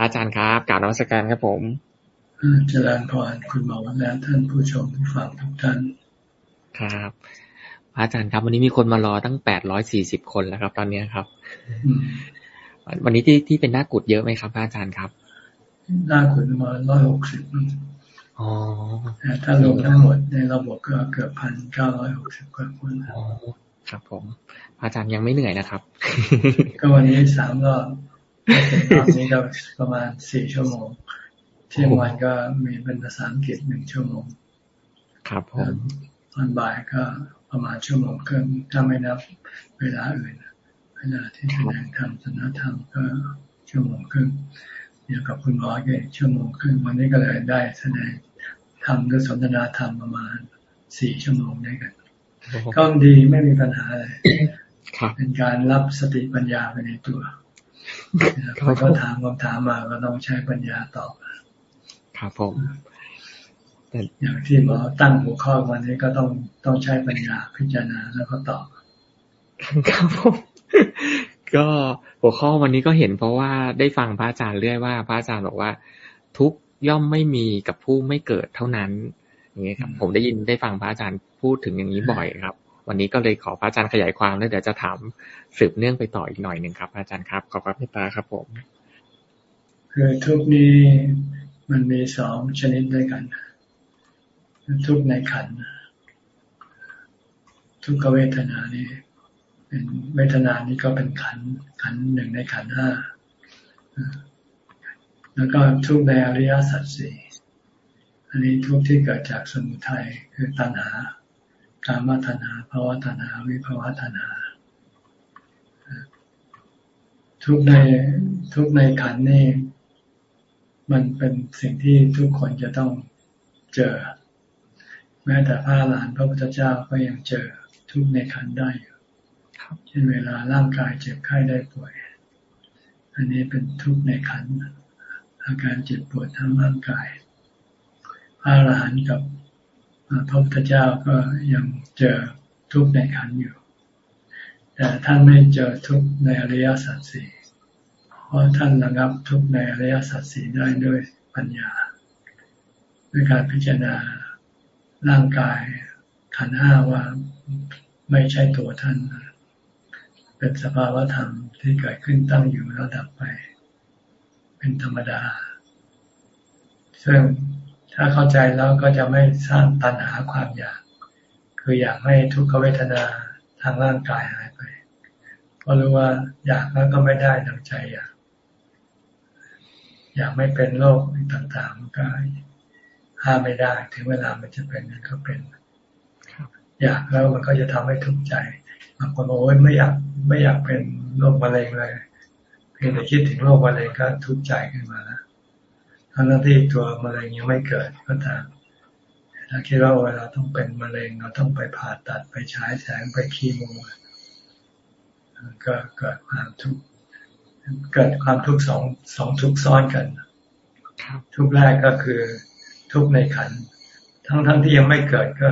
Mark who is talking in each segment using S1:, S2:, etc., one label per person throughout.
S1: อาจารย์ครับกล่าวนวัตการครับผม
S2: เจริญพรคุณหมอและท่านผู้ชมผู้ฟังทุกท่าน
S1: ครับอาจารย์ครับ วันนี้มีคนมารอตั้งแปดร้อยสี่สิบคนแล้วครับ ตอนนี้ครับ วันนี้ที่ที่เป็นหน้ากุดเยอะไหมครับอาจารย์ครับ
S2: หน้ากุดมาร้อยหกสิบอ๋อถ้ารวมทั้งหมดในระบบก็เกือบพันเก้าร้อยหกสิบกว่าคนอ๋อ
S1: ครับผม อาจารย์ยังไม่เหนื่อยนะครับ
S2: ก็วันนี้สามรอบ รอบนี้ก็ประมาณสี่ชั่วโมง เที่ยงวันก็มีเป็นภาษาอังกฤษหนึ่งชั่วโมง
S1: ครับผม
S2: ตอนบ่ายก็ประมาณชั่วโมงครึ่งถ้าไม่นับเวลาอื่นเวลาที่แสดงธรรมสนธรรมก็ชั่วโมงครึ่งเดียวกับคุณหมอแกชั่วโมงครึ่งวันนี้ก็เลยได้แสดงธรรมหรือสนทนาธรรมประมาณสี่ชั่วโมงได้กัน ก็ดีไม่มีปัญหาเลยเป็นการรับสติปัญญาไปในตัว เขาก็ถามคำถามมาก็ต้องใช้ปัญญาตอบ
S1: ครับผม
S2: อย่างที่หมอตั้งหัวข้อวันนี้ก็ต้องต้องใช้ปัญญาพิจารณาแล้วก็ตอบ
S1: ครับผมก็หัวข้อวันนี้ก็เห็นเพราะว่าได้ฟังพระอาจารย์เรื่อยว่า พระอาจารย์บอกว่า ทุกย่อมไม่มีกับผู้ไม่เกิดเท่านั้นอย่างนี้ครับ ผมได้ยินได้ฟังพระอาจารย์พูดถึงอย่างนี้บ่อยครับ วันนี้ก็เลยขอพระอาจารย์ขยายความแล้วเดี๋ยวจะถามสืบเนื่องไปต่ออีกหน่อยหนึ่งครับอาจารย์ครับ ขอบพระเมตตาครับผม
S2: คือทุกนี้มันมีสองชนิดด้วยกัน ทุกในขัน ทุกเวทนานี่เป็นเวทนานี้ก็เป็นขันขันหนึ่งในขันห้าแล้วก็ทุกในอริยสัจสี่อันนี้ทุกที่เกิดจากสมุทัยคือตัณหา การมัทนาภาวะตัณหาวิภาวะตัณหาทุกในทุกในขันนี่มันเป็นสิ่งที่ทุกคนจะต้องเจอ แม้แต่พระหลานพระพุทธเจ้าก็ยังเจอทุกในขันได้อยู่เช่นเวลาร่างกายเจ็บไข้ได้ป่วย อันนี้เป็นทุกในขันอาการเจ็บปวดทั้งร่างกายพระหลานกับ พระพุทธเจ้าก็ยังเจอทุกในขันอยู่ แต่ท่านไม่เจอทุกในอริยสัจสี่เพราะท่านระงับทุกในอริยสัจสี่ได้ด้วยปัญญา ด้วยการพิจารณาร่างกายขันห้าว่าไม่ใช่ตัวท่าน เป็นสภาวะธรรมที่เกิดขึ้นตั้งอยู่แล้วดับไป เป็นธรรมดา ซึ่ง ถ้าเข้าใจแล้วก็จะไม่สร้างตัณหาความอยาก คืออยากให้ทุกขเวทนาทางร่างกายหายไป เพราะรู้ว่าอยากแล้วก็ไม่ได้ดังใจอยาก อยากไม่เป็นโรคต่างๆก็ห้ามไม่ได้ ถึงเวลามันจะเป็นมันก็เป็น อยากแล้วมันก็จะทำให้ทุกข์ใจบางคนบอกว่าไม่อยากไม่อยากเป็นโรคมะเร็งเลยเพียงแต่คิดถึงโรคมะเร็งก็ทุกข์ใจขึ้นมาแล้ว ทั้งที่ตัวมะเร็งยังไม่เกิดก็ตามถ้าคิดว่าเวลาต้องเป็นมะเร็งเราต้องไปผ่าตัดไปฉายแสงไปคีโมก็เกิดความทุกข์เกิดความทุกข์สองสองทุกข์ซ้อนกันทุกข์แรกก็คือทุกข์ในขัน ทั้งทั้งที่ยังไม่เกิดก็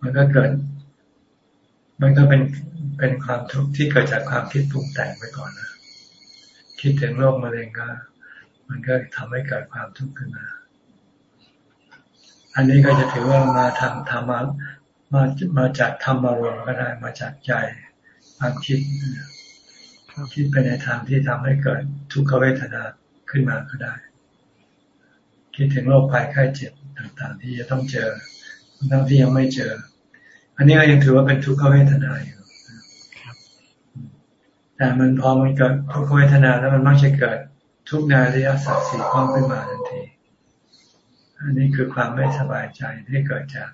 S2: มันก็เกิด มันก็เป็นเป็นความทุกข์ที่เกิดจากความคิดปรุงแต่งไปก่อนนะคิดถึงโรคมะเร็งก็ มันก็ทำให้เกิดความทุกข์ขึ้นมา อันนี้ก็จะถือว่ามาทางธรรมะมามาจากธรรมารมก็ได้มาจากใจความคิดคิดไปในทางที่ทำให้เกิดทุกขเวทนาขึ้นมาก็ได้ คิดถึงโรคภัยไข้เจ็บต่างๆ ที่จะต้องเจอทั้งที่ยังไม่เจอ อันนี้ก็ยังถือว่าเป็นทุกขเวทนาอยู่แต่มันพอมันเกิดทุกขเวทนาแล้วมันมักจะเกิด ทุกนาริยสัตว์สี่ข้อขึ้นมาทันที อันนี้คือความไม่สบายใจที่เกิดจาก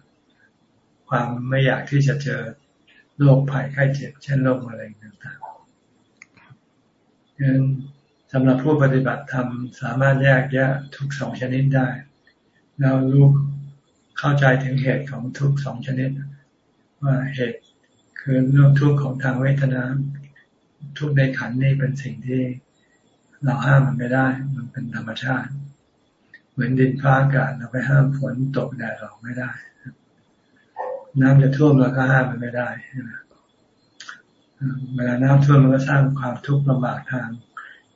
S2: ความไม่อยากที่จะเจอโรคภัยไข้เจ็บ เช่นโรคมะเร็งต่างๆดังนั้นสำหรับผู้ปฏิบัติธรรมสามารถแยกแยะทุกสองชนิดได้เรารู้เข้าใจถึงเหตุของทุกสองชนิด ว่าเหตุคือเรื่องทุกข์ของทางเวทนา ทุกในขันนี่เป็นสิ่งที่ เราห้ามมันไม่ได้ มันเป็นธรรมชาติ เหมือนดินฟ้าอากาศเราไปห้ามฝนตกแดดออกไม่ได้ น้ำจะท่วมเราก็ห้ามมันไม่ได้เวลาน้ำท่วมมันก็สร้างความทุกข์ลำบากทาง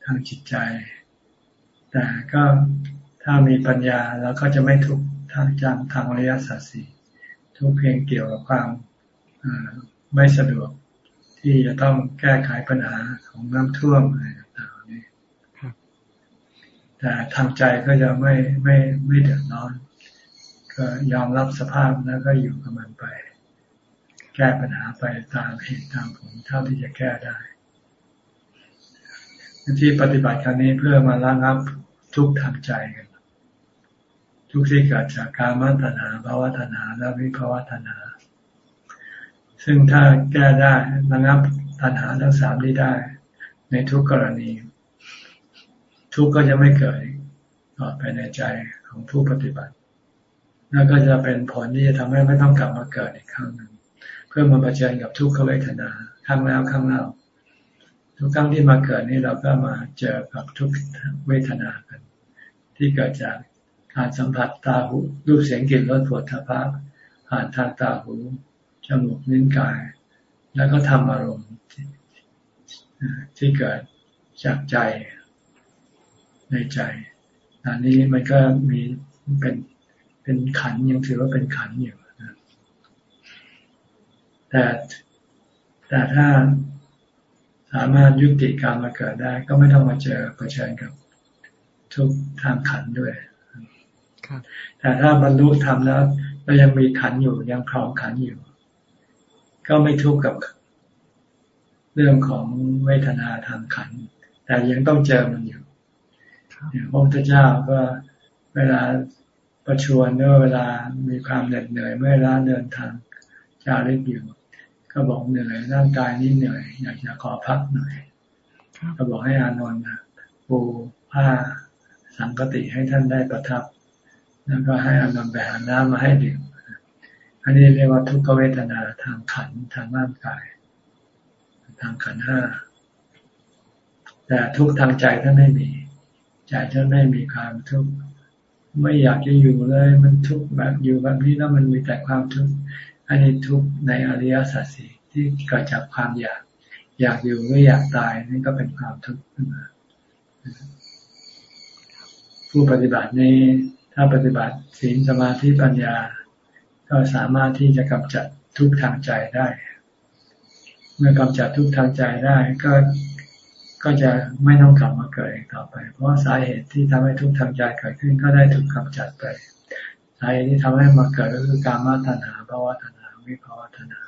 S2: ทางจิตใจ แต่ก็ถ้ามีปัญญาแล้วก็จะไม่ทุกข์ทางจำทางอริยสัจสี่ทุกเพียงเกี่ยวกับความไม่สะดวกที่จะต้องแก้ไขปัญหาของน้ำท่วมอะไร แต่ทางใจก็จะไม่ไม่ไม่เดือดร้อนก็ยอมรับสภาพแล้วก็อยู่กับมันไป แก้ปัญหาไปตามเหตุตามผลเท่าที่จะแก้ได้ ที่ปฏิบัติครั้งนี้เพื่อมาระงับทุกทางใจกัน ทุกที่เกิดจากการมัตนาภาวตนาและวิภาวตนา ซึ่งถ้าแก้ได้ระงับตัณหาทั้งสามนี้ได้ ในทุกกรณี ทุกข์ก็จะไม่เกิดต่อไปในใจของผู้ปฏิบัติ แล้วก็จะเป็นผลที่จะทำให้ไม่ต้องกลับมาเกิดอีกครั้งหนึ่งเพื่อมาเผชิญกับทุกขเวทนาครั้งแล้วครั้งเล่าทุกครั้งที่มาเกิดนี่เราก็มาเจอกับทุกเวทนากัน ที่เกิดจากการสัมผัสตาหูรูปเสียงกลิ่นรสผลทพะผ่านทางตาหูจมูกนิ้วกาย แล้วก็ทำอารมณ์ที่เกิดจากใจ ในใจ อันนี้มันก็มีเป็นเป็นขันยังถือว่าเป็นขันอยู่นะแต่แต่ถ้าสามารถยุติการมาเกิดได้ ก็ไม่ต้องมาเจอเผชิญกับทุกทางขันด้วยแต่ถ้าบรรลุธรรมแล้วเรายังมีขันอยู่ยังครองขันอยู่ ก็ไม่ทุกข์กับเรื่องของเวทนาทางขัน แต่ยังต้องเจอมันอยู่อย่าง พระพุทธเจ้าก็เวลาประชวรเมื่อเวลามีความเหน็ดเหนื่อยเมื่อเวลาเดินทางจาริกอยู่ ก็บอกเหนื่อยร่างกายนี้เหนื่อย อยากจะขอพักหน่อยก็บอกให้อานนท์ปูผ้าสังกติให้ท่านได้ประทับ แล้วก็ให้อานนท์ไปหาน้ำมาให้ดื่มอันนี้เรียกว่าทุกขเวทนาทางขันทางร่างกาย ทางขันห้าแต่ทุกทางใจท่านไม่มี ใจท่านไม่มีความทุกข์ไม่อยากจะอยู่เลย มันทุกข์แบบอยู่แบบนี้แล้วมันมีแต่ความทุกข์อันนี้ทุกข์ในอริยสัจสี่ที่เกิดจากความอยาก อยากอยู่ไม่อยากตายนี่ก็เป็นความทุกข์ขึ้นมาผู้ปฏิบัตินี้ถ้าปฏิบัติศีลสมาธิปัญญา ก็สามารถที่จะกำจัดทุกข์ทางใจได้ เมื่อกำจัดทุกทางใจได้ ก็ ก็จะไม่ต้องกลับมาเกิดอีกต่อไป เพราะสาเหตุที่ทำให้ทุกข์ทางใจเกิดขึ้นก็ได้ถูกกำจัดไปสาเหตุที่ทำให้มาเกิดก็คือการมาตัณหาภาวะตัณหาวิภาวะตัณหา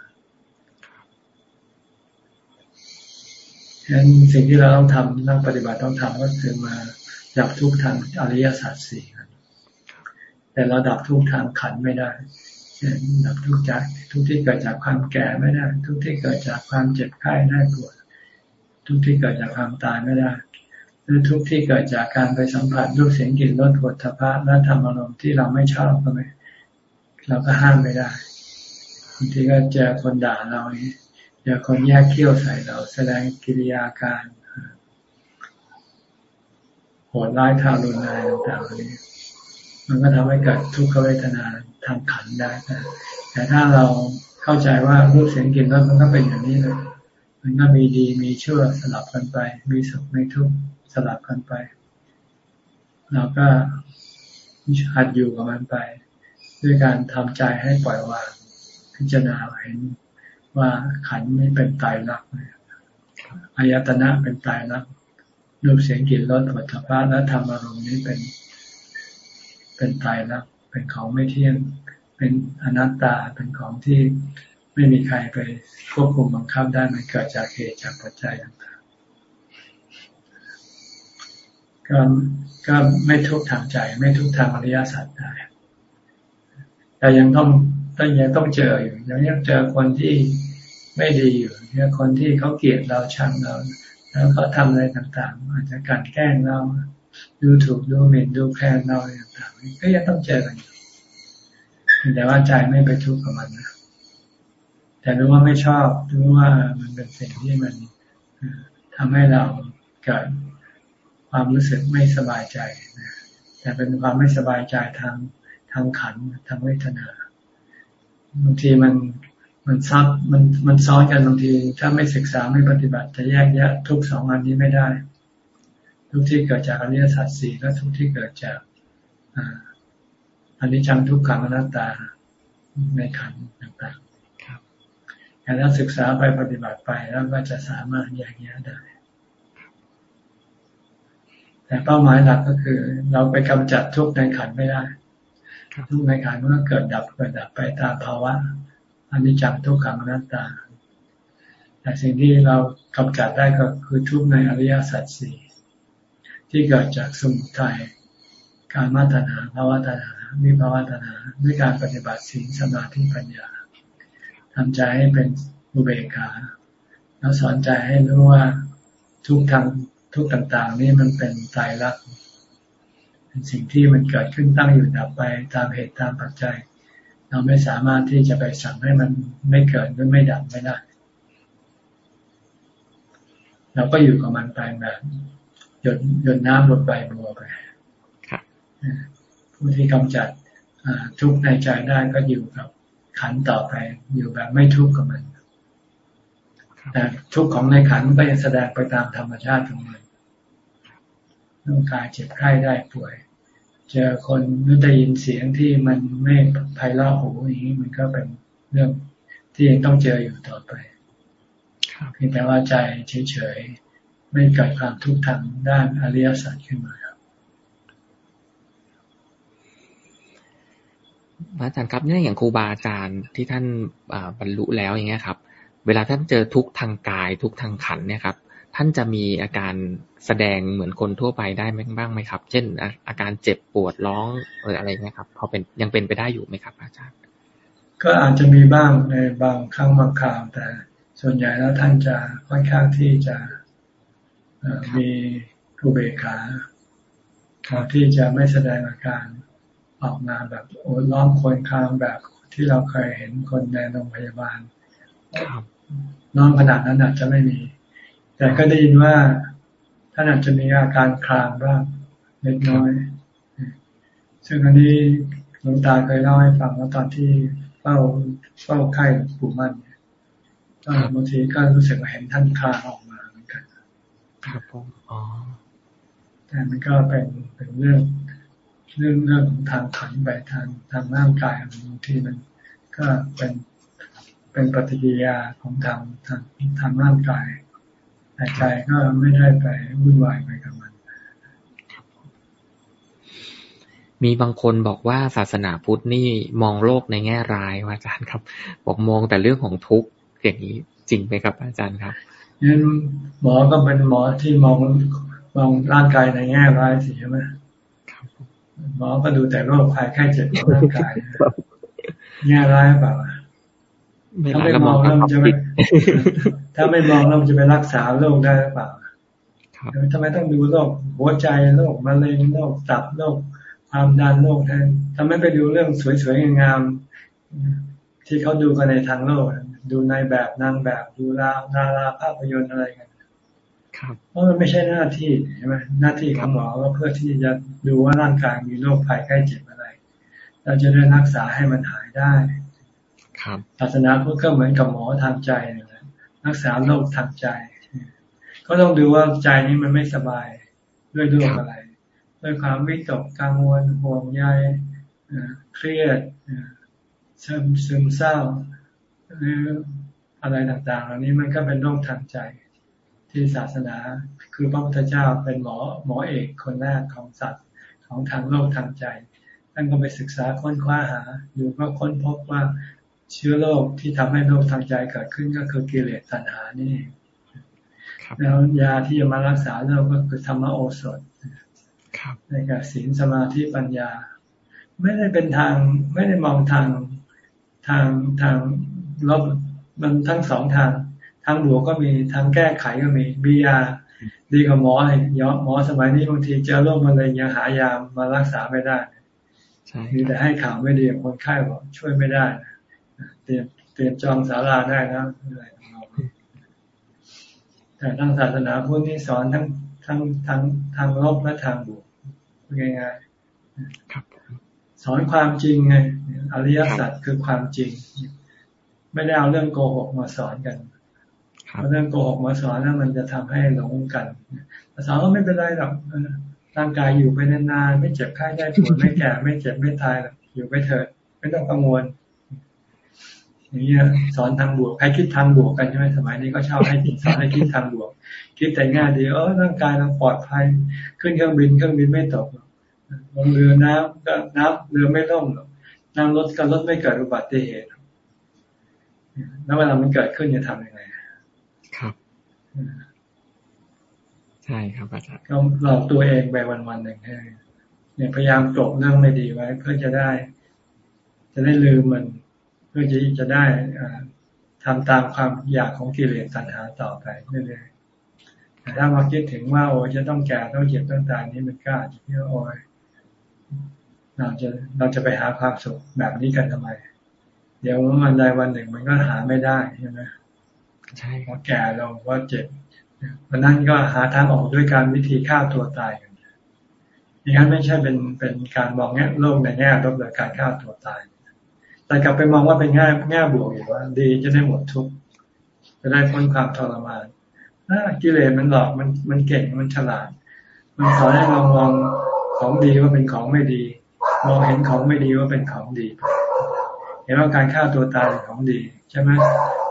S2: ฉะนั้นสิ่งที่เราต้องทำนักปฏิบัติต้องทำก็คือมาดับทุกข์ทางอริยสัจสี่แต่เราดับทุกข์ทางขันไม่ได้ดับทุกจากทุกที่เกิดจากความแก่ไม่ได้ ทุกที่เกิดจากความเจ็บไข้ได้ปวด ทุกที่เกิดจากความตายไม่ได้หรือทุกที่เกิดจากการไปสัมผัสรูปเสียงกลิ่นรสผลทพะและธรรมอารมณ์ที่เราไม่ชอบก็ไม่เราก็ห้ามไม่ได้บางทีก็เจอคนด่าเราเจอคนแยกเขี้ยวใส่เรา แสดงกิริยาการโหดร้ายทารุณอะไรต่างๆนี้ มันก็ทำให้เกิดทุกขเวทนาทางขันได้แต่ถ้าเราเข้าใจว่ารูปเสียงกลิ่นรสมันก็เป็นอย่างนี้เลย มันก็มีดีมีชั่วสลับกันไป มีสุขมีทุกข์สลับกันไป เราก็หัดอยู่กับมันไป ด้วยการทำใจให้ปล่อยวาง พิจารณาเห็นว่าขันไม่เป็นตายรักอายตนะเป็นตายรักรูปเสียงกลิ่นรสผลพระและธรรมอารมณ์นี้เป็น เป็นตายรักเป็นของไม่เที่ยง เป็นอนัตตาเป็นของที่ ไม่มีใครไปควบคุมบังคับได้มันเกิดจากเหตุจากปัจจัยต่างๆก็ก็ไม่ทุกทางใจไม่ทุกทางอริยสัจได้แต่ยังต้องต้องยังต้องเจออยู่ยังยังเจอคนที่ไม่ดีอยู่เนี่ยคนที่เขาเกลียดเราชังเรา แล้วเขาทำอะไรต่างๆ อาจจะการแกล้งเราดูถูกดูหมิ่นดูแคลนเราต่างๆก็ยังต้องเจอกันแต่ว่าใจไม่ไปทุกข์กับมันนะ แต่รู้ว่าไม่ชอบรู้ว่ามันเป็นสิ่งที่มันทำให้เราเกิดความรู้สึกไม่สบายใจนะแต่เป็นความไม่สบายใจทางทางขันทางเวทนาบางทีมันมันซับมันมันซ้อนกันบางที ถ้าไม่ศึกษาไม่ปฏิบัติ จะแยกแยะทุกสองอันนี้ไม่ได้ ทุกที่เกิดจากอริยสัจสี่และทุกที่เกิดจากอันนี้จังทุกขังอนัตตาในขันต่างๆ การศึกษาไปปฏิบัติไปแล้วก็จะสามารถแยกแยะได้ แต่เป้าหมายหลักก็คือ เราไปกำจัดทุกในขันไม่ได้ ทุกในขันมันก็เกิดดับเกิดดับไปตามภาวะอันนี้จังทุกขังอนัตตา แต่สิ่งที่เรากำจัดได้ก็คือทุกในอริยสัจสี่ที่เกิดจากสมุทัยการมาตนาภาวะตนาวิภาวะตนาด้วยการปฏิบัติสิ่งสมาธิปัญญา ทำใจให้เป็นอุเบกขาแล้วสอนใจให้รู้ว่าทุกทางทุกต่างๆ นี่มันเป็นตายรักเป็นสิ่งที่มันเกิดขึ้นตั้งอยู่ดับไปตามเหตุตามปัจจัย เราไม่สามารถที่จะไปสั่งให้มันไม่เกิดหรือไม่ดับไม่ได้เราก็อยู่กับมันไปแบบหยดหยดน้ำบนใบบัวไปผู้ที่กำจัดทุกข์ในใจได้ก็อยู่กับ ขันต่อไป อยู่แบบไม่ทุกข์กับมัน แต่ทุกข์ของในขันก็ยังแสดงไปตามธรรมชาติของมันร่างกายเจ็บไข้ได้ป่วย เจอคนนึกได้ยินเสียงที่มันไม่ไพเราะหูอย่างนี้มันก็เป็นเรื่องที่ยังต้องเจออยู่ต่อไปเพียงแต่ว่าใจเฉยๆไม่เกิดความทุกข์ทางด้านอริยสัจขึ้นมา
S1: พระอาจารย์ครับเนี่ยอย่างครูบาอาจารย์ที่ท่านบรรลุแล้วอย่างเงี้ยครับ เวลาท่านเจอทุกทางกาย ทุกทางขันเนี่ยครับ ท่านจะมีอาการแสดงเหมือนคนทั่วไปได้บ้างไหมครับ เช่น อาการเจ็บปวดร้องหรืออะไรเงี้ยครับพอเป็นยังเป็นไปได้อยู่ไหมครับ อาจารย์
S2: ก็อาจจะมีบ้างในบางครั้งบางคราวแต่ ส่วนใหญ่แล้วท่านจะค่อนข้างที่จะมีอุเบกขาที่จะไม่แสดงอาการ ออกมาแบบโอ้ล้อมคนคางแบบที่เราเคยเห็นคนในโรงพยาบาลน้องขนาดนั้นอาจจะไม่มี แต่ก็ได้ยินว่าท่านอาจจะมีอาการคลางบ้างเล็กน้อย ซึ่งอันนี้หลวงตาเคยเล่าให้ฟังว่าตอนที่เฝ้าเฝ้าไข้ปู่มั่นเนี่ยบางทีก็รู้สึกเห็นท่านคลางออกมาเหมือนกัน
S1: ครับผมอ๋อ
S2: แต่มันก็เป็นเป็นเรื่อง เรื่องเรื่องของทางขันไปทางทางร่างกายบางทีมันก็เป็นเป็นปฏิกิริยาของทางทางทางร่างกายแต่ใจก็ไม่ได้ไปวุ่นวายไปกับมัน
S1: มีบางคนบอกว่าศาสนาพุทธนี่มองโลกในแง่ร้ายว่าอาจารย์ครับ บอกมองแต่เรื่องของทุกข์อย่างนี้จริงไหมครับ อาจารย์ครับ
S2: ยันหมอก็เป็นหมอที่มองมองร่างกายในแง่ร้ายสิใช่ไหม หมอก็ดูแต่โรคภัยไข้เจ็บของร่างกายแง่ร้ายเปล่าถ้าไม่มองแล้วจะไม่ถ้าไม่มองแล้วจะไปรักษาโรคได้หรือเปล่าทำไมต้องดูโรคหัวใจโรคมะเร็งโรคตับโรคความดันโรคแทนทำไมไปดูเรื่องสวยๆงามที่เขาดูกันในทางโลก ดูในแบบนางแบบดูดาราราภาพยนตร์อะไรกัน เพราะมันไม่ใช่หน้าที่ใช่ไหมหน้าที่ของหมอก็เพื่อที่จะดูว่าร่างกายมีโรคภัยไข้เจ็บอะไร เราจะได้รักษาให้มันหายได้
S1: ครับ
S2: ศาสนาพุทธก็เหมือนกับหมอทางใจนะรักษาโรคทางใจ ก็ต้องดูว่าใจนี้มันไม่สบายด้วยโรคอะไร ด้วยความวิตกกังวลห่วงใยเครียดซึมซึมเศร้าหรืออะไรต่างๆ เหล่านี้มันก็เป็นโรคทางใจ ที่ศาสนา คือพระพุทธเจ้าเป็นหมอหมอเอกคนแรกของสัตว์ของทางโลกทางใจท่านก็ไปศึกษาค้นคว้าหาอยู่ก็ค้นพบว่าเชื้อโรคที่ทำให้โรคทางใจเกิดขึ้นก็คือกิเลสตัณหานี่แล้วยาที่จะมารักษาโรคก็คือธรรมโอสถในการศีลสมาธิปัญญา ไม่ได้เป็นทางไม่ได้มองทางทางทางลบมันทั้งสองทางทางบวกก็มีทางแก้ไขก็มีมียาดีกว่าหมอเลยหมอสมัยนี้บางทีเจอโรคมะเร็งยังหายามารักษาไม่ได้มีแต่ให้ข่าวไม่ดีคนไข้บอกช่วยไม่ได้เตรียมเตรียมจองศาลาได้นะอะไรแต่ทางศาสนาพุทธนี่สอนทั้งทั้งทางทางลบและทางบวกง่ายๆสอนความจริงไงอริยสัจคือความจริง ไม่ได้เอาเรื่องโกหกมาสอนกัน เพราะเรื่องโกหกมาสอนนั้นมันจะทำให้หลงกันสอนก็ไม่เป็นไรหรอกร่างกายอยู่ไปนานๆไม่เจ็บไข้ได้ป่วยไม่แก่ ไม่เจ็บไม่ตายหรอกอยู่ไปเถิดไม่ต้องกังวลอย่างนี้สอนทางบวกให้คิดทางบวกกันใช่ไหมสมัยนี้ก็ชอบให้สอนให้คิดทางบวก คิดแต่ง่ายดีเออร่างกายเราปลอดภัย ขึ้นเครื่องบินเครื่องบินไม่ตกลงเรือน้ำก็น้ำเรือไม่ล่มหรอกนั่งรถก็รถไม่เกิดอุบัติเหตุแล้วเวลามันเกิดขึ้นจะทำยังไง
S1: ใช่ครับอาจารย์
S2: ก็หลอกตัวเองไปวันวันหนึ่งเนี่ยพยายามกลบเรื่องไม่ดีไว้ เพื่อจะได้ จะได้ลืมมัน เพื่อจะจะได้ทำตามความอยากของกิเลสตัณหาต่อไปเรื่อยๆแต่ถ้ามาคิดถึงว่าโอ้จะต้องแก่ต้องเจ็บต้องตายนี้มันก็อาจจะโอ้ยเราจะเราจะไปหาความสุขแบบนี้กันทำไม เดี๋ยววันใดวันหนึ่งมันก็หาไม่ได้ใช่ไหม
S1: ใช่
S2: พอแก่ลงว่าเจ็บวันนั้นก็หาทางออกด้วยการวิธีฆ่าตัวตายกันอย่างนั้นไม่ใช่เป็นเป็นการมองแง่โลกในแง่ลบเลยการฆ่าตัวตาย แต่กลับไปมองว่าเป็นแง่แง่บวกอยู่ว่า ดีจะได้หมดทุกข์จะได้พ้นความทรมานกิเลสมันหลอกมันมันเก่งมันฉลาด มันสอนให้เรามองของดีว่าเป็นของไม่ดีมองเห็นของไม่ดีว่าเป็นของดี เห็นว่าการฆ่าตัวตายเป็นของดี ใช่ไหม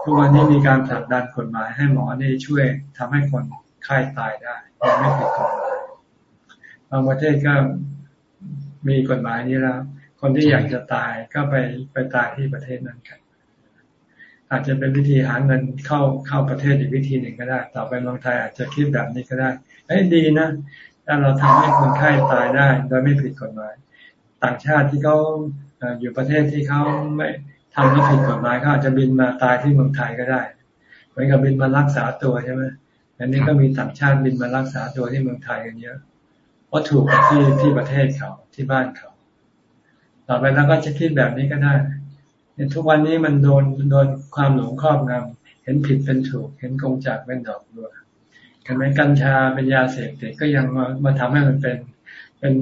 S2: ทุกวันนี้มีการผลักดันกฎหมายให้หมอนี่ช่วยทำให้คนไข้ตายได้ยังไม่ผิดกฎหมายบางประเทศก็มีกฎหมายนี้แล้ว คนที่อยากจะตายก็ไปไปตายที่ประเทศนั้นกัน อาจจะเป็นวิธีหาเงินเข้าเข้าประเทศอีกวิธีหนึ่งก็ได้ ต่อไปเมืองไทยอาจจะคิดแบบนี้ก็ได้เอ้ยดีนะถ้าเราทำให้คนไข้ตายได้โดยไม่ผิดกฎหมาย ต่างชาติที่เขาอยู่ประเทศที่เขาไม่ ทำแล้วผิดกฎหมายก็อาจจะบินมาตายที่เมืองไทยก็ได้ เหมือนกับบินมารักษาตัวใช่ไหมอันนี้ก็มีต่างชาติบินมารักษาตัวที่เมืองไทยกันเยอะเพราะถูกที่ที่ประเทศเขาที่บ้านเขา ต่อไปแล้วก็จะคิดแบบนี้ก็ได้ทุกวันนี้มันโดนโดนความหลงครอบงำเห็นผิดเป็นถูก เห็นกงจากเป็นดอกบัวเห็นไหมกัญชาเป็นยาเสพติดก็ยังมามาทำให้มันเป็นเป็น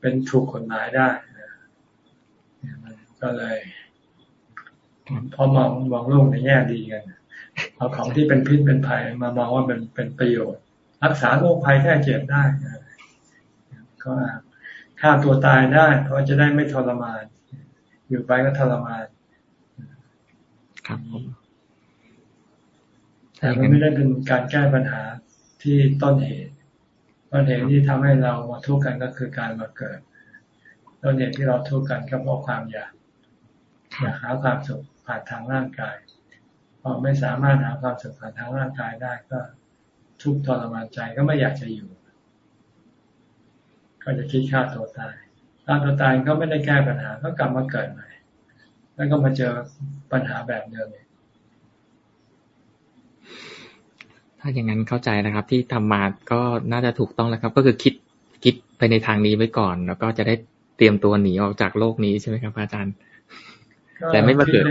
S2: เป็นถูกกฎหมายได้ก็เลย พอมองมองโลกในแง่ดีกันเอาของที่เป็นพิษเป็นภัยมามองว่าเป็นเป็นประโยชน์ รักษาโรคภัยแค่เจ็บได้ก็ฆ่าตัวตายได้ เพราะจะได้ไม่ทรมาน อยู่ไปก็ทรมาน
S1: ครับผม
S2: แต่มันไม่ได้เป็นการแก้ปัญหาที่ต้นเหตุต้นเหตุที่ทำให้เรามาทุกข์กันก็คือการมาเกิดต้นเหตุที่เราทุกข์กันก็เพราะความอยาก อยากหาความสุขผ่านทางร่างกาย พอไม่สามารถหาความสุขผ่านทางร่างกายได้ก็ทุกข์ทรมานใจก็ไม่อยากจะอยู่ ก็จะคิดฆ่าตัวตายฆ่าตัวตายก็ไม่ได้แก้ปัญหาก็กลับมาเกิดใหม่ แล้วก็มาเจอปัญหาแบบเดิม
S1: ถ้าอย่างนั้นเข้าใจนะครับ ที่ทำมาก็น่าจะถูกต้องแล้วครับ ก็คือคิดคิดไปในทางนี้ไว้ก่อน แล้วก็จะได้เตรียมตัวหนีออกจากโลกนี้ใช่ไหมครับอาจารย์ แต่ไม่มาเกิด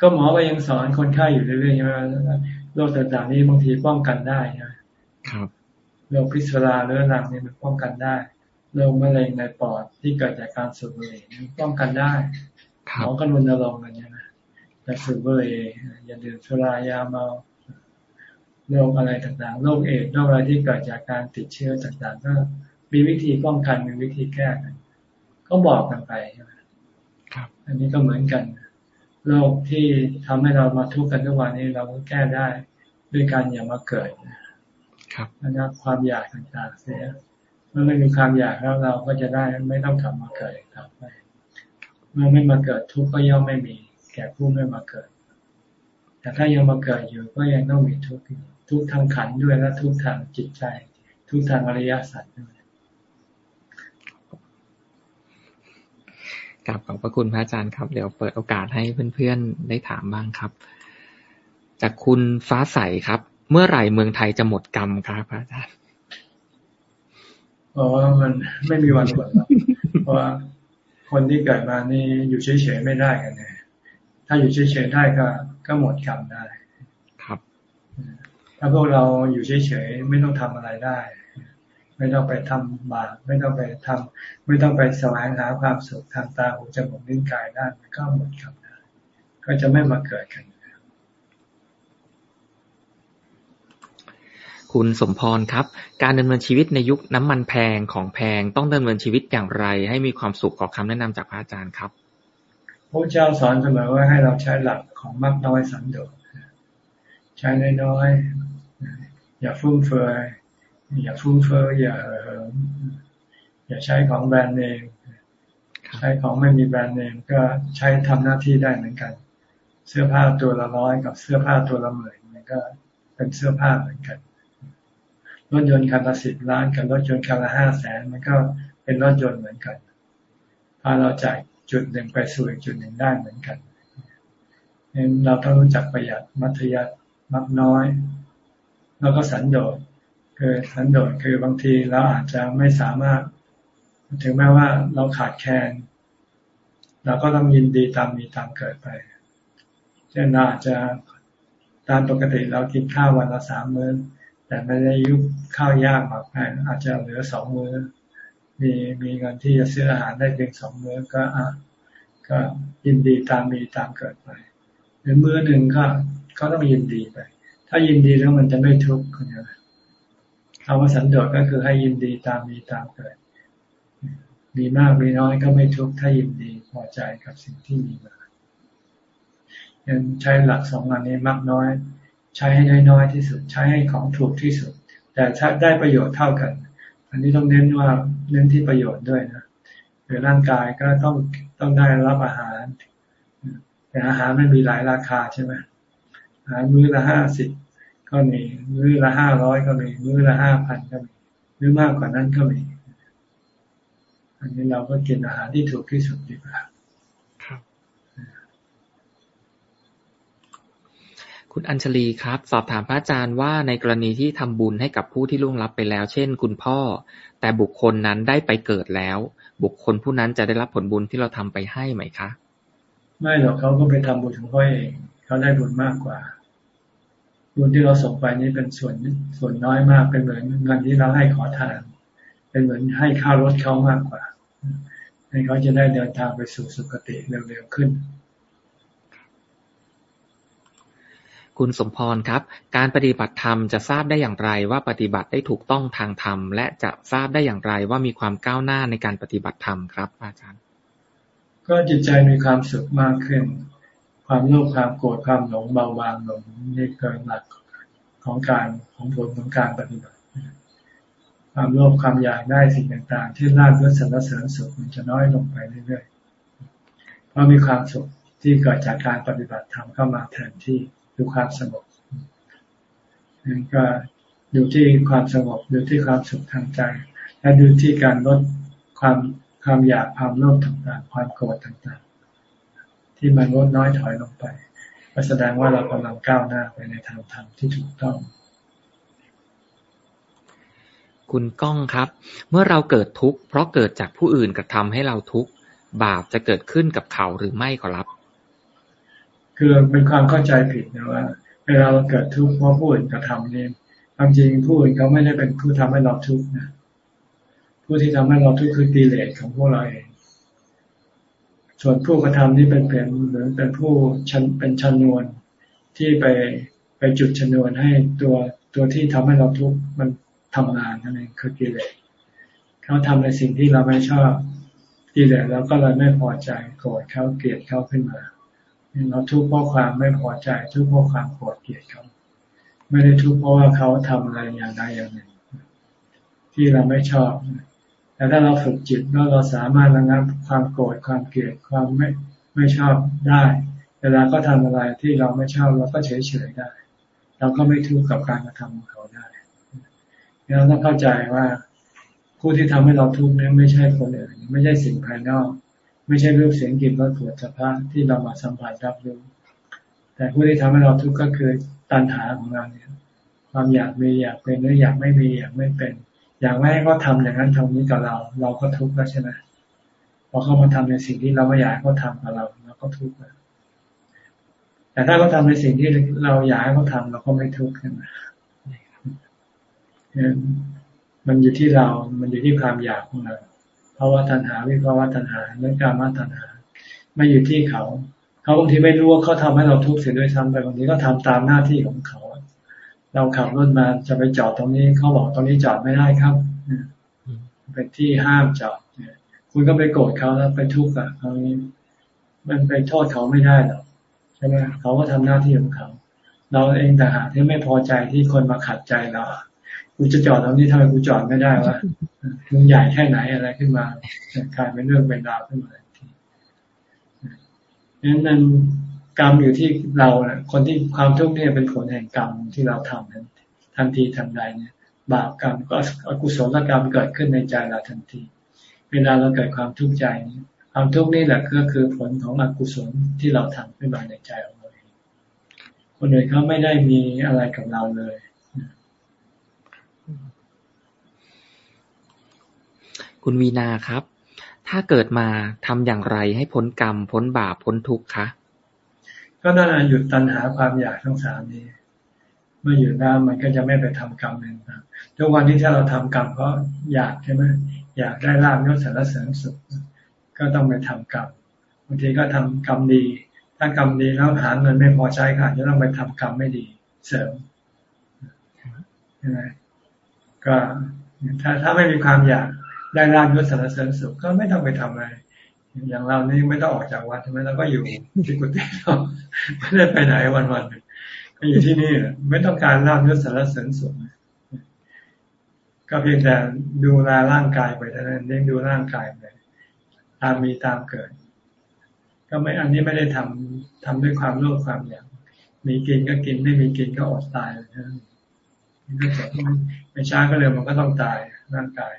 S2: ก็หมอก็ยังสอนคนไข้อยู่เรื่อยๆใช่ไหมโรคต่างๆนี้บางทีป้องกันได้ใช่ไหม
S1: ครับ
S2: โรคพิษราเรื้อรังนี่มันป้องกันได้โรคมะเร็งในปอดที่เกิดจากการสูบบุหรี่ป้องกันได้หมอก็รณรงค์กันใช่ไหมแต่สูบบุหรี่อย่าดื่มสุรายาเมาโรคอะไรต่างๆโรคเอดโรคอะไรที่เกิดจากการติดเชื้อต่างๆ ก็มีวิธีป้องกันมีวิธีแก้กันก็บอกกันไปใช่ไหม อันนี้ก็เหมือนกัน โรคที่ทำให้เรามาทุกข์กันทุกวันนี้เราก็แก้ได้ด้วยการอย่ามาเกิด
S1: ครับ
S2: นะครับความอยากต่างๆเสียเมื่อไม่มีความอยากแล้วเราก็จะได้ไม่ต้องกลับมาเกิดครับไปเมื่อไม่มาเกิดทุกข์ก็ย่อมไม่มี แก่ผู้ไม่มาเกิด แต่ถ้ายังมาเกิดอยู่ก็ยังต้องมีทุกข์ทุกทางขันด้วยและทุกทางจิตใจ ทุกทางอริยสัจด้วย
S1: กลับขอบพระคุณพระอาจารย์ครับ เดี๋ยวเปิดโอกาสให้เพื่อนๆได้ถามบ้างครับ จากคุณฟ้าใสครับ เมื่อไหร่เมืองไทยจะหมดกรรมครับพระอาจารย์
S2: อ๋อมันไม่มีวันหมดเพราะว่าคนที่เกิดมานี่อยู่เฉยๆไม่ได้กันเนี่ยถ้าอยู่เฉยๆได้ก็ ก็หมดกรรมได้
S1: ครับ
S2: ถ้าพวกเราอยู่เฉยๆไม่ต้องทำอะไรได้ ไม่ต้องไปทำบาปไม่ต้องไปทำไม่ต้องไปแสวงหาความสุขทางตาหูจมูกลิ้นกายได้มันก็หมดกับได้ก็จะไม่มาเกิดกัน
S1: คุณสมพรครับ การดำเนินชีวิตในยุคน้ำมันแพงของแพงต้องดำเนินชีวิตอย่างไร ให้มีความสุขขอคำแนะนำจากพระอาจารย์ครับ
S2: พระเจ้าสอนเสมอว่าให้เราใช้หลักของมากน้อยสันโดษใช้น้อยๆอย่าฟุ่มเฟือย อย่าฟุ่มเฟือยอย่าอย่าใช้ของแบรนด์เนมใช้ของไม่มีแบรนด์เนมก็ใช้ทำหน้าที่ได้เหมือนกัน เสื้อผ้าตัวละร้อยกับเสื้อผ้าตัวละหมื่นมันก็เป็นเสื้อผ้าเหมือนกันรถยนต์คันละสิบล้านกับรถยนต์คันละห้าแสนมันก็เป็นรถยนต์เหมือนกันพาเราจากจุดหนึ่งไปสู่อีกจุดหนึ่งได้เหมือนกันเนเราต้องรู้จักประหยัดมัธยัติมักน้อย แล้วก็สันโดษ คือสันโดษคือบางทีเราอาจจะไม่สามารถ ถึงแม้ว่าเราขาดแคลนเราก็ต้องยินดีตามมีตามเกิดไปเช่นเราอาจจะตามปกติเรากินข้าววันละสามมื้อแต่ไม่ได้ยุบข้าวยากมากแพงอาจจะเหลือสองมื้อมีมีเงินที่จะซื้ออาหารได้เพียงสองมื้อก็อะก็ยินดีตามมีตามเกิดไปหรือมื้อหนึ่งก็ก็ต้องยินดีไป ถ้ายินดีแล้วมันจะไม่ทุกข์คุณนะ คำว่าสันโดษก็คือให้ยินดีตามมีตามเกิด มีมากมีน้อยก็ไม่ทุกข์ถ้ายินดีพอใจกับสิ่งที่มีมายังใช้หลักสองอันนี้มากน้อย ใช้ให้น้อยๆที่สุด ใช้ให้ของถูกที่สุด แต่ถ้าได้ประโยชน์เท่ากัน อันนี้ต้องเน้นว่าเน้นที่ประโยชน์ด้วยนะคือร่างกายก็ต้องต้องได้รับอาหาร แต่อาหารมันมีหลายราคาใช่ไหมอาหารมื้อละห้าสิบ ก็มีมื้อละห้าร้อยก็มีมื้อละห้าพันก็มีหรือมากกว่านั้นก็มี อันนี้เราก็กินอาหารที่ถูกที่สุดดีกว่า
S1: คุณอัญชลีครับ สอบถามพระอาจารย์ว่าในกรณีที่ทำบุญให้กับผู้ที่ล่วงลับไปแล้ว เช่น คุณพ่อ แต่บุคคลนั้นได้ไปเกิดแล้ว บุคคลผู้นั้นจะได้รับผลบุญที่เราทำไปให้ไหมคะ
S2: ไม่หรอกเขาก็ไปทำบุญของเขาเอง เขาได้บุญมากกว่า บุญที่เราส่งไปนี้เป็นส่วนส่วนน้อยมากเป็นเหมือนเงินที่เราให้ขอทาน เป็นเหมือนให้ค่ารถเขามากกว่า ให้เขาจะได้เดินทางไปสู่สุคติเร็วๆขึ้น
S1: คุณสมพรครับ การปฏิบัติธรรมจะทราบได้อย่างไรว่าปฏิบัติได้ถูกต้องทางธรรม และจะทราบได้อย่างไรว่ามีความก้าวหน้าในการปฏิบัติธรรมครับ อาจารย์
S2: ก็จิตใจมีความสุขมากขึ้น ความโลภความโกรธความหลงเบาบางลงนี่เกินหลักของการของผลของการปฏิบัติ ความโลภความอยากได้สิ่งต่างๆ ที่ลาบยศสรรเสริญสุขมันจะน้อยลงไปเรื่อยๆเพราะมีความสุขที่เกิดจากการปฏิบัติธรรมเข้ามาแทนที่ดูความสงบนั่นก็ดูที่ความสงบดูที่ความสุขทางใจ และดูที่การลดความความอยากความโลภต่างๆ ความโกรธต่างๆ ที่มันลดน้อยถอยลงไป ก็แสดงว่าเรากำลังก้าวหน้าไปในทางธรรมที่ถูกต้อง
S1: คุณก้องครับ เมื่อเราเกิดทุกข์เพราะเกิดจากผู้อื่นกระทำให้เราทุกข์บาปจะเกิดขึ้นกับเขาหรือไม่ขอรับ
S2: คือเป็นความเข้าใจผิดนะว่า เวลาเราเกิดทุกข์เพราะผู้อื่นกระทำนี่ความจริงผู้อื่นเขาไม่ได้เป็นผู้ทำให้เราทุกข์นะผู้ที่ทำให้เราทุกข์คือกิเลสของพวกเราเอง ส่วนผู้กระทำนี่เป็นเป็นหมือเป็นผู้ชันเป็นชนวนที่ไปไปจุดชนวนให้ตัวตัวที่ทำให้เราทุกข์มันทำงานนั่นเองคือกิเลสเขาทำในสิ่งที่เราไม่ชอบกิเลสเราก็เลยไม่พอใจโกรธเขาเกลียดเขาขึ้นมาเราทุกข์เพราะความไม่พอใจ ทุกข์เพราะความโกรธเกลียดเขาไม่ได้ทุกข์เพราะว่าเขาทำอะไรอย่างใดอย่างหนึ่ง ที่เราไม่ชอบ แต่ถ้าเราฝึกจิตแล้วเราสามารถระงับความโกรธความเกลียดความไม่ไม่ชอบได้ เวลาก็ทำอะไรที่เราไม่ชอบเราก็เฉยเฉยได้ เราก็ไม่ทุกข์กับการกระทำของเขาได้เราต้องเข้าใจว่าผู้ที่ทำให้เราทุกข์นี้ไม่ใช่คนอื่นไม่ใช่สิ่งภายนอก ไม่ใช่รูปเสียงกลิ่นรสผลิตภัณฑ์ที่เรามาสัมผัสรับรู้แต่ผู้ที่ทำให้เราทุกข์ก็คือตัณหาของเราเนี่ยความอยากมีอยากเป็นหรืออยากไม่มีอยากไม่เป็น อยากไม่ให้เขาทาอย่างนั้นทำนี้กับเรา เราก็ทุกข์แล้วใช่ไหมพอเขามาทำในสิ่งที่เราไม่อยากให้เขาทำกับเราเราก็ทุกข์แต่ถ้าเขาทาในสิ่งที่เราอยากให้เขาทาเราก็ไม่ทุกข์ใช่ไหมมันอยู่ที่เรา มันอยู่ที่ความอยากของเราภาวะตัณหาวิภาวะตัณหาและกามตัณหา ไม่อยู่ที่เขา เขาบางทีไม่รู้ว่าเขาทาให้เราทุกข์เสียด้วยซ้ำไปบางทีก็ทำตามหน้าที่ของเขา เราขับรถมาจะไปจอดตรงนี้เขาบอกตรงนี้จอดไม่ได้ครับเป็นที่ห้ามจอดคุณก็ไปโกรธเขาแล้วไปทุกข์อะเขานี้มันไปโทษเขาไม่ได้หรอกใช่ไหมเขาก็ทำหน้าที่ของเขา เราเองแต่หากที่ไม่พอใจที่คนมาขัดใจเรากูจะจอดตรงนี้ทำไมกูจอดไม่ได้วะมึงใหญ่แค่ไหนอะไรขึ้นมากลายเป็นเรื่องเป็นราวขึ้นมาทีนั้นมัน กรรมอยู่ที่เรานะคนที่ความทุกข์เนี่ยเป็นผลแห่งกรรมที่เราทำนั้นทันทีทันใดเนี่ย บาปกรรมก็อกุศลกรรมเกิดขึ้นในใจเราทันที เวลาเราเกิดความทุกข์ใจนี้ความทุกข์นี่แหละก็คือผลของอกุศลที่เราทำขึ้นมาในใจของเราเองคนอื่นเขาไม่ได้มีอะไรกับเราเลย
S1: คุณวีนาครับ ถ้าเกิดมาทำอย่างไรให้พ้นกรรม พ้นบาปพ้นทุกข์คะ
S2: ก็นั่นหยุดตัณหาความอยากทั้งสามนี้ เมื่อหยุดได้มันก็จะไม่ไปทำกรรมนึ่งทุกวันนี้ถ้าเราทำกรรมเพราะอยากใช่ไหมอยากได้ลาบยศสารเสริญสุขก็ต้องไปทำกรรมบางทีก็ทำกรรมดี ถ้ากรรมดีแล้วหาเงินไม่พอใช้ค่ะจะต้องไปทำกรรมไม่ดีเสริมใช่ไหมก็ถ้าถ้าไม่มีความอยากได้ลาบยศสารเสริญสุขก็ไม่ต้องไปทำอะไร อย่างเรานี่ไม่ต้องออกจากวัดใช่ไหมเราก็อยู่ที่กุฏิเราไม่ได้ไปไหนวันวันก็อยู่ที่นี่ไม่ต้องการลาบยศสารเสริญสุขก็เพียงแต่ดูแลร่างกายไปเท่านั้นเลี้ยงดูร่างกายไปตามมีตามเกิด ก็ไม่อันนี้ไม่ได้ทำทำด้วยความโลภความอยากมีกินก็กินไม่มีกินก็อดตายนะก็จบไม่ช้าก็เร็วมันก็ต้องตายร่างกาย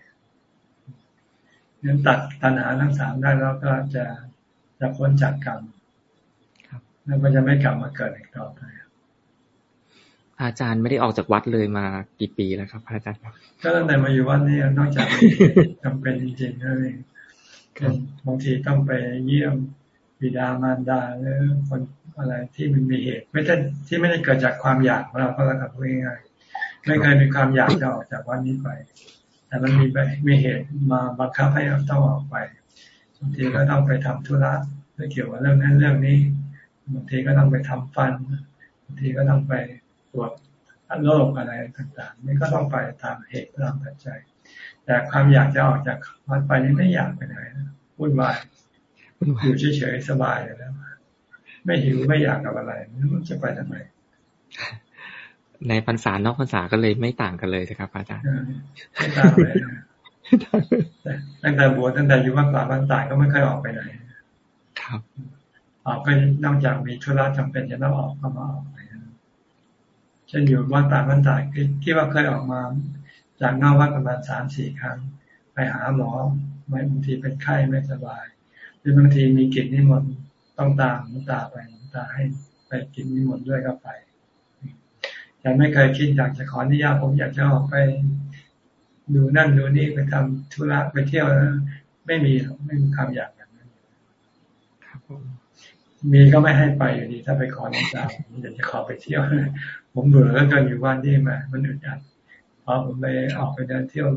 S2: นั้นตัดตัณหาทั้งสามได้แล้วก็จะจะพ้นจากกรรมแล้วก็จะไม่กลับมาเกิดอีกต่อไป
S1: อาจารย์ไม่ได้ออกจากวัดเลยมากี่ปีแล้วครับ อาจารย์ครับ
S2: ก็ตั้งแต่มาอยู่วัดนี้นอกจากจำเป็นจริงๆนั่นเองบางทีต้องไปเยี่ยมบิดามารดาหรือคนอะไรที่มันมีเหตุ ไม่ใช่ที่ไม่ได้เกิดจากความอยากของเราก็แล้วกันพูดง่ายๆไม่เคยมีความอยากจะออกจากวัดนี้ไป แต่มันมีไปมีเหตุมาบังคับให้ต้องออกไปบางทีก็ต้องไปทำธุระเกี่ยวกับเรื่องนั้นเรื่องนี้บางทีก็ต้องไปทำฟันบางทีก็ต้องไปตรวจโรคอะไรต่างๆนี่ก็ต้องไปตามเหตุตามปัจจัย แต่ความอยากจะออกจากวัดไปนี่ไม่อยากไปไหนวุ่นวายอยู่เฉยๆสบายแล้ว ไม่หิวไม่อยากกับอะไรมันจะไปทำไม
S1: ในพรรษานอกพรรษาก็เลยไม่ต่างกันเลยนะครับอาจารย์
S2: ไม่ต่างเลยตั้งแต่บวชตั้งแต่อยู่วัดป่าบ้านตายก็ไม่เคยออกไปไหน
S1: ครับ
S2: ออกก็นอกจากมีธุระจำเป็นจะต้องออกก็มาออกไปเช่นอยู่วัดป่าบ้านตายที่ว่าเคยออกมา จากนอกวัดประมาณสามสี่ครั้ง ไปหาหมอไม่บางทีเป็นไข้ไม่สบาย หรือบางทีมีกิจนิมนต์ต้องตามตาไปตาให้ไปกินนิมนต์ด้วยก็ไป แต่ไม่เคยคิดอยากจะขออนุญาตผมอยากจะออกไป ดูนั่นดูนี่ไปทำธุระไปเที่ยวนะไม่มีไม่มีความอยากแบบนั้นมีก็ไม่ให้ไปอยู่ดี ถ้าไปขออนุญาตอยากจะขอไปเที่ยวผมเบื่อแล้วกันอยู่บ้านที่มา มันอึดอัดพอผมไปออกไปเดินเที่ยว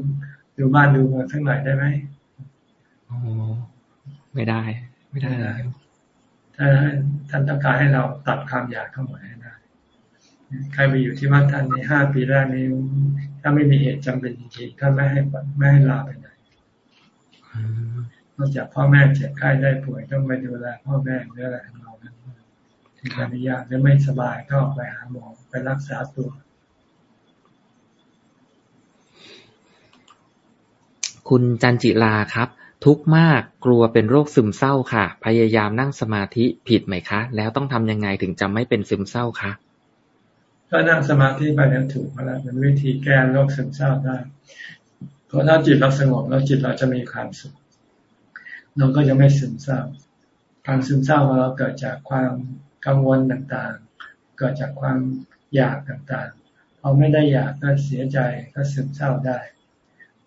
S2: ดูบ้านดูเมืองทั้งหลายได้ไหม
S1: อ๋อไม่ได้ ไม่ได้
S2: ถ้าท่านต้องการให้เราตัดความอยากทั้งหมดให้ได้ ใครไปอยู่ที่วัดท่านในห้าปีแรกนี้ ถ้าไม่มีเหตุจำเป็นจริงๆท่านไม่ให้ไม่ให้ลาไปไหนนอกจากพ่อแม่เจ็บไข้ได้ป่วยต้องไปดูแลพ่อแม่หรืออะไรของเรานั้นถึงอนุญาตหรือไม่สบายก็ออกไปหาหมอไปรักษาตัว
S1: คุณจันจิลาครับ ทุกมากกลัวเป็นโรคซึมเศร้าค่ะ พยายามนั่งสมาธิผิดไหมคะ แล้วต้องทำยังไงถึงจะไม่เป็นซึมเศร้าคะ
S2: ถ้านั่งสมาธิไปเนี่ยถูกแล้วเป็นวิธีแก้โรคซึมเศร้าได้เพราะถ้าจิตเราสงบแล้วจิตเราจะมีความสุขเราก็จะไม่ซึมเศร้าการซึมเศร้าของเราเกิดจากความกังวลต่างๆ เกิดจากความอยากต่างๆพอไม่ได้อยากก็เสียใจก็ซึมเศร้าได้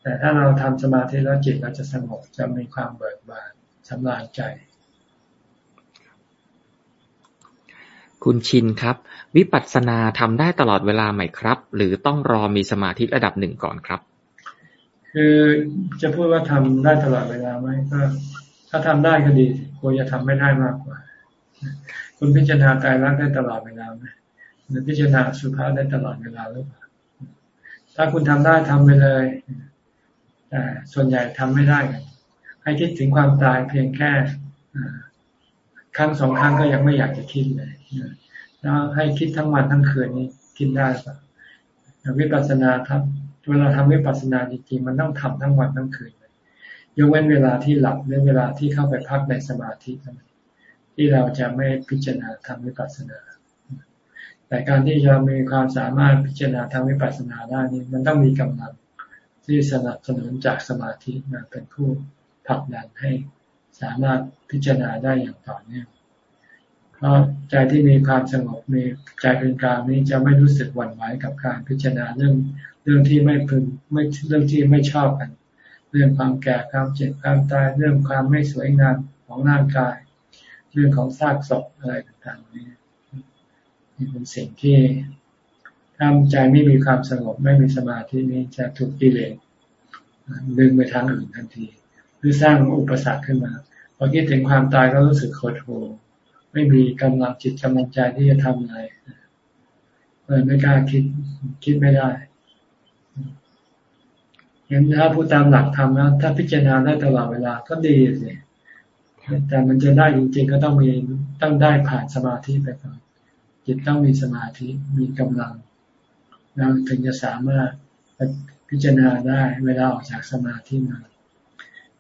S2: แต่ถ้าเราทำสมาธิแล้วจิตเราจะสงบจะมีความเบิกบานสำราญใจ
S1: คุณชินครับ วิปัสสนาทำได้ตลอดเวลาไหมครับ หรือต้องรอมีสมาธิระดับหนึ่งก่อนครับ
S2: คือจะพูดว่าทำได้ตลอดเวลาไหมก็ ถ้าทำได้ก็ดีควรจะทำไม่ได้มากกว่า คุณพิจารณาตายรักได้ตลอดเวลาไหมหรือพิจารณาสุภาพได้ตลอดเวลาหรือเปล่าถ้าคุณทำได้ทำไปเลยแต่ส่วนใหญ่ทำไม่ได้กันให้คิดถึงความตายเพียงแค่ครั้งสองครั้งก็ยังไม่อยากจะคิดเลย แล้วให้คิดทั้งวันทั้งคืนนี้คิดได้ปะวิปัสสนาครับเวลาทำวิปัสสนาจริงๆมันต้องทำทั้งวันทั้งคืนยกเว้นเวลาที่หลับหรือเวลาที่เข้าไปพักในสมาธิที่เราจะไม่พิจารณาทำวิปัสสนา แต่การที่จะมีความสามารถพิจารณาทำวิปัสสนาได้นี้มันต้องมีกำลังที่สนับสนุนจากสมาธิมาเป็นผู้ผลักดันให้สามารถพิจารณาได้อย่างต่อเนื่อง พราะใจที่มีความสงบมีใจเป็นกลางนี้จะไม่รู้สึกหวั่นไหวกับการพิจารณาเรื่องเรื่องที่ไม่พึงไม่เรื่องที่ไม่ชอบกัน เรื่องความแก่ความเจ็บความตายเรื่องความไม่สวยงามของร่างกาย เรื่องของซากศพอะไรต่างๆนี้นี่เป็นสิ่งที่ถ้าใจไม่มีความสงบไม่มีสมาธินี้จะถูกกิเลสดึงไปทางอื่นทันที หรือสร้างอุปสรรคขึ้นมาพอคิดถึงความตายก็รู้สึกโคตรโห ไม่มีกำลังจิตกำลังใจที่จะทำอะไรเลยไม่กล้าคิดคิดไม่ได้งั้นถ้าพูดตามหลักธรรมแล้วถ้าพิจารณาได้ตลอดเวลาก็ดีสิแต่มันจะได้จริงๆก็ต้องมีต้องได้ผ่านสมาธิไปก่อนจิตต้องมีสมาธิมีกำลังแล้วถึงจะสามารถพิจารณาได้เวลาออกจากสมาธิมา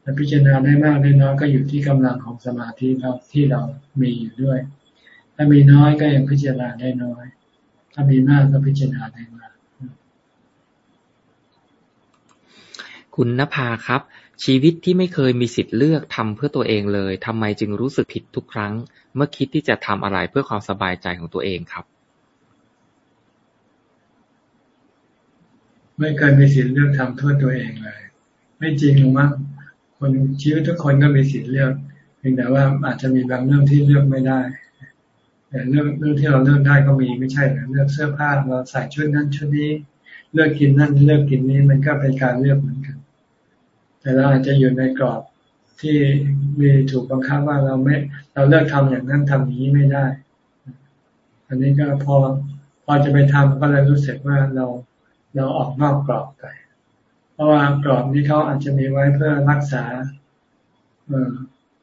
S2: แต่พิจารณาได้มากได้น้อยก็อยู่ที่กำลังของสมาธิเราที่เรามีอยู่ด้วย ถ้ามีน้อยก็ยังพิจารณาได้น้อย ถ้ามีมากก็พิจารณาได้มาก
S1: คุณนภาครับ ชีวิตที่ไม่เคยมีสิทธิ์เลือกทำเพื่อตัวเองเลยทำไมจึงรู้สึกผิดทุกครั้ง เมื่อคิดที่จะทำอะไรเพื่อความสบายใจของตัวเองครับ
S2: ไม่เคยมีสิทธิ์เลือกทำเพื่อตัวเองเลย ไม่จริงหรือมั้ง คนชีวิตทุกคนก็มีสิทธิ์เลือกเพียงแต่ว่าอาจจะมีบางเรื่องที่เลือกไม่ได้แต่เรื่องเรื่องที่เราเลือกได้ก็มีไม่ใช่หรือเลือกเสื้อผ้าเราใส่ชุดนั้นชุดนี้ เลือกกินนั่นเลือกกินนี้มันก็เป็นการเลือกเหมือนกัน แต่เราอาจจะอยู่ในกรอบที่มีถูกบังคับว่าเราไม่ เราเลือกทำอย่างนั้นทำอย่านี้ไม่ได้ อันนี้ก็พอพอจะไปทำก็เลยรู้สึกว่าเราเราออกนอกกรอบไป เพราะว่ากรอบนี้เขาอาจจะมีไว้เพื่อรักษา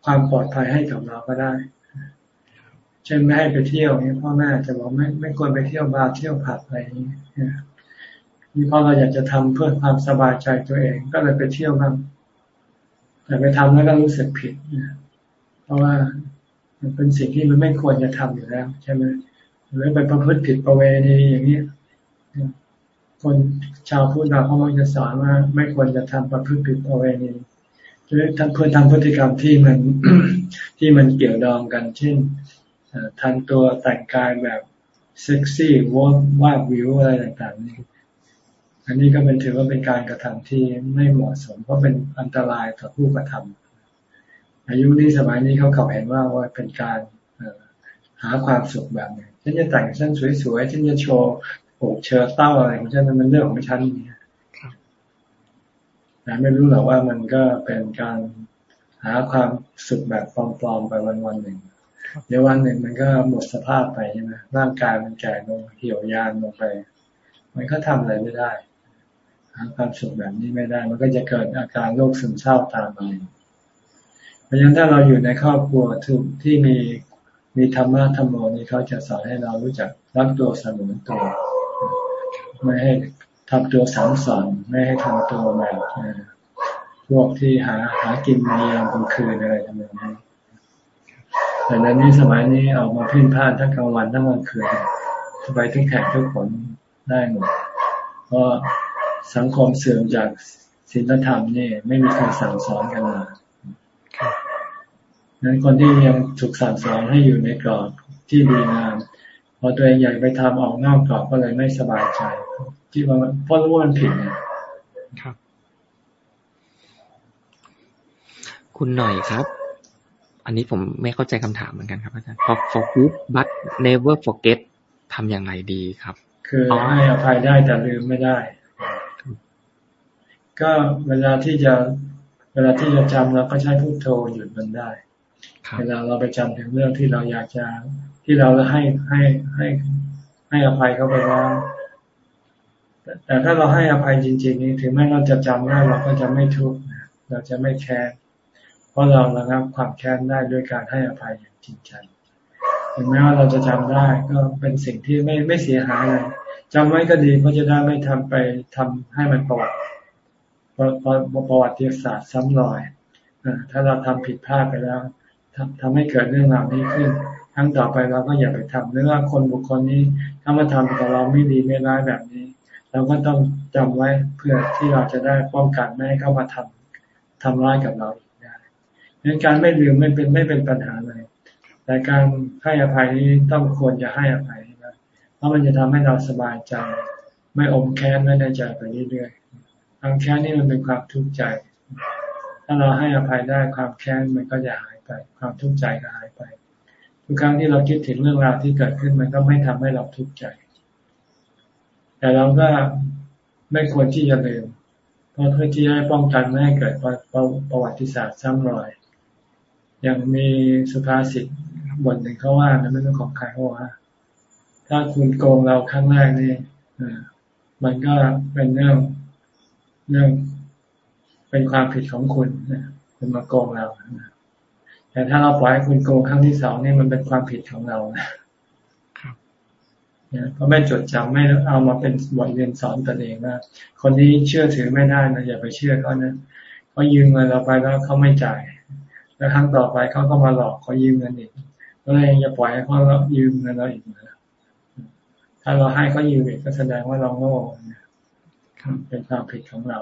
S2: ความปลอดภัยให้กับเราก็ได้ เช่นไม่ให้ไปเที่ยวเนี่ยพ่อแม่จะบอกไม่ไม่ควรไปเที่ยวบาร์เที่ยวผับอะไรอย่างนี้นี่พอเราอยากจะทำเพื่อความสบายใจตัวเอง ก็เลยไปเที่ยวบ้างแต่ไปทำแล้วก็รู้สึกผิดเพราะว่ามันเป็นสิ่งที่มันไม่ควรจะทำอยู่แล้วใช่ไหมหรือไปประพฤติผิดประเวณีอย่างนี้ คนชาวพุทธเราเขามักจะสอนว่าไม่ควรจะทำประพฤติผิดประเวณีหรือทำเพื่อทำพฤติกรรมที่มันที่มันเกี่ยวดองกัน เช่นทำตัวแต่งกายแบบเซ็กซี่วอดวาดวิวอะไรต่างๆนี่อันนี้ก็เป็นถือว่าเป็นการกระทำที่ไม่เหมาะสม เพราะเป็นอันตรายต่อผู้กระทำอายุนี้สมัยนี้เขาเขาเห็นว่าว่าเป็นการหาความสุขแบบหนึ่งฉันจะแต่งฉันสวยๆฉันจะโชว์ ผูกเชื้อเต้าอะไรของฉันมันเรื่องของฉันนี่แต่ไม่รู้หรอกว่ามันก็เป็นการหาความสุขแบบปลอมๆไปวันวันหนึ่ง เดี๋ยววันหนึ่งมันก็หมดสภาพไปใช่ไหมร่างกายมันแก่ลงเหี่ยวยานลงไป มันก็ทำอะไรไม่ได้หาความสุขแบบนี้ไม่ได้ มันก็จะเกิดอาการโรคซึมเศร้าตามมาเพราะฉะนั้นถ้าเราอยู่ในครอบครัวทุกที่มีมีธรรมะธรรมโมนี่เขาจะสอนให้เรารู้จักรักตัวสมุนตัว ไม่ให้ทำตัวสามสอนไม่ให้ทำตัวแบบพวกที่หาหากินในยามกลางคืนอะไรทำนองนี้แต่ในนี้สมัยนี้ออกมาพิ้นพลาดทั้งกลางวันทั้งกลางคืนสบายทุกแขกทุกคนได้หมดเพราะสังคมเสื่อมจากศีลธรรมนี่ไม่มีการสั่งสอนกันมานั้นคนที่ยังถูกสั่งสอนให้อยู่ในกรอบที่ดีงาม พอตัวเองอยากไปทำออกนอกกรอบก็เลยไม่สบายใจที่ว่าเพราะรู้ว่ามันผิดเนี่ยครับ
S1: คุณหน่อยครับ อันนี้ผมไม่เข้าใจคำถามเหมือนกันครับอาจารย์ forgive but never forget ทำอย่างไรดีครับ
S2: คือให้อภัยได้แต่ลืมไม่ได้ ก็เวลาที่จะเวลาที่จะจำเราก็ใช้พุทโธหยุดมันได้ เวลาเราไปจำถึงเรื่องที่เราอยากจะที่เราให้ให้ให้ให้อภัยเขาไปแล้วแต่ถ้าเราให้อภัยจริง ๆ นี่ถึงแม้เราจะจำได้เราก็จะไม่ทุกข์เราจะไม่แค้นเพราะเราระงับความแค้นได้ด้วยการให้อภัยอย่างจริงใจถึงแม้ว่าเราจะจำได้ก็เป็นสิ่งที่ไม่ไม่เสียหายเลยจำไว้ก็ดีเพราะจะได้ไม่ทำไปทำให้มันประวัติประวัติศาสตร์ซ้ำรอยถ้าเราทำผิดพลาดไปแล้ว ทำทำให้เกิดเรื่องราวนี้ขึ้นครั้งต่อไปเราก็อย่าไปทำหรือว่าคนบุคคลนี้ถ้ามาทำกับเราไม่ดีไม่ร้ายแบบนี้ เราก็ต้องจำไว้เพื่อที่เราจะได้ป้องกันไม่ให้เข้ามาทำทำร้ายกับเราอีกได้ดังนั้นการไม่ลืมไม่เป็นไม่เป็นปัญหาเลยแต่การให้อภัยนี้ต้องควรจะให้อภัยนะเพราะมันจะทำให้เราสบายใจ ไม่อมแค้นไม่ในใจไปเรื่อยๆความแค้นนี่มันเป็นความทุกข์ใจ ถ้าเราให้อภัยได้ความแค้นมันก็จะหาย ไปความทุกข์ใจก็หายไปทุกครั้งที่เราคิดถึงเรื่องราวที่เกิดขึ้นมันก็ไม่ทำให้เราทุกข์ใจ แต่เราก็ไม่ควรที่จะลืมเพราะเพื่อที่จะป้องกันไม่ให้เกิดประวัติศาสตร์ซ้ำรอยอย่างมีสุภาษิตบทหนึ่งเขาว่านะไม่ต้องของใครเขาว่า ถ้าคุณโกงเราครั้งแรกนี่มันก็เป็นเรื่องเรื่องเป็นความผิดของคุณคุณมาโกงเรา แต่ถ้าเราปล่อยให้คุณโกงครั้งที่สองนี่มันเป็นความผิดของเรานะเพราะไม่จดจำไม่เอามาเป็นบทเรียนสอนตนเองว่าคนนี้เชื่อถือไม่ได้นะอย่าไปเชื่อเขานะเขายืมเงินเราไปแล้วเขาไม่จ่าย แล้วครั้งต่อไปเขาก็มาหลอกเขายืมเงินอีกก็เลยจะปล่อยให้เขายืมเงินเราอีกนะถ้าเราให้เขายืมอีกก็แสดงว่าเราโง่เป็นความผิดของเรา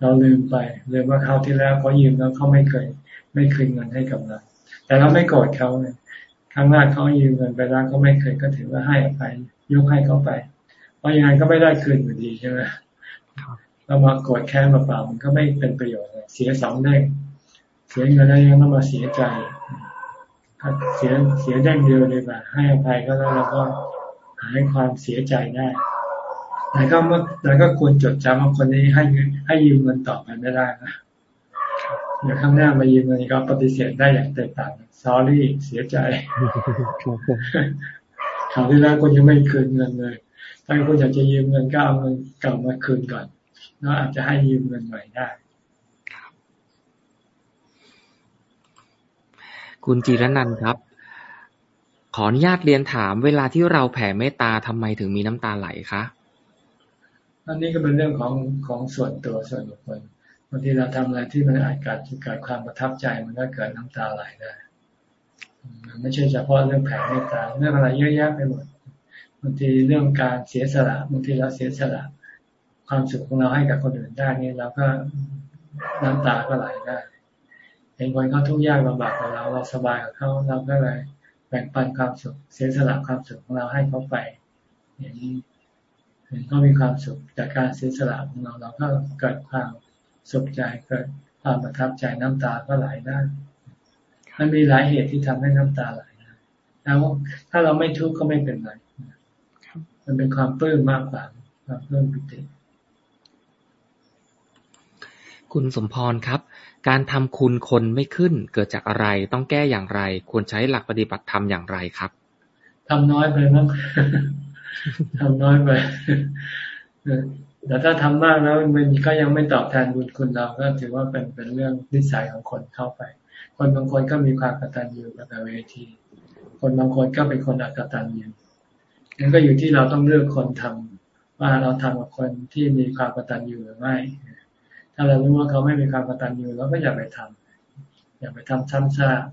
S2: เราลืมไปลืมว่าเขาที่แล้วเขายืมแล้วเขาไม่เคย ไม่คืนเงินให้กับเราแต่เราไม่โกรธเขาเนี่ยครั้งแรกเขายืมเงินไปแล้วก็ไม่เคยก็ถือว่าให้ไปยกให้เขาไป เพราะยังไงก็ไม่ได้คืนอยู่ดีใช่ไหมเรามาโกรธแค้นมาเปล่ามันก็ไม่เป็นประโยชน์เลยเสียสองเด้งเสียเงินแล้วยังต้องมาเสียใจเสียเสียแด้งเดียวเลยแบบให้อภัยก็แล้วเราก็หายความเสียใจได้แต่ก็เมื่อแต่ก็ควรจดจำว่าคนนี้ให้ให้ยืมเงินต่อไปไม่ได้นะ เดี๋ยวข้างหน้ามายืมเงินก็ปฏิเสธได้อย่างแตกต่างซอรี่เสียใจคราวที่แล้วคุณยังไม่คืนเงินเลย ถ้าคุณอยากจะยืมเงินก็เอาเงินเก่ามาคืนก่อน แล้วอาจจะให้ยืมเงินใหม่ได้
S1: คุณจีรนันครับ ขออนุญาตเรียนถาม เวลาที่เราแผ่เมตตาทำไมถึงมีน้ำตาไหลคะ
S2: อันนี้ก็เป็นเรื่องของของส่วนตัวส่วนบุคคลบางทีเราทำอะไรที่มันอาจเกิดเกิดความประทับใจมันก็เกิดน้ำตาไหลได้ไม่ใช่เฉพาะเรื่องแผ่เมตตาเรื่องอะไรเยอะแยะไปหมดบางทีเรื่องการเสียสละบางทีเราเสียสละ ความสุขของเราให้กับคนอื่นได้นี่เราก็น้ำตาก็ไหลได้เห็นคนเขาทุกข์ยากลำบากกับเราเราสบายกับเขาเราก็เลยแบ่งปันความสุข เสียสละความสุขของเราให้เขาไปอย่างนี้เห็นเขามีความสุขจากการเสียสละของเราเราก็เกิดความ สุขใจเกิดความประทับใจน้ำตาก็ไหลได้ มันมีหลายเหตุที่ทำให้น้ำตาไหลนะแล้วถ้าเราไม่ทุกข์ก็ไม่เป็นไร มันเป็นความปลื้มมากกว่าความปลื้มปิติ
S1: คุณสมพรครับ การทำคุณคนไม่ขึ้นเกิดจากอะไร ต้องแก้อย่างไร ควรใช้หลักปฏิบัติธรรมอย่างไรครับ
S2: ทำน้อยไปมั้งทำน้อยไป แต่ถ้าทำมากแล้วมันก็ยังไม่ตอบแทนบุญคุณเราก็ถือว่าเป็นเป็นเรื่องนิสัยของคนเข้าไป คนบางคนก็มีความกตัญญูกตเวที คนบางคนก็เป็นคนอกตัญญูนั่นก็อยู่ที่เราต้องเลือกคนทำว่าเราทำกับคนที่มีความกตัญญูหรือไม่ ถ้าเรารู้ว่าเขาไม่มีความกตัญญูเราก็อย่าไปทำอย่าไปทำซ้ำซาก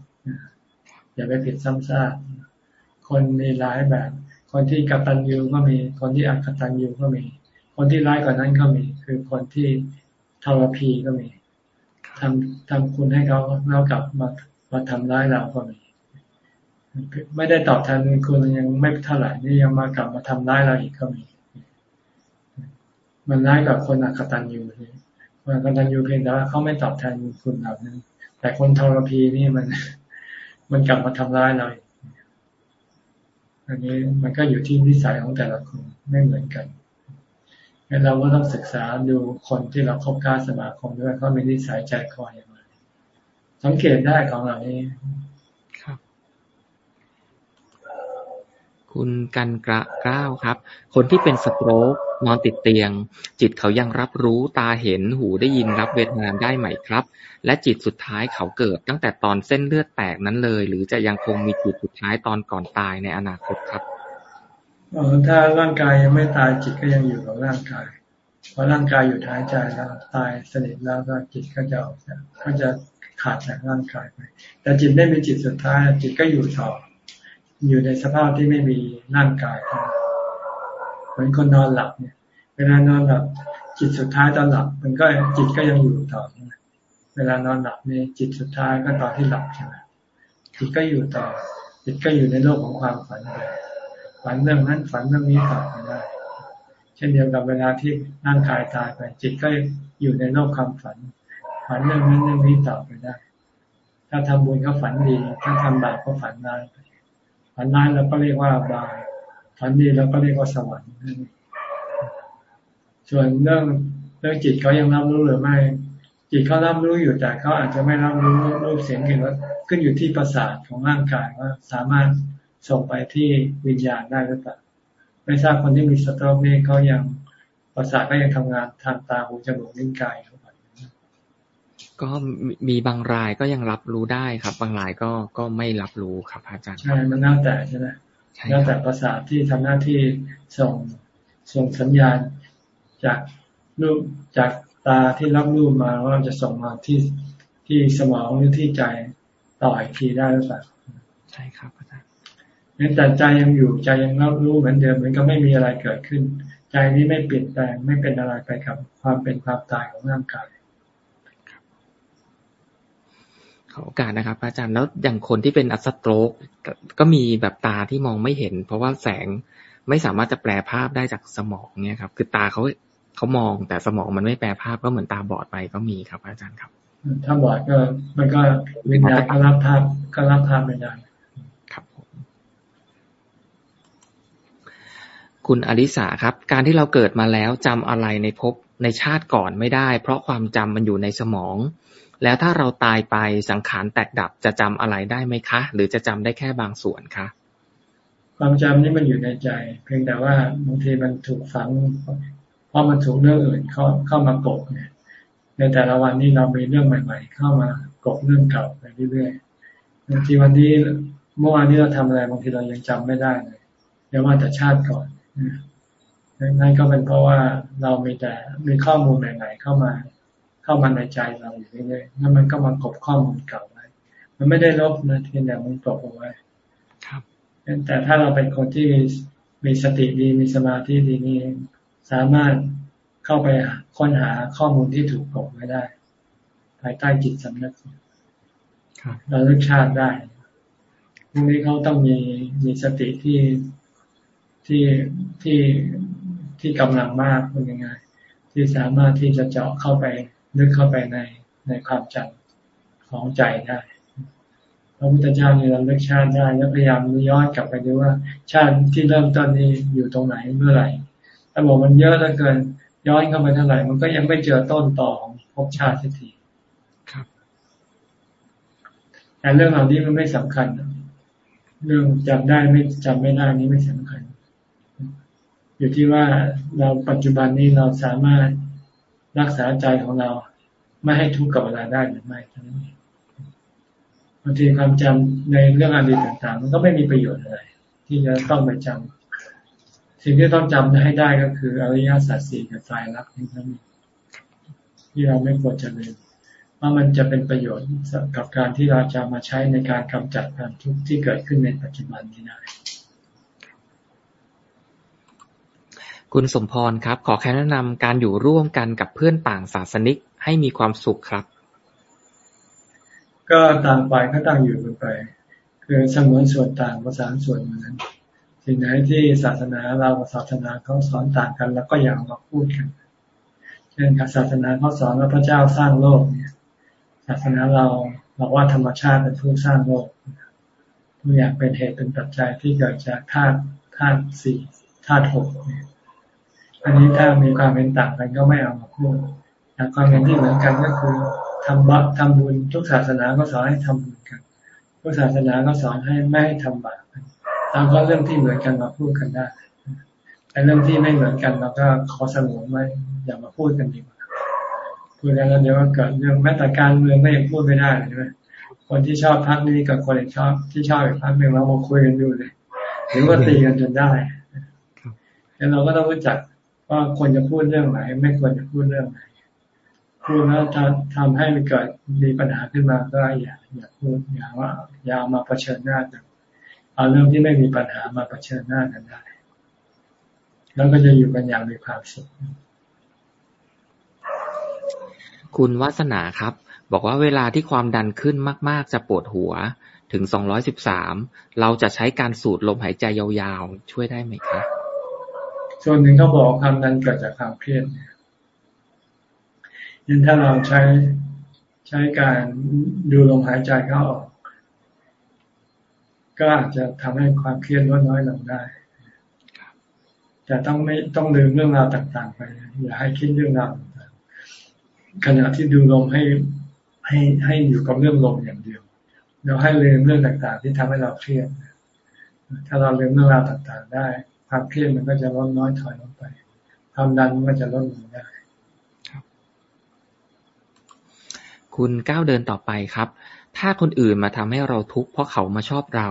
S2: อย่าไปผิดซ้ำซากคนมีหลายแบบ คนที่กตัญญูก็มี คนที่อกตัญญูก็มี คนที่ร้ายกว่านั้นก็มี คือคนที่ทรพีก็มีทำทำคุณให้เขาแล้วกลับมามาทำร้ายเราก็มี ไม่ได้ตอบแทนคุณยังไม่เท่าไหร่นี่ยังมากลับมาทำร้ายเราอีกก็มี มันร้ายกับคนอักตันยูคนอักตันยูเพียงแต่ว่าเขาไม่ตอบแทนคุณเรานั้นแต่คนทรพีนี่มัน มันกลับมาทำร้ายเราอันนี้มันก็อยู่ที่นิสัยของแต่ละคนไม่เหมือนกัน งั้นเราก็ต้องศึกษาดูคนที่เราคบค้าสมาคมด้วยเขามีนิสัยใจคออย่างไรสังเกตได้ของเรานี้
S1: ครับ คุณกันกระกล้าวครับ คนที่เป็นสโตรกนอนติดเตียง จิตเขายังรับรู้ตาเห็นหูได้ยินรับเวทนาได้ไหมครับ และจิตสุดท้ายเขาเกิดตั้งแต่ตอนเส้นเลือดแตกนั้นเลย หรือจะยังคงมีจิตสุดท้ายตอนก่อนตายในอนาคตครับ
S2: ถ้าร่างกายยังไม่ตายจิตก็ยังอยู่กับร่างกายพอร่างกายอยู่ท้ายใจแล้วตายสนิทแล้วก็จิตก็จะออกจากก็จะขาดจากร่างกายไป แต่จิตไม่มีจิตสุดท้ายจิตก็อยู่ต่อ อยู่ในสภาพที่ไม่มีร่างกายเหมือนคนนอนหลับเนี่ย เวลานอนหลับ จิตสุดท้ายตอนหลับ มันก็จิตก็ยังอยู่ต่อเวลานอนหลับเนี่ยจิตสุดท้ายก็ตอนที่หลับใช่ไหมจิตก็อยู่ต่อ จิตก็อยู่ในโลกของความฝันไป ฝันเรื่องนั้นฝันเรื่องนี้ต่อไปได้ เช่นเดียวกับเวลาที่ร่างกายตายไป จิตก็อยู่ในโลกความฝัน ฝันเรื่องนั้นเรื่องนี้ต่อไปได้ ถ้าทำบุญก็ฝันดี ถ้าทำบาปก็ฝันร้ายฝันร้ายเราก็เรียกว่าบาปฝันดีเราก็เรียกว่าสวรรค์ส่วนเรื่องเรื่องจิตเขายังรับรู้หรือไม่จิตเขารับรู้อยู่แต่เขาอาจจะไม่รับรู้รูปเสียงกลิ่นรสขึ้นอยู่ที่ประสาทของร่างกายว่าสามารถ ส่งไปที่วิญญาณได้หรือเปล่าไม่ทราบคนที่มีสตรอกนี่เขายังประสาทก็ยังทำงานทางตาหูจมูกลิ้นกายเขา
S1: ก็มีบางรายก็ยังรับรู้ได้ครับ บางรายก็ก็ไม่รับรู้ครับอาจารย์
S2: ใช่มันน่าแต่ใช่ไหมน่าแต่ประสาทที่ทำหน้าที่ส่งส่งสัญญาณจากรูปจากตาที่รับรูปมาว่าจะส่งมาที่ที่สมองหรือที่ใจต่ออีกทีได้หรือเปล่า
S1: ใช่ครับอาจารย์
S2: แต่ใจยังอยู่ใจยังรับรู้เหมือนเดิมเหมือนก็ไม่มีอะไรเกิดขึ้น ใจนี้ไม่เปลี่ยนแปลงไม่เป็นอะไรไปกับความเป็นความตายของร่างกาย
S1: ขอโอกาสนะครับ อาจารย์แล้วอย่างคนที่เป็นอัสโตรกก็มีแบบตาที่มองไม่เห็น เพราะว่าแสงไม่สามารถจะแปลภาพได้จากสมองเนี่ยครับ คือตาเขาเขามองแต่สมองมันไม่แปลภาพก็เหมือนตาบอดไปก็มีครับ อาจารย์ครับ
S2: ถ้าบอดก็มันก็วิญญาณก็รับภาพก็รับภาพไม่ได้
S1: ครับผม คุณอลิสาครับ การที่เราเกิดมาแล้วจำอะไรในภพในชาติก่อนไม่ได้ เพราะความจำมันอยู่ในสมอง แล้วถ้าเราตายไปสังขารแตกดับจะจำอะไรได้ไหมคะ หรือจะจำได้แค่บางส่วนคะ
S2: ความจำนี่มันอยู่ในใจ เพียงแต่ว่าบางทีมันถูกฝัง เพราะมันถูกเรื่องอื่นเข้าเข้ามากบเนี่ยในแต่ละวันนี้เรามีเรื่องใหม่ ๆ เข้ามากบเรื่องเก่าไปเรื่อยๆบางทีวันนี้เมื่อวานนี้เราทำอะไรบางทีเรายังจำไม่ได้เลยเดี๋ยวว่าแต่ชาติก่อน นั่นก็เป็นเพราะว่าเรามีแต่มีข้อมูลใหม่ๆเข้ามา เข้ามาในใจเราอยู่เรื่อยๆแล้วมันก็มากบข้อมูลเก่าไว้ มันไม่ได้ลบนะเพียงแต่มันกบเอาไว้
S1: ครับ
S2: แต่ถ้าเราเป็นคนที่มีสติดีมีสมาธิดีนี่สามารถเข้าไปค้นหาข้อมูลที่ถูกกบไว้ได้ ภายใต้จิตสำนึกเราเลือกชาติได้พวกนี้เขาต้องมีมีสติที่ ที่ที่ที่กำลังมากเป็นยังไงที่สามารถที่จะเจาะเข้าไปนึกเข้าไปในในความจำของใจได้พระพุทธเจ้าเนี่ยเราเลือกชาติได้แล้วพยายามย้อนกลับไปดูว่า ชาติที่เริ่มต้นนี้อยู่ตรงไหนเมื่อไหร่ถ้าบอกมันเยอะเหลือเกิน ย้อนเข้าไปเท่าไหร่ มันก็ยังไม่เจอต้นต่อของภพชาติสักที
S1: ครับ
S2: แต่เรื่องเหล่านี้มันไม่สำคัญ เรื่องจำได้ไม่จำไม่ได้นี้ไม่สำคัญ อยู่ที่ว่าเราปัจจุบันนี้เราสามารถรักษาใจของเรา ไม่ให้ทุกข์กับเวลาได้หรือไม่เท่านั้นเองบางทีความจำในเรื่องอดีตต่างๆ มันก็ไม่มีประโยชน์อะไรที่จะต้องไปจำสิ่งที่ต้องจำให้ได้ก็คืออริยสัจสี่กับสายรักนี่เท่านั้นที่เราไม่ควรจะลืมว่ามันจะเป็นประโยชน์กับการที่เราจะมาใช้ในการกำจัดความทุกข์ที่เกิดขึ้นในปัจจุบันนี้ได้
S1: คุณสมพรครับ ขอแค่แนะนำการอยู่ร่วมกันกับเพื่อนต่างศาสนิกให้มีความสุขครับ
S2: ก็ต่างไปก็ต่างอยู่กันไป คือสมวนส่วนต่างภาษาส่วนเหมือนนั้นสิ่งไหนที่ศาสนาเรากับศาสนาเขาสอนต่างกัน แล้วก็อย่ามาพูดกัน เช่นศาสนาเขาสอนว่าพระเจ้าสร้างโลกเนี่ย ศาสนาเราบอกว่าธรรมชาติเป็นผู้สร้างโลกทุกอย่างเป็นเหตุเป็นปัจจัยที่เกิดจากธาตุธาตุสี่ธาตุหกเนี่ย อันนี้ถ้ามีความเป็นต่างกันก็ไม่เอามาพูดแต่ความเป็นที่เหมือนกันก็คือทำบัตทำบุญ ทุกศาสนาก็สอนให้ทำบุญกัน ทุกศาสนาก็สอนให้ไม่ให้ทำบาปเราก็เรื่องที่เหมือนกันมาพูดกันได้แต่เรื่องที่ไม่เหมือนกันเราก็ขอสงวนไว้อย่ามาพูดกันดีกว่าพูดแล้วเดี๋ยวก็เกิดเรื่องแม้แต่การเมืองก็ยังพูดไม่ได้ใช่ไหมคนที่ชอบพักนี้กับคนที่ชอบที่ชอบอีกพักหนึ่งเรามาคุยกันดูเลยหรือว่าตีกันจนได้แล้วเราก็ต้องรู้จัก ว่าควรจะพูดเรื่องไหน ไม่ควรจะพูดเรื่องไหนพูดแล้วทำให้มันเกิดมีปัญหาขึ้นมาก็อย่าอย่าพูดอย่าว่าอย่ามาเผชิญหน้ากันเอาเรื่องที่ไม่มีปัญหามาเผชิญหน้ากันได้ แล้วก็จะอยู่กันอย่างมีความสุข
S1: คุณวัสนาครับ บอกว่าเวลาที่ความดันขึ้นมาก ๆ จะปวดหัวถึง 213 เราจะใช้การสูดลมหายใจยาวๆ ช่วยได้ไหมครับ
S2: ส่วนหนึ่งเขาบอกความดันเกิดจากความเครียดเนี่ยันถ้าเราใช้ใช้การดูลมหายใจเข้าออก ก็อาจจะทำให้ความเครียดลดน้อยลงได้แต่ต้องไม่ต้องลืมเรื่องราวต่าง ๆ ไป อย่าให้คิดเรื่องราวต่างๆขณะที่ดูลมให้ให้ให้อยู่กับเรื่องลมอย่างเดียวเราให้ลืมเรื่องต่างๆ ที่ทำให้เราเครียดถ้าเราลืมเรื่องราวต่างๆ ได้ ความเครียดมันก็จะลดน้อยถอยลงไปความดันมันก็จะลดลงได้
S1: คุณก้าวเดินต่อไปครับ ถ้าคนอื่นมาทำให้เราทุกข์เพราะเขามาชอบเรา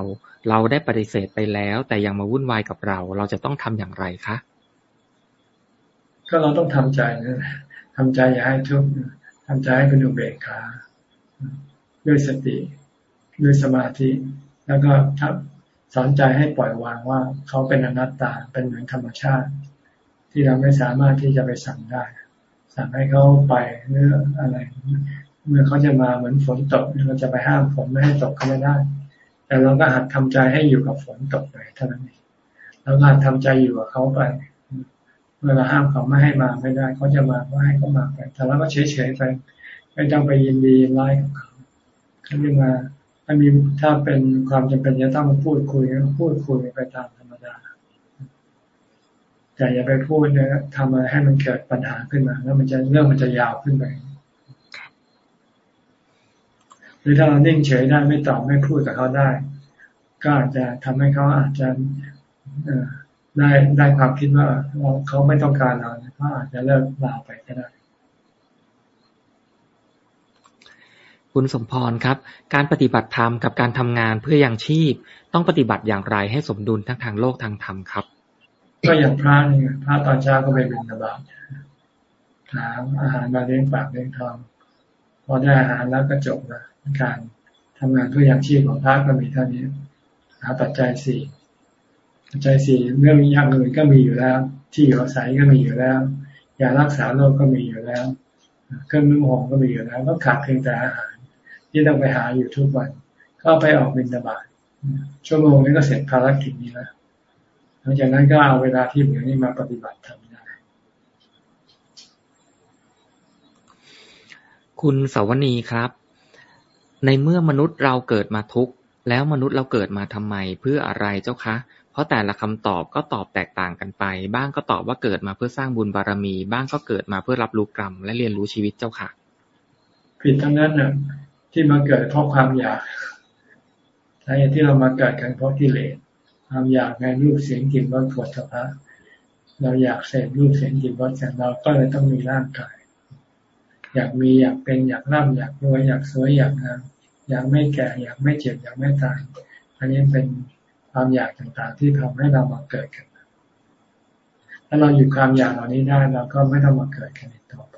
S1: เราได้ปฏิเสธไปแล้ว แต่ยังมาวุ่นวายกับเรา เราจะต้องทำอย่างไรคะ
S2: ก็เราต้องทำใจนะทำใจอย่าให้ทุกข์ทำใจให้เป็นอุเบกขาด้วยสติ ด้วยสมาธิ แล้วก็ สอนใจให้ปล่อยวางว่าเขาเป็นอนัตตาเป็นเหมือนธรรมชาติ ที่เราไม่สามารถที่จะไปสั่งได้ สั่งให้เขาไปเรื่ออะไร เมื่อเขาจะมาเหมือนฝนตกเราจะไปห้ามฝนไม่ให้ตกก็ไม่ได้ แต่เราก็หัดทำใจให้อยู่กับฝนตกไปเท่านั้นเองเราหัดทำใจอยู่กับเขาไปเมื่อเราห้ามเขาไม่ให้มาไม่ได้เขาจะมาก็ให้เขามาไปแต่เราก็เฉยๆไปไม่ต้องไปยินดียินร้ายกับเขาเขาจะมา ถ้ามีถ้าเป็นความจำเป็นจะต้องพูดคุยก็พูดคุยไปตามธรรมดาแต่อย่าไปพูดนะทำอะไรให้มันเกิดปัญหาขึ้นมา แล้วมันจะเรื่องมันจะยาวขึ้นไปหรือถ้าเรานิ่งเฉยได้ไม่ตอบไม่พูดกับเขาได้ ก็อาจจะทำให้เขาอาจจะได้ได้ความคิดว่าเขาไม่ต้องการเราเขาอาจจะเลิกลาไปก็ได้
S1: คุณสมพรครับ การปฏิบัติธรรมกับการทำงานเพื่อยังชีพ ต้องปฏิบัติอย่างไรให้สมดุลทั้งทางโลกทางธรรมครับ
S2: ก็อย่างพระนี่พระตอนเช้าก็ไปบิณฑบาตหาอาหารมาเลี้ยงปากเลี้ยงท้องพอได้อาหารแล้วก็จบละการทำงานเพื่อยังชีพของพระก็มีเท่านี้หาปัจจัยสี่ปัจจัยสี่เรื่องอย่างอื่นก็มีอยู่แล้ว ที่อยู่อาศัยก็มีอยู่แล้วยารักษาโรคก็มีอยู่แล้ว เครื่องนุ่งห่มก็มีอยู่แล้ว ก็ขาดเพียงแต่อาหาร ที่ต้องไปหาอยู่ทุกวัน ก็ไปออกบินตบาทชั่วโมงนี้ก็เสร็จภารกิจนี้แล้วหลังจากนั้นก็เอาเวลาที่เหลือนี้มาปฏิบัติทำได้
S1: คุณสาวนีครับ ในเมื่อมนุษย์เราเกิดมาทุกข์แล้วมนุษย์เราเกิดมาทำไมเพื่ออะไรเจ้าคะ เพราะแต่ละคำตอบก็ตอบแตกต่างกันไป บ้างก็ตอบว่าเกิดมาเพื่อสร้างบุญบารมี บ้างก็เกิดมาเพื่อรับรู้กรรม และเรียนรู้ชีวิตเจ้าค่ะ
S2: ผิดทั้งนั้นน่ะ ที่มาเกิดเพราะความอยากสาเหตุที่เรามาเกิดกันเพราะกิเลสความอยากในรูปเสียงกลิ่นรสผลสะพะเราอยากเสพรูปเสียงกลิ่นรสแต่เราก็เลยต้องมีร่างกาย อยากมีอยากเป็นอยากร่ำอยากรวยอยากสวยอยากงามอยากไม่แก่อยากไม่เจ็บอยากไม่ตายอันนี้เป็นความอยากต่างๆ ที่ทำให้เรามาเกิดกันถ้าเราหยุดความอยากเหล่านี้ได้เราก็ไม่ต้องมาเกิดกันอีกต่อไป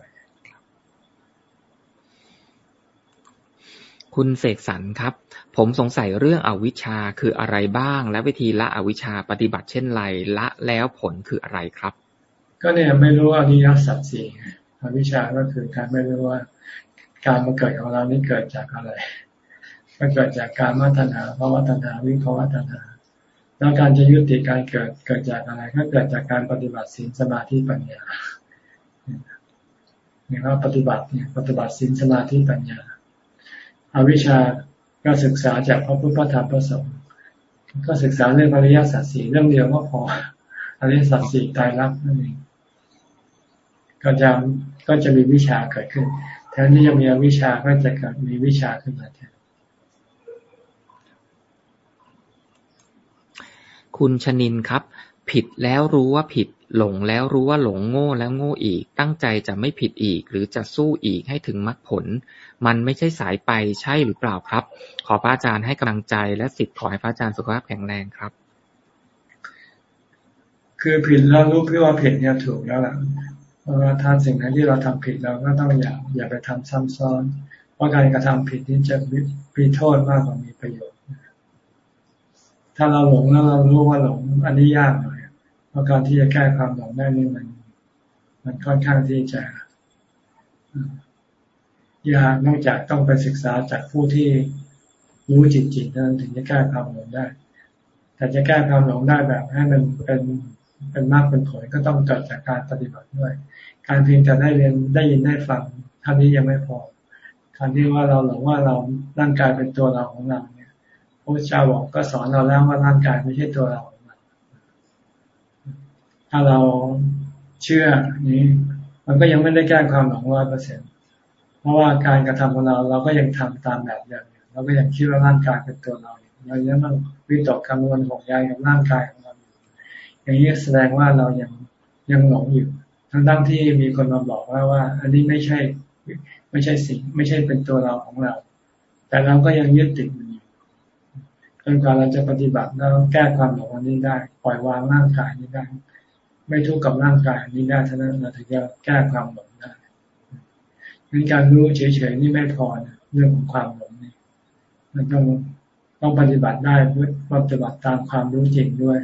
S1: คุณเสกสรรครับ ผมสงสัยเรื่องอวิชชาคืออะไรบ้าง และวิธีละอวิชชาปฏิบัติเช่นไรละแล้วผลคืออะไรครับ
S2: ก็เนี่ยไม่รู้อริยสัจสี่อวิชชาก็คือการไม่รู้ว่า การมาเกิดของเรานี้เกิดจากอะไร ก็เกิดจากการวัฒนาภาวะฒนาวิภาวะฒนา แล้วการจะยุติการเกิดเกิดจากอะไร ก็เกิดจากการปฏิบัติศีลสมาธิปัญญาเนี่ยว่าปฏิบัติเนี่ยปฏิบัติศีลสมาธิปัญญา อาวิชาก็ศึกษาจากพระพุทธธรรมพระสงฆ์ก็ศึกษาเรื่องอริยสัจสี่เรื่องเดียวก็พออริยสัจสี่ตายรักนั่นเองก็จะก็จะมีวิชาเกิดขึ้นแทนที่จะมีวิชาก็จะเกิดมีวิชาขึ้นมาแทน
S1: คุณชนินครับ ผิดแล้วรู้ว่าผิด หลงแล้วรู้ว่าหลงโง่แล้วโง่อีก ตั้งใจจะไม่ผิดอีก หรือจะสู้อีกให้ถึงมรรคผล มันไม่ใช่สายไปใช่หรือเปล่าครับ ขอพระอาจารย์ให้กำลังใจและสิทธิ์ขอให้พระอาจารย์สุขภาพแข็งแรงครับ
S2: คือผิดแล้วรู้เพื่อว่าผิดเนี่ยถูกแล้วล่ะเพราะว่าถ้าสิ่งไหนที่เราทำผิดเราก็ต้องอย่าอย่าไปทำซ้ำซ้อน เพราะการกระทำผิดนี้จะมีโทษมากกว่ามีประโยชน์ ถ้าเราหลงแล้วเรารู้ว่าหลงอันนี้ยากหน่อย เพราะการที่จะแก้ความหลงได้นี่มัน มันค่อนข้างที่จะยากนอกจากต้องไปศึกษาจากผู้ที่รู้จริงๆนั้นถึงจะแก้ความหลงได้ แต่จะแก้ความหลงได้แบบให้มันเป็นเป็นมากเป็นผลก็ต้องเกิดจากการปฏิบัติด้วย การเพียงแต่ได้เรียนได้ยินได้ฟังท่านี้ยังไม่พอการที่ว่าเราหลงว่าเราร่างกายเป็นตัวเราของเราเนี่ยพระเจ้าบอกก็สอนเราแล้วว่าร่างกายไม่ใช่ตัวเราของเรา ถ้าเราเชื่อนี้ มันก็ยังไม่ได้แก้ความหลงร้อยเปอร์เซ็นเพราะว่าการกระทำของเราเราก็ยังทำตามแบบเดิมเราก็ยังคิดว่าร่างกายเป็นตัวเราเรายังต้องวิตกกังวลห่วงใยกับร่างกายของเราอย่างนี้แสดงว่าเรายังยังหลงอยู่ ทั้งทั้งที่มีคนมาบอกว่าว่า อันนี้ไม่ใช่ไม่ใช่สิ่ง ไม่ใช่เป็นตัวเราของเรา แต่เราก็ยังยึดติดมันอยู่จนกว่าเราจะปฏิบัติแล้วแก้ความหลงอันนี้ได้ ปล่อยวางร่างกายนี้ได้ ไม่ทุกข์กับร่างกายนี้ได้เท่านั้นเราถึงจะแก้ความหลงได้ในการรู้เฉยๆนี่ไม่พอนะเรื่องของความหลงนี่มันต้องต้องปฏิบัติได้เพื่อปฏิบัติตามความรู้จริงด้วย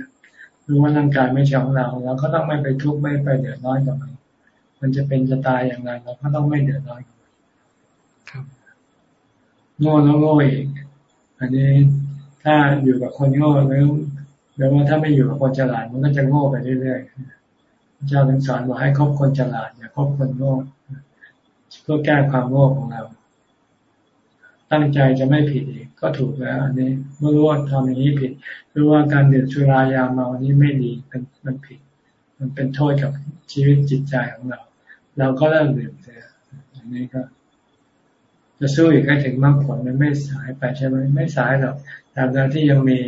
S2: รู้ว่าร่างกายไม่ใช่ของเราเราก็ต้องไม่ไปทุกข์ไม่ไปเดือดร้อนกับมัน มันจะเป็นจะตายอย่างไรเราก็ต้องไม่เดือดร้อนกับมันโง่แล้วโง่อีกอันนี้ถ้าอยู่กับคนโง่แล้วหรือว่าถ้าไม่อยู่กับคนฉลาดมันก็จะโง่ไปเรื่อยๆ เจ้าถึงสอนบอกให้คบคนฉลาดอย่าคบคนโง่เพื่อแก้ความโง่ของเรา ตั้งใจจะไม่ผิดอีกก็ถูกแล้ว อันนี้เมื่อรู้ว่าทำอย่างนี้ผิดรู้ว่าการดื่มสุรายาเมานี้ไม่ดีเป็นมันผิด มันเป็นโทษกับชีวิตจิตใจของเรา เราก็เลิกดื่มเสียอันนี้ก็จะสู้อีกให้ถึงมรรคผลมันไม่สายไปใช่ไหมไม่สายหรอกตามใดที่ยังมี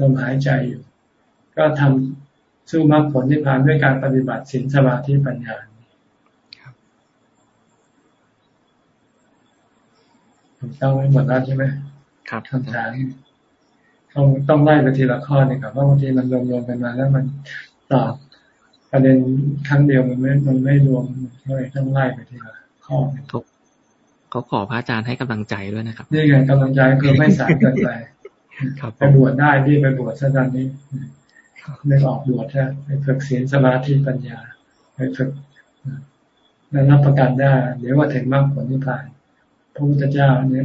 S2: ลมหายใจอยู่ ก็ทำ สู้มรรคผลที่ผ่านด้วยการปฏิบัติศีลสมาธิปัญญาถูกต้องหมดแล้วใช่ไหม
S1: ครับ
S2: คำถามต้องต้องไล่ไปทีละข้อนี่ครับเพราะบางทีมันรวมๆกันมาแล้วมันตอบประเด็นครั้งเดียวมันไม่มันไม่รวมเลยต้องไล่ไปทีละข้อ
S1: ทุกเขาขอพระอาจารย์ให้กำลังใจด้วยนะครับ
S2: นี่ไงกำลังใจคือไม่สายเกินไปไปบวชได้ที่ไปบวชซะตอนนี้ ไม่ออกบวชแค่ไปฝึกศีลสมาธิปัญญา ไปฝึกแล้วรับประกันได้ เดี๋ยวว่าถึงมรรคผลนิพพานพระพุทธเจ้าเนี่ย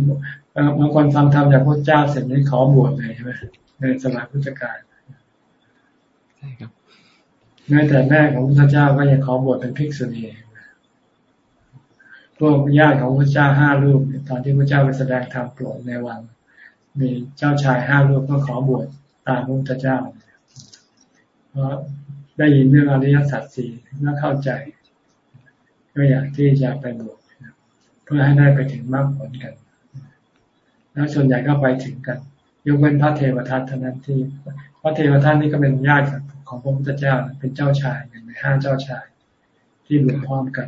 S2: บางคนฟังธรรมจากพระเจ้าเสร็จนี้ขอบวชเลยใช่ไหมในสมัยพุทธกาลใช่ครับแม้แต่แม่ของพระเจ้าก็ยังขอบวชเป็นภิกษุณีพวกญาติของพระเจ้าห้ารูปตอนที่พระเจ้าไปแสดงธรรมโปรดในวังมีเจ้าชายห้ารูปก็ขอบวชตามพระพุทธเจ้า เพราะได้ยินเรื่องอริยสัจสี่แล้วเข้าใจ ก็อยากที่จะไปบวชเพื่อให้ได้ไปถึงมรรคผลกัน แล้วส่วนใหญ่ก็ไปถึงกัน ยกเว้นพระเทวทัตเท่านั้นที่ พระเทวทัตนี่ก็เป็นญาติของพระพุทธเจ้าเป็นเจ้าชายหนึ่งในห้าเจ้าชาย ที่บวชพร้อมกัน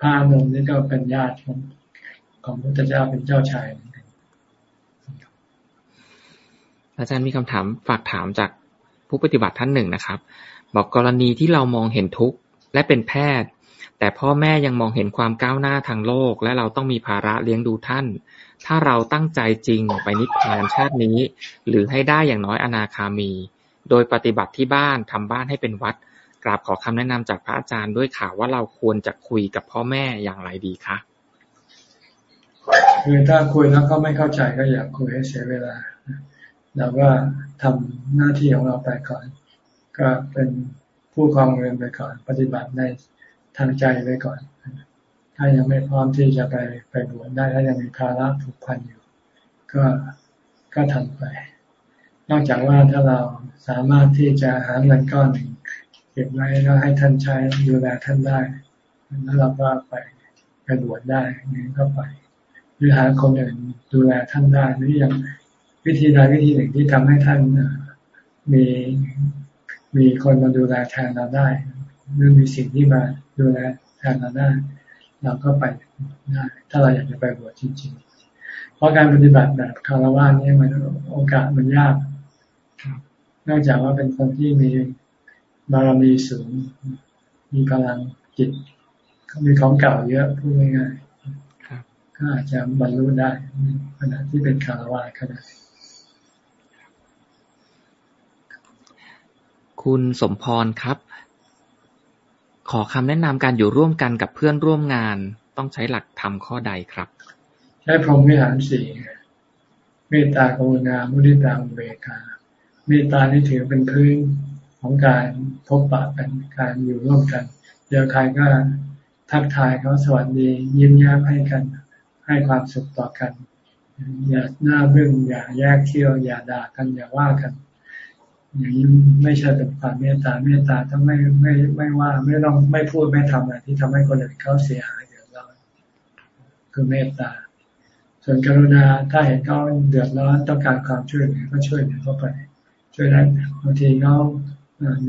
S2: พระนมนี่ก็เป็นญาติของของพระพุทธเจ้าเป็นเจ้าชายเหมือนกัน
S1: อาจารย์มีคำถามฝากถามจากผู้ปฏิบัติท่านหนึ่งนะครับ บอกกรณีที่เรามองเห็นทุกข์และเป็นแพทย์ แต่พ่อแม่ยังมองเห็นความก้าวหน้าทางโลก และเราต้องมีภาระเลี้ยงดูท่าน ถ้าเราตั้งใจจริงไปนิพพานชาตินี้ หรือให้ได้อย่างน้อยอนาคามี โดยปฏิบัติที่บ้านทำบ้านให้เป็นวัด กราบขอคำแนะนำจากพระอาจารย์ด้วยข่าวว่าเราควรจะคุยกับพ่อแม่อย่างไรดีคะ
S2: คือถ้าคุยแล้วก็ไม่เข้าใจก็อยากคุยให้เสียเวลา เราก็ทำหน้าที่ของเราไปก่อน ก็เป็นผู้ครองเงินไปก่อน ปฏิบัติในทางใจไปก่อน ถ้ายังไม่พร้อมที่จะไปไปบวชได้ถ้ายังมีภาระผูกพันอยู่ ก็ก็ทำไป นอกจากว่าถ้าเราสามารถที่จะหาเงินก้อนหนึ่งเก็บไว้แล้วให้ท่านใช้ดูแลท่านได้แล้วเราก็ไปไปบวชได้นี่ก็ไป หรือหาคนอื่นดูแลท่านได้หรือยัง วิธีใดวิธีหนึ่งที่ทำให้ท่านมีมีคนมาดูแลแทนเราได้หรือมีสิ่งที่มาดูแลแทนเราได้เราก็ไปได้ถ้าเราอยากจะไปบวชจริง ๆ เพราะการปฏิบัติแบบคารวะนี่มันโอกาสมันยากนอกจากว่าเป็นคนที่มีบารมีสูง มีพลังจิตมีของเก่าเยอะพูดง่ายๆก็อาจจะบรรลุได้ขณะที่เป็นคารวะขณะ
S1: คุณสมพรครับ ขอคำแนะนำการอยู่ร่วมกันกับเพื่อนร่วมงาน ต้องใช้หลักธรรมข้อใดครับ
S2: ใช้พรหมวิหารสี่เมตตากรุณามุทิตาอุเบกขาเมตตานี่ถือเป็นพื้นของการพบปะกันการอยู่ร่วมกันเจอใครก็ทักทายเขาสวัสดียิ้มแย้มให้กัน ให้ความสุขต่อกัน อย่าหน้าบึ้งอย่าแยกเที่ยว อย่าด่ากันอย่าว่ากัน อย่างนี้ไม่ใช่เป็นความเมตตาเมตตาต้องไม่ไม่ไม่ว่าไม่ต้องไม่พูดไม่ทำอะไรที่ทำให้คนอื่นเขาเสียหายเดือดร้อนคือเมตตา ส่วนกรุณาถ้าเห็นเขาเดือดร้อนต้องการความช่วยเหลือก็ช่วยเหลือเข้าไป ช่วยได้บางทีเขา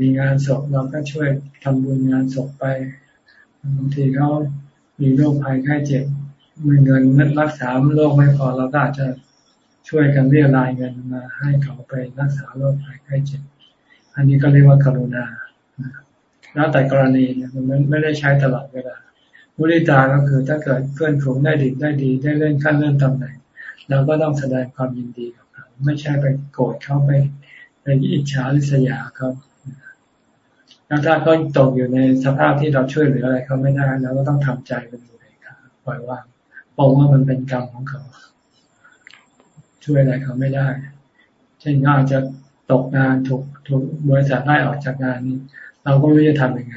S2: มีงานศพเราก็ช่วยทำบุญงานศพไปบางทีเขามีโรคภัยไข้เจ็บมีเงินรักษาโรคไม่พอเราก็อาจจะ ช่วยกันเรียรายเงินมาให้เขาไปรักษาโรคภัยไข้เจ็บ อันนี้ก็เรียกว่ากรุณาแล้วแต่กรณีมันไม่ได้ใช้ตลอดเวลามุริตาก็คือถ้าเกิดเพื่อนฝูงได้ดีได้ดี ได้เลื่อนขั้นเลื่อนตำแหน่งเราก็ต้องแสดงความยินดีกับเขาไม่ใช่ไปโกรธเขาไปไปอิจฉาริษยาเขาแล้วถ้าเขาตกอยู่ในสภาพที่เราช่วยเหลืออะไรเขาไม่ได้เราก็ต้องทำใจเป็นอยู่เลยครับปล่อยวางบอกว่ามันเป็นกรรมของเขา ช่วยอะไรเขาไม่ได้ เช่นงานจะตกงานถูกถูกบริษัทไล่ออกจากงานนี้เราก็ไม่รู้จะทำยังไง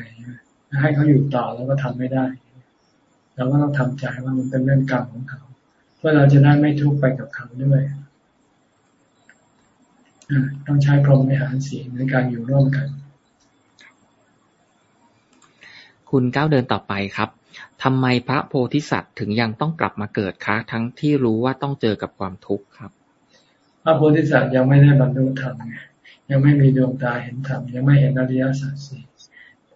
S2: ให้เขาอยู่ต่อแล้วก็ทำไม่ได้เราก็ต้องทำใจว่ามันเป็นเรื่องกรรมของเขาเพื่อเราจะได้ไม่ทุกข์ไปกับเขาด้วยต้องใช้พรหมวิหารสีในการอยู่ร่วมกัน
S1: คุณก้าวเดินต่อไปครับ ทำไมพระโพธิสัตว์ถึงยังต้องกลับมาเกิดคะ ทั้งที่รู้ว่าต้องเจอกับความทุกข์ครับ
S2: พระโพธิสัตว์ยังไม่ได้บรรลุธรรมไงยังไม่มีดวงตาเห็นธรรมยังไม่เห็นอริยสัจสี่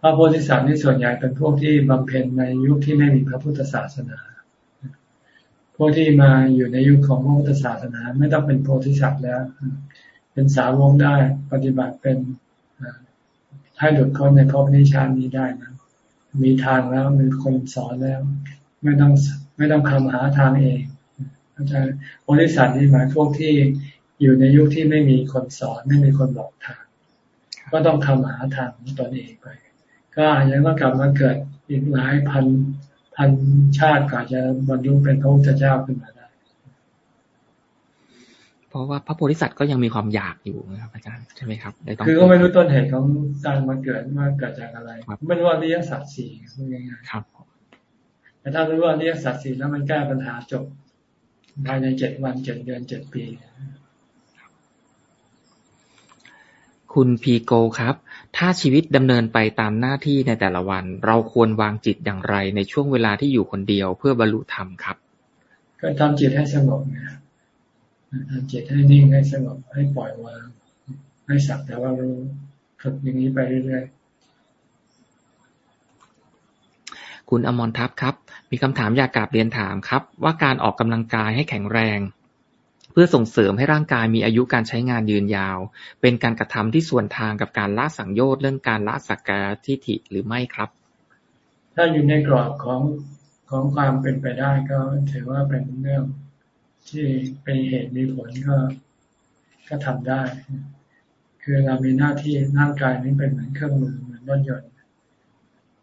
S2: พระโพธิสัตว์นี่ส่วนใหญ่เป็นพวกที่บำเพ็ญในยุคที่ไม่มีพระพุทธศาสนา พวกที่มาอยู่ในยุคของพระพุทธศาสนา ไม่ต้องเป็นโพธิสัตว์แล้ว เป็นสาวงได้ปฏิบัติเป็นให้หลุดพ้นในภพนิชานนี้ได้นะ มีทางแล้วมีคนสอนแล้ว ไม่ต้องไม่ต้องคำหาทางเองอาจารย์บริษัทนี่หมายพวกที่อยู่ในยุคที่ไม่มีคนสอนไม่มีคนบอกทาง ก็ต้องคำหาทางตนเองไป ก็อาจจะต้องกลับมาเกิดอีกหลายพันพันชาติก่อนจะบรรลุเป็นพระพุทธเจ้าขึ้นมา
S1: ราะว่าพระโพธิสัตว์ก็ยังมีความอยากอยู่นะครับอาจารย์ใช่ไหมครับ
S2: คือก็ไม่รู้ต้นเหตุของการมาเกิดมาเกิดจากอะไรไม่รู้ว่าเรียกสัตว์สี่ยังไงครับแต่ถ้ารู้ว่าเรียกสัตว์สี่แล้วมันแก้ปัญหาจบภายในเจ็ดวันเจ็ดเดือนเจ็ดปี
S1: คุณพีโกครับ ถ้าชีวิตดำเนินไปตามหน้าที่ในแต่ละวัน เราควรวางจิตอย่างไรในช่วงเวลาที่อยู่คนเดียวเพื่อบรรลุธรรมครับ
S2: ก็ทำจิตให้สงบนะ ทำจิตให้นิ่งให้สงบให้ปล่อยวาง ให้สักแต่ว่ารู้ฝึกอย่างนี้ไปเรื่อย
S1: ๆคุณอมรทัพครับ มีคำถามอยากกราบเรียนถามครับ ว่าการออกกำลังกายให้แข็งแรง เพื่อส่งเสริมให้ร่างกายมีอายุการใช้งานยืนยาว เป็นการกระทำที่ส่วนทางกับการละสังโยชน์เรื่องการละสักกาทิฏฐิหรือไม่ครับ
S2: ถ้าอยู่ในกรอบของของความเป็นไปได้ก็ถือว่าเป็นเรื่อง ที่เป็นเหตุมีผลก็ก็ทำได้ คือเรามีหน้าที่ร่างกายนี้เป็นเหมือนเครื่องมือเหมือนรถยนต์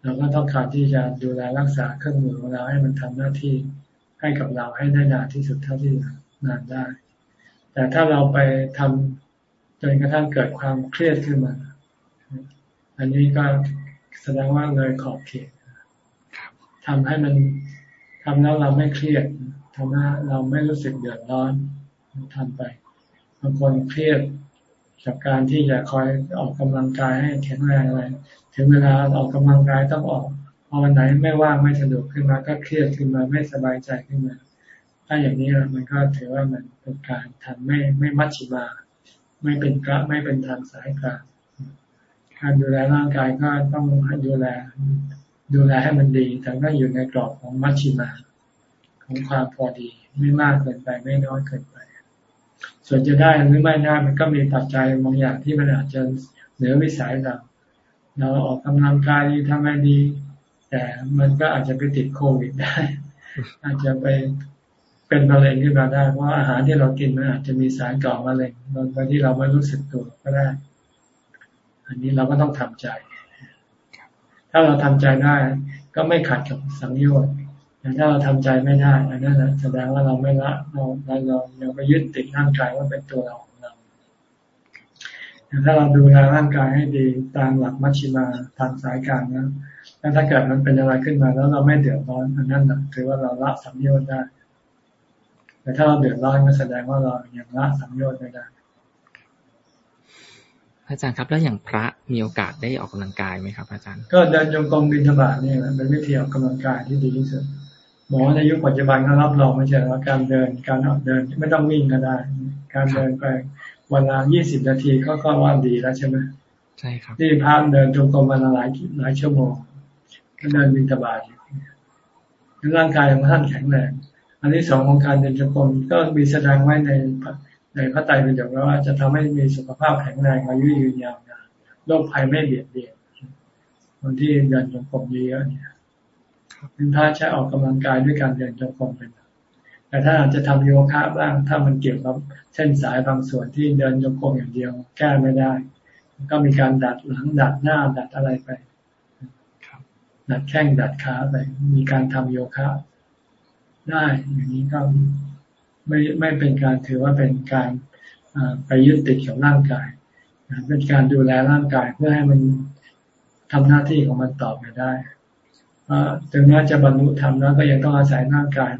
S2: เราก็ต้องการที่จะดูแลรักษาเครื่องมือของเราให้มันทำหน้าที่ให้กับเราให้ได้นานที่สุดเท่าที่นานได้ แต่ถ้าเราไปทำจนกระทั่งเกิดความเครียดขึ้นมา อันนี้ก็แสดงว่าเลยขอบเขตทำให้มันทำแล้วเราไม่เครียด ทำให้เราไม่รู้สึกเดือดร้อนทำไปบางคนเครียดจากการที่จะคอยออกกำลังกายให้แข็งแรงอะไร ถึงเวลาออกกำลังกายต้องออกพอวันไหนไม่ว่างไม่สะดวกขึ้นมาก็เครียดขึ้นมาไม่สบายใจขึ้นมา ถ้าอย่างนี้มันก็ถือว่ามันเป็นการทำไม่ไม่มัชชิมา ไม่เป็นกระไม่เป็นทางสายกลางการดูแลร่างกายก็ต้องดูแล ดูแลให้มันดีแต่ก็อยู่ในกรอบของมัชชิมา ของความพอดี ไม่มากเกินไปไม่น้อยเกินไป ส่วนจะได้หรือไม่ได้มันก็มีปัจจัยบางอย่างที่มันอาจจะเหนือวิสัยเราเราออกกำลังกายดีทำให้ดี แต่มันก็อาจจะไปติดโควิดได้ อาจจะไปเป็นมะเร็งขึ้นมาได้เพราะอาหารที่เรากินมันอาจจะมีสารก่อมะเร็งโดยที่เราไม่รู้สึกตัวก็ได้ อันนี้เราก็ต้องทำใจ ถ้าเราทำใจได้ ก็ไม่ขัดกับสังโยชน์ แต่ถ้าเราทำใจไม่ได้อันนั้นแสดงว่าเราไม่ละเราเราเรายังไปยึดติดร่างกายว่าเป็นตัวเราของเราแต่ถ้าเราดูแลร่างกายให้ดีตามหลักมัชชิมาทางสายกลางนะแล้วถ้าเกิดมันเป็นอะไรขึ้นมาแล้วเราไม่เดือดร้อนอันนั้นถือว่าเราละสังโยชน์ได้ แต่ถ้าเราเดือดร้อนก็แสดงว่าเรายังละสังโยชน์ไม่ได้
S1: อาจารย์ครับแล้วอย่างพระมีโอกาสได้ออกกำลังกายไหมครับ อาจารย์
S2: ก็เดินจงกรมบินธบาตนี่แหละเป็นวิธีออกกำลังกายที่ดีที่สุด หมอในยุคปัจจุบันก็รับรองไม่ใช่ว่าการเดินการออกเดินไม่ต้องวิ่งก็ได้ การเดินไปวันละยี่สิบนาทีก็ก็ว่าดีแล้วใช่ไหม
S1: ใช่ครับ
S2: ที่พาเดินจงกรมวันละหลายหลายชั่วโมงก็เดินบินธบาตร่างกายของท่านแข็งแรงอันที่สองของการเดินจงกรมก็มีแสดงไว้ในในพระไตรปิฎกว่าจะทำให้มีสุขภาพแข็งแรงอายุยืนยาวนานโรคภัยไม่เบียดเบียนคนที่เดินจงกรมเยอะๆเนี่ย เป็นพระใช้ออกกำลังกายด้วยการเดินจงกรมเป็นแต่ถ้าอาจจะทำโยคะบ้าง ถ้ามันเกี่ยวกับเส้นสายบางส่วนที่เดินจงกรมอย่างเดียว แก้ไม่ได้ ก็มีการดัดหลังดัดหน้าดัดอะไรไปดัดแข้งดัดขาไป มีการทำโยคะ ได้อย่างนี้ก็ไม่ไม่เป็นการถือว่าเป็นการไปยึดติดกับร่างกายเป็นการดูแลร่างกายเพื่อให้มันทำหน้าที่ของมันต่อไปได้ ถึงแม้จะบรรลุธรรมแล้วก็ยังต้องอาศัยร่างกาย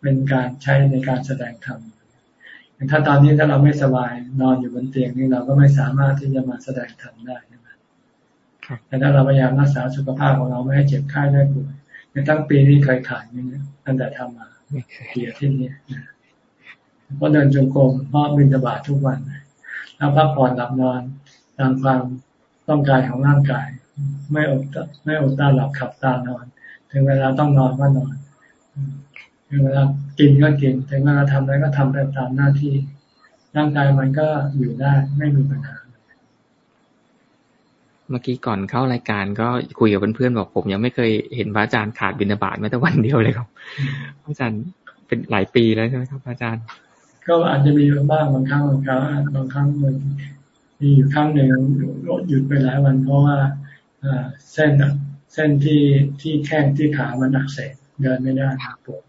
S2: เป็นการใช้ในการแสดงธรรมถ้าตอนนี้ถ้าเราไม่สบายนอนอยู่บนเตียงนี่เราก็ไม่สามารถที่จะมาแสดงธรรมได้แต่ถ้าเราพยายามรักษาสุขภาพของเราไม่ให้เจ็บไข้ได้ป่วยในตั้งปีนี้เคยขาดนี่ตั้งแต่ทำมาเกียที่นี่เพราะเดินจงกรมเพราะบินตบาททุกวันแล้วพักผ่อนหลับนอนตามความต้องการของร่างกาย ไม่อดไม่อดตาหลับขับตานอน ถึงเวลาต้องนอนก็นอน ถึงเวลากินก็กิน ถึงเวลาทำอะไรก็ทำไปตามหน้าที่ ร่างกายมันก็อยู่ได้ไม่มีปัญหา
S1: เมื่อกี้ก่อนเข้ารายการก็คุยกับเพื่อนๆบอกผม ยังไม่เคยเห็นพระอาจารย์ขาดบิณฑบาตแม้แต่วันเดียวเลยครับพระอาจารย์เป็นหลายปีแล้วใช่ไหมครับพระอาจารย์
S2: ก็อาจจะมีบ้างบางครั้งบางครั้งบางครั้งมันมีอยู่ครั้งหนึ่งรถหยุดไปหลายวันเพราะว่า เส้นเส้นที่ที่แข้งที่ขามันอักเสบเดินไม่ได้ปวด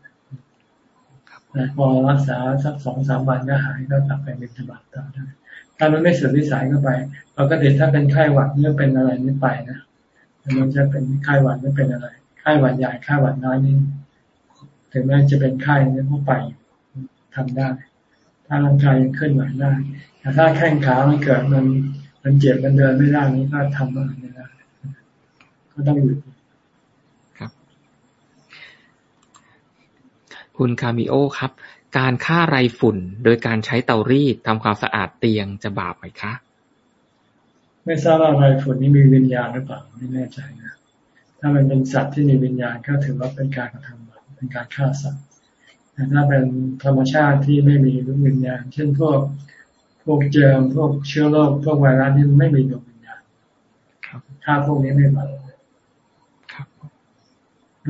S2: แต่พอรักษาสักสองสามวันก็หายก็กลับไปเป็นสบัดต่อได้ถ้ามันไม่สุดวิสัยก็ไปปกติถ้าเป็นไข้หวัดเมื่อเป็นอะไรไม่ไปนะมันจะเป็นไข้หวัดไม่เป็นอะไรไข้หวัดใหญ่ไข้หวัดน้อยนี่ถึงแม้จะเป็นไข้เนี่ยก็ไปทำได้ ถ้าร่างกายยังเคลื่อนไหวได้แต่ถ้าแข้งขามันเกิดมันมันเจ็บมันเดินไม่ได้นี่ก็ทำอะไรไม่ได้ ก็ต้องหยุด
S1: ครับ คุณคามิโอครับ การฆ่าไรฝุ่นโดยการใช้เตารีดทำความสะอาดเตียงจะบาปไหมคะ
S2: ไม่ทราบว่าไรฝุ่นนี้มีวิญญาณหรือเปล่าไม่แน่ใจนะถ้ามันเป็นสัตว์ที่มีวิญญาณก็ถือว่าเป็นการกระทำบาปเป็นการฆ่าสัตว์ถ้าเป็นธรรมชาติที่ไม่มีดวงวิญญาณ เช่นพวกพวกเจอมพวกเชื้อโรคพวกไวรัสนี่ไม่มีดวงวิญญาณถ้าพวกนี้ไม่มา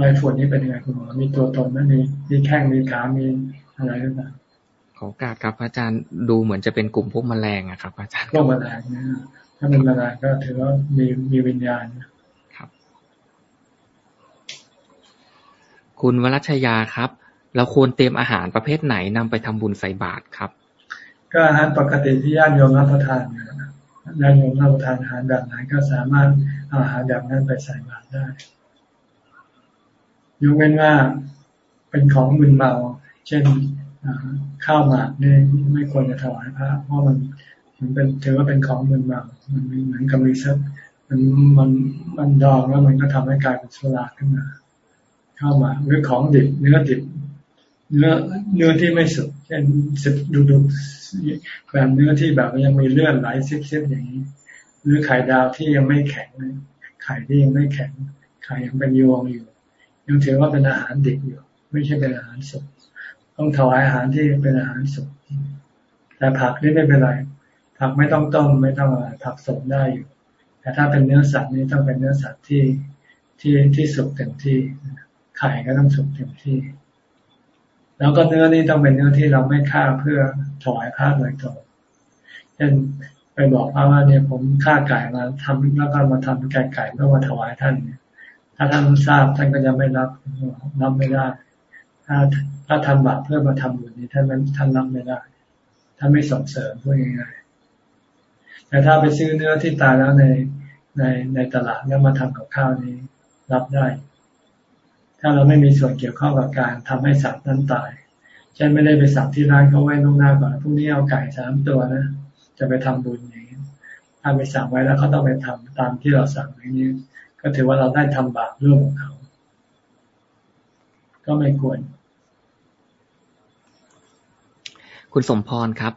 S2: ลอยฝุ่นนี่เป็นยังไงคุณหมอมีตัวตนไหมมีมีแข้งมีขา มีอะไรหรือเปล่า
S1: ขอกาครับอาจารย์ดูเหมือนจะเป็นกลุ่มพวกแมลงอะครับ อาจารย์
S2: พวกแมลงนะถ้าเป็นแมลงก็ถือว่ามีมีวิญญาณ
S1: ครับ คุณวรัชยาครับ เราควรเตรียมอาหารประเภทไหนนำไปทำบุญใส่บาตรครับ
S2: ก็อาหารปกติที่ญาติโยมรับประทานญาติโยมรับประทานอาหารแบบไหนก็สามารถเอาอาหารแบบนั้นไปใส่บาตรได้ ยกเว้นว่าเป็นของมึนเมา เช่นข้าวหมากนี่ไม่ควรจะถวายพระ เพราะมันมันเป็นถือว่าเป็นของมึนเมามันเหมือนกับมีซับมันมันมันดองแล้วมันก็ทำให้กลายเป็นสุราขึ้นมาข้าวหมากหรือของดิบเนื้อดิบเนื้อเนื้อที่ไม่สุกเช่นสิบดูดูแบบเนื้อที่แบบยังมีเลือดไหลซิบๆอย่างนี้ หรือไข่ดาวที่ยังไม่แข็งไข่ที่ยังไม่แข็งไข่ยังเป็นยวงอยู่ ยังถือว่าเป็นอาหารดิบอยู่ ไม่ใช่เป็นอาหารสุกต้องถวายอาหารที่เป็นอาหารสุกแต่ผักนี่ไม่เป็นไร ผักไม่ต้องต้มไม่ต้องอะไรผักสดได้อยู่ แต่ถ้าเป็นเนื้อสัตว์นี่ต้องเป็นเนื้อสัตว์ที่ที่ที่สุกเต็มที่ ไข่ก็ต้องสุกเต็มที่ แล้วก็เนื้อนี่ต้องเป็นเนื้อที่เราไม่ฆ่าเพื่อถวายพระโดยตรงเช่นไปบอกพระว่าเนี่ยผมฆ่าไก่มาทำแล้วก็มาทำไก่ไก่เพื่อมาถวายท่านเนี่ย ถ้าท่านทราบท่านก็จะไม่รับรับไม่ได้ ถ้าถ้าทำบาปเพื่อมาทำบุญนี้ท่านท่านรับไม่ได้ท่านไม่ส่งเสริมพูดง่ายๆแต่ถ้าไปซื้อเนื้อที่ตายแล้วในในในตลาดแล้วมาทำกับข้าวนี้ รับได้ ถ้าเราไม่มีส่วนเกี่ยวข้องกับการทำให้สัตว์นั้นตายเช่นไม่ได้ไปสั่งที่ร้านเขาไว้ล่วงหน้าก่อนพรุ่งนี้เอาไก่สามตัวนะ จะไปทำบุญอย่างนี้ถ้าไปสั่งไว้แล้วเขาต้องไปทำตามที่เราสั่งอย่างนี้ ก็ถือว่าเราได้ทำบาปร่วมกับเขา ก็ไม่ควร
S1: คุณสมพรครับ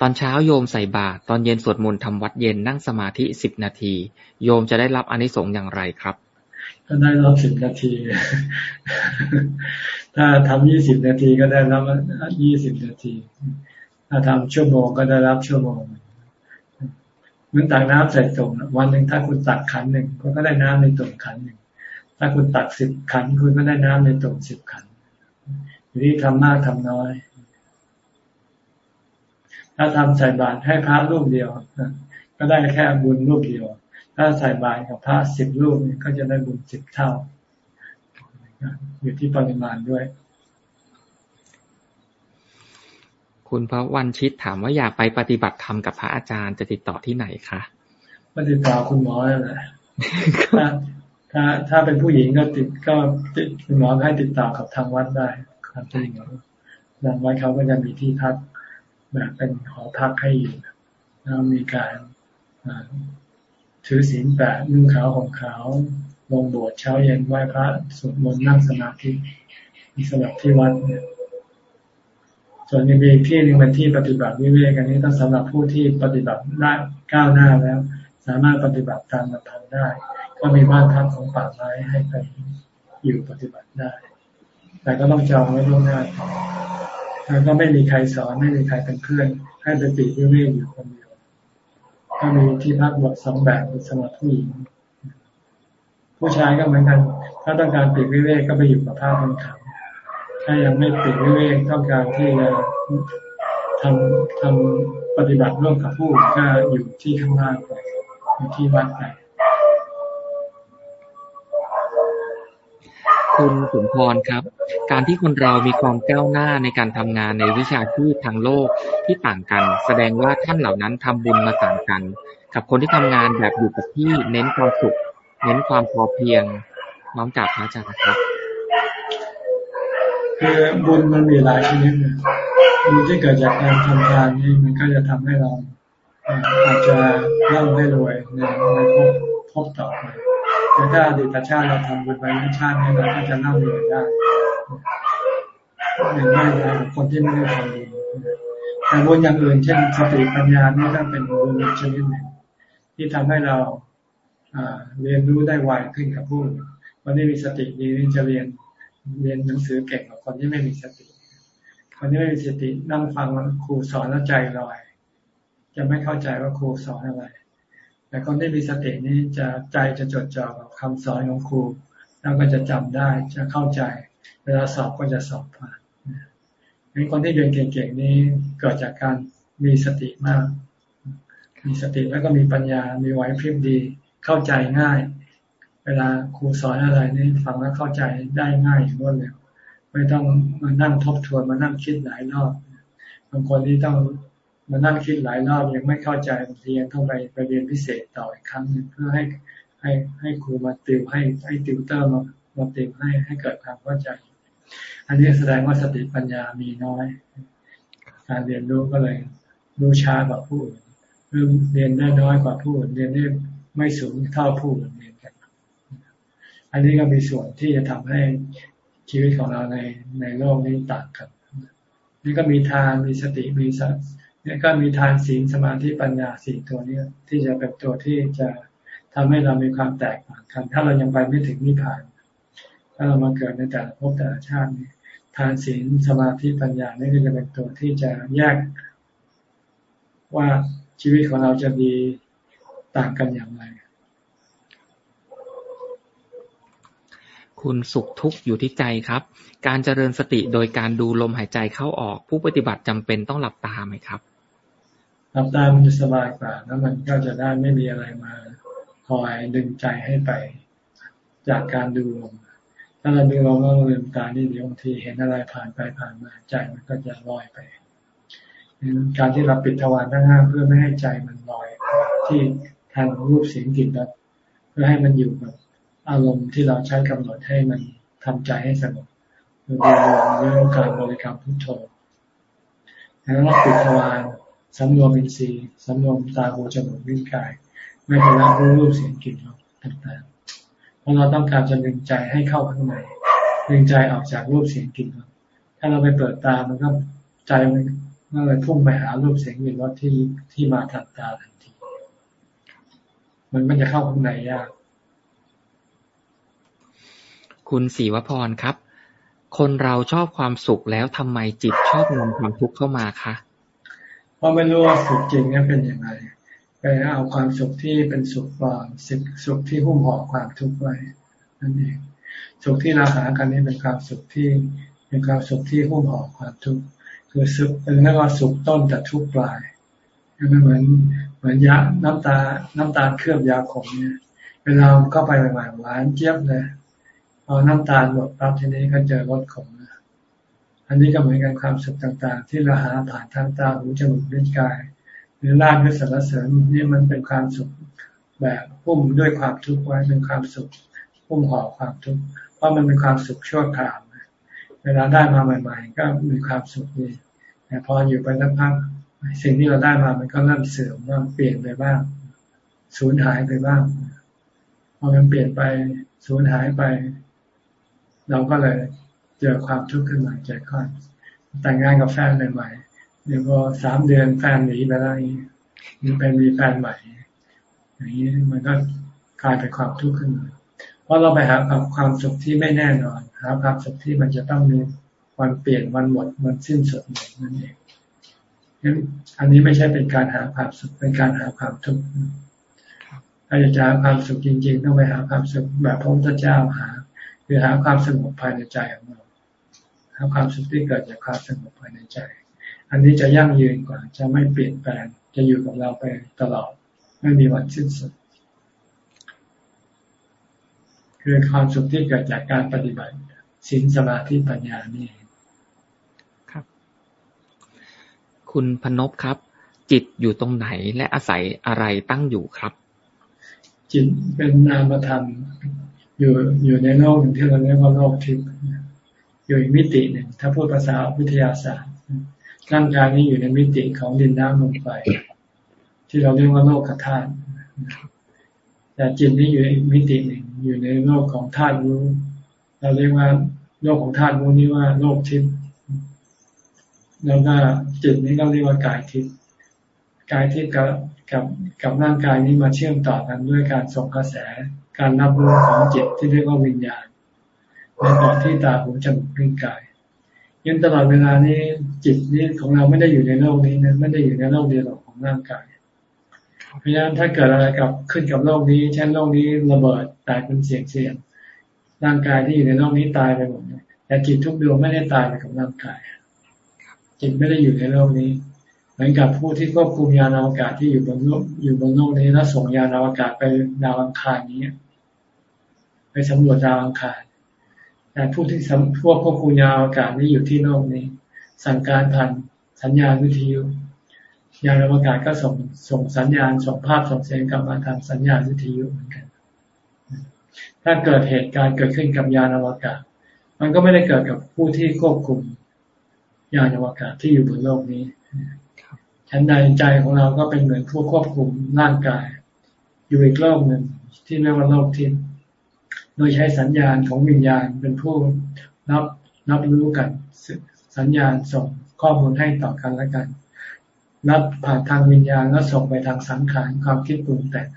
S1: ตอนเช้าโยมใส่บาตรตอนเย็นสวดมนต์ทำวัดเย็นนั่งสมาธิสิบนาที โยมจะได้รับอนิสงส์อย่างไรครับ
S2: ก็ได้รับสิบนาที ถ้าทำยี่สิบนาทีก็ได้รับยี่สิบนาที ถ้าทำชั่วโมงก็ได้รับชั่วโมง เหมือนตักน้ำใส่ตุ่มวันหนึ่งถ้าคุณตักขันหนึ่งคุณก็ได้น้ำในตุ่มขันหนึ่งถ้าคุณตักสิบขัน คุณก็ได้น้ำในตุ่มสิบขันอยู่ที่ทำมากทำน้อย ถ้าทำใส่บาตรให้พระรูปเดียวก็ได้แค่บุญรูปเดียว ถ้าใส่บาตรกับพระสิบรูปก็จะได้บุญสิบเท่าอยู่ที่ปริมาณด้วย
S1: คุณพระวันชิตถามว่าอยากไปปฏิบัติธรรมกับพระอาจารย์จะติดต่อที่ไหนคะ
S2: ปฏิบัติคุณหมอแหละถ้าถ้าถ้าเป็นผู้หญิงก็ติดก็ติดคุณหมอให้ติดต่อกับทางวัดได้ครับที่หมอทางวัดเขาก็จะมีที่พักแบบเป็นหอพักให้อยู่แล้วมีการถือศีลแปดนุ่งขาวห่มขาวลงโบสถ์เช้าเย็นไหว้พระสวดมนต์นั่งสมาธิมีสำหรับที่วัดเนี่ย ส่วนยังมีที่หนึ่งเป็นที่ปฏิบัติวิเวกอันนี้ต้องสำหรับผู้ที่ปฏิบัติได้ก้าวหน้าแล้ว สามารถปฏิบัติตามลำพังได้ ก็มีบ้านพักของป่าไม้ให้ไปอยู่ปฏิบัติได้ แต่ก็ต้องจองไว้ล่วงหน้าแล้วก็ไม่มีใครสอนไม่มีใครเป็นเพื่อน ให้ไปปีกวิเวกอยู่คนเดียวก็มีที่พักบทสองแบบสำหรับผู้หญิงผู้ชายก็เหมือนกัน ถ้าต้องการปิดวิเวกก็ไปอยู่กับผ้าบนเขา ถ้ายังไม่ปิดวิเวกต้องการที่จะทำทำปฏิบัติร่วมกับผู้ก็อยู่ที่ข้างล่างไปอยู่ที่วัดไป
S1: คุณสมพรครับ การที่คนเรามีความก้าวหน้าในการทำงานในวิชาชีพทางโลกที่ต่างกัน แสดงว่าท่านเหล่านั้นทำบุญมาต่างกัน กับคนที่ทำงานแบบอยู่กับที่เน้นความสุข เน้นความพอเพียงน้อมจากพระอาจารย์ครับ
S2: คือบุญมันมีหลายชนิดบุญที่เกิดจากการทำงานนี่มันก็จะทำให้เราอาจจะเล่าให้รวยในในพบพบต่อไปแต่ถ้าอดีตชาติเราทำบุญไปในชาตินี้เราก็จะเล่ารื่องได้หนึ่งไม่ได้คนที่ไม่ได้ทำบุญแต่บุญอย่างอื่นเช่นสติปัญญานี่ก็เป็นบุญชนิดหนึ่งที่ทำให้เราเรียนรู้ได้ไวขึ้นกับผู้คนที่มีสติดีนี่จะเรียน เรียนหนังสือเก่งกว่าคนที่ไม่มีสติ คนที่ไม่มีสตินั่งฟังครูสอนแล้วใจลอย จะไม่เข้าใจว่าครูสอนอะไร แต่คนที่มีสตินี้จะใจจะจดจ่อกับคำสอนของครู แล้วก็จะจำได้จะเข้าใจ เวลาสอบก็จะสอบผ่านงั้นคนที่เรียนเก่งๆนี้เกิดจากการมีสติมาก มีสติแล้วก็มีปัญญา มีไหวพริบดี เข้าใจง่าย เวลาครูสอนอะไรนี่ฟังแล้วเข้าใจได้ง่ายอย่างรวดเร็วไม่ต้องมานั่งทบทวนมานั่งคิดหลายรอบบางคนที่ต้องมานั่งคิดหลายรอบยังไม่เข้าใจบางทียังต้องไปไปเรียนพิเศษต่ออีกครั้งหนึ่งเพื่อให้ให้ให้ครูมาติวให้ให้ติวเตอร์มามาติวให้ให้เกิดความเข้าใจ อันนี้แสดงว่าสติปัญญามีน้อย การเรียนรู้ก็เลยรู้ช้ากว่าผู้อื่นเรียนได้น้อยกว่าผู้อื่นเรียนได้ไม่สูงเท่าผู้อื่นเรียนกัน อันนี้ก็มีส่วนที่จะทำให้ชีวิตของเราในในโลกนี้ต่างกัน นี่ก็มีทานมีสติมีสันี่ก็มีทานศีลสมาธิปัญญาสี่ตัวนี้ที่จะเป็นตัวที่จะทำให้เรามีความแตกต่างกัน ถ้าเรายังไปไม่ถึงนิพพาน ถ้าเรามาเกิดในแต่ละภพแต่ละชาตินี้ทานศีลสมาธิปัญญานี่ก็จะเป็นตัวที่จะแยก ว่าชีวิตของเราจะดีต่างกันอย่างไร
S1: คุณสุขทุกข์อยู่ที่ใจครับ การเจริญสติโดยการดูลมหายใจเข้าออก ผู้ปฏิบัติจำเป็นต้องหลับตาไหมครับ
S2: หลับตามันจะสบายกว่า แล้วมันก็จะได้ไม่มีอะไรมาคอยดึงใจให้ไป จากการดูลมถ้าเราดูลมแล้วเราลืมตานี่เดี๋ยวบางทีเห็นอะไรผ่านไปผ่านมาใจมันก็จะลอยไปการที่เราปิดทวารทั้งห้าเพื่อไม่ให้ใจมันลอยที่ทางรูปเสียงกลิ่นรสเพื่อให้มันอยู่กับ อารมณ์ที่เราใช้กำหนดให้มันทำใจให้สงบโดยเรื่องการบริกรรมพุทโธแล้วเราปิดทวารสำรวมอินทรีย์สำรวมตาหูจมูกลิ้นกาย ไม่ไปรับรู้รูปเสียงกลิ่นรสต่างๆ เพราะเราต้องการจะดึงใจให้เข้าข้างในดึงใจออกจากรูปเสียงกลิ่นรสถ้าเราไปเปิดตา มันก็ใจมันก็เลยพุ่งไปหารูปเสียงกลิ่นรสที่ที่มาทันตาทันที มันก็จะเข้าข้างในยาก
S1: คุณศรีวพรครับ คนเราชอบความสุขแล้วทำไมจิตชอบนำความทุกข์เข้ามาคะเพ
S2: ราะไม่รู้ว่าสุขจริงนั้นเป็นยังไงไปเอาความสุขที่เป็นสุขปลอมสุขที่หุ้มห่อความทุกข์ไว้นั่นเองสุขที่เราหากันนี้เป็นความสุขที่เป็นความสุขที่หุ้มห่อความทุกข์คือสุขเป็นเรียกว่าสุขต้นแต่ทุกปลายมันเหมือนเหมือนยาน้ำตาน้ำตาลเคลือบยาขมเนี่ยเวลาเข้าไปใหม่ๆหวานเจี๊ยบเลย พอน้ำตาลหมดปั๊บทีนี้ก็เจอรสขมอันนี้ก็เหมือนกันความสุขต่างๆ ที่เราหาผ่านทางตาหูจมูกลิ้นกาย หรือลาภหรือสรรเสริญนี่มันเป็นความสุขแบบพุ่มด้วยความทุกข์ไว้เป็นความสุขพุ่มห่อความทุกข์เพราะมันเป็นความสุขชั่วคราวเวลาได้มาใหม่ ๆ ก็มีความสุขดีแต่พออยู่ไปสักพักสิ่งที่เราได้มามันก็เริ่มเสื่อมบ้างเปลี่ยนไปบ้างสูญหายไปบ้างพอมันเปลี่ยนไปสูญหายไป เราก็เลยเจอความทุกข์ขึ้นมาจากก่อนแต่งงานกับแฟนใหม่ๆเดี๋ยวพอสามเดือนแฟนหนีไปแล้วนี่มีไปมีแฟนใหม่ อย่างนี้มันก็กลายเป็นความทุกข์ขึ้นมาเพราะเราไปหาความสุขที่ไม่แน่นอนหาความสุขที่มันจะต้องมีวันเปลี่ยนวันหมดมันสิ้นสุดนั่นเองงั้นอันนี้ไม่ใช่เป็นการหาความสุขเป็นการหาความทุกข์ถ้าจะหาความสุขจริง ๆ ต้องไปหาความสุขแบบพระพุทธเจ้าหา คือหาความสงบภายในใจของเราหาความสุขที่เกิดจากความสงบภายในใจ อันนี้จะยั่งยืนกว่า จะไม่เปลี่ยนแปลง จะอยู่กับเราไปตลอด ไม่มีวันสิ้นสุด คือความสุขที่เกิดจากการปฏิบัติศีลสมาธิปัญญานี่
S1: ครับ คุณพนพครับ จิตอยู่ตรงไหนและอาศัยอะไรตั้งอยู่ครับ
S2: จิตเป็นนามธรรม อยู่อยู่ในโลกหนึ่งที่เราเรียกว่าโลกทิพย์อยู่อีกมิติหนึ่งถ้าพูดภาษาวิทยาศาสตร์ร่างกายนี้อยู่ในมิติของดินน้ำลมไฟที่เราเรียกว่าโลกธาตุแต่จิตนี้อยู่อีกมิติหนึ่งอยู่ในโลกของธาตุรู้ เราเรียกว่าโลกของธาตุรู้นี้ว่าโลกทิพย์แล้วก็จิตนี้ก็เรียกว่ากายทิพย์กายทิพย์กับกับกับร่างกายนี้มาเชื่อมต่อกันด้วยการส่งกระแส การรับรู้ของจิตที่เรียกว่าวิญญาณในเกาะที่ตาหูจมูกลิ้นกายยันตลอดเวลานี้จิตนี้ของเราไม่ได้อยู่ในโลกนี้นะไม่ได้อยู่ในโลกเดียวของร่างกายเพราะฉะนั้นถ้าเกิดอะไรกับขึ้นกับโลกนี้เช่นโลกนี้ระเบิดแตกเป็นเสียงเสียงร่างกายที่อยู่ในโลกนี้ตายไปหมดแต่จิตทุกดวงไม่ได้ตายไปกับร่างกายจิตไม่ได้อยู่ในโลกนี้ เหมือนกับผู้ที่ควบคุมยานอวกาศที่อยู่บนโลกอยู่บนโลกนี้แล้วส่งยานอวกาศไปดาวอังคารนี้ ไปสำรวจดาวอังคารแต่ผู้ที่พวกควบคุมยานอวกาศนี้อยู่ที่โลกนี้ สั่งการผ่านสัญญาณวิทยุยานอวกาศก็ส่งส่งสัญญาณส่งภาพส่งเสียงกลับมาทางสัญญาณวิทยุเหมือนกัน ถ้าเกิดเหตุการณ์เกิดขึ้นกับยานอวกาศ มันก็ไม่ได้เกิดกับผู้ที่ควบคุมยานอวกาศที่อยู่บนโลกนี้ชั้นใดใจของเราก็เป็นเหมือนผู้ควบคุมร่างกาย อยู่อีกโลกหนึ่งที่เรียกว่าโลกทิพย์ โดยใช้สัญญาณของวิญญาณเป็นผู้รับรับรู้กัน สัญญาณส่งข้อมูลให้ต่อกันแล้วกัน รับผ่านทางวิญญาณแล้วส่งไปทางสังขารความคิดปรุงแต่ง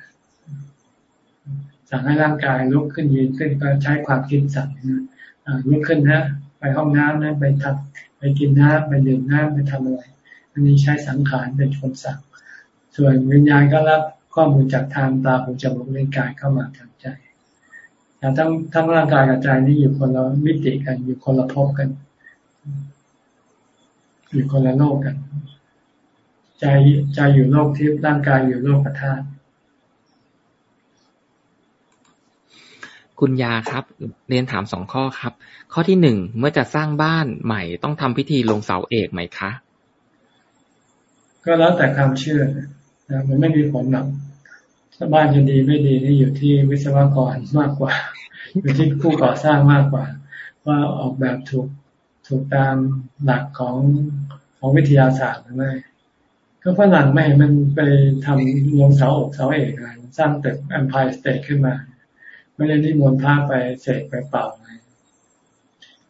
S2: สั่งให้ร่างกายลุกขึ้นยืนขึ้นก็ใช้ความคิดสั่งลุกขึ้นนะไปห้องน้ำนะไปทับไปกินน้ำไปดื่มน้ำไปทำอะไร อันนี้ใช้สังขารเป็นคนสั่ง ส่วนวิญญาณก็รับข้อมูลจากทางตาหูจมูกลิ้นกายเข้ามาทางใจ แต่ทั้งทั้งร่างกายกับใจนี่อยู่คนละมิติกัน อยู่คนละภพกัน อยู่คนละโลกกัน ใจใจอยู่โลกทิพย์ร่างกายอยู่โลกธาตุ
S1: คุณยาครับ เรียนถามสองข้อครับ ข้อที่หนึ่งเมื่อจะสร้างบ้านใหม่ต้องทำพิธีลงเสาเอกไหมคะ
S2: ก็แล้วแต่ความเชื่อนะมันไม่มีผลหรอกถ้าบ้านจะดีไม่ดีนี่อยู่ที่วิศวกรมากกว่า อยู่ที่ผู้ก่อสร้างมากกว่า ว่าออกแบบถูกถูกตามหลักของของวิทยาศาสตร์หรือไม่ก็ฝรั่งไม่มันไปทำลงเสาอกเสาเอกอะไรสร้างตึกแอมพายสเตทขึ้นมา ไม่ได้นิมนต์พระไปเสกไปเป่าอะไร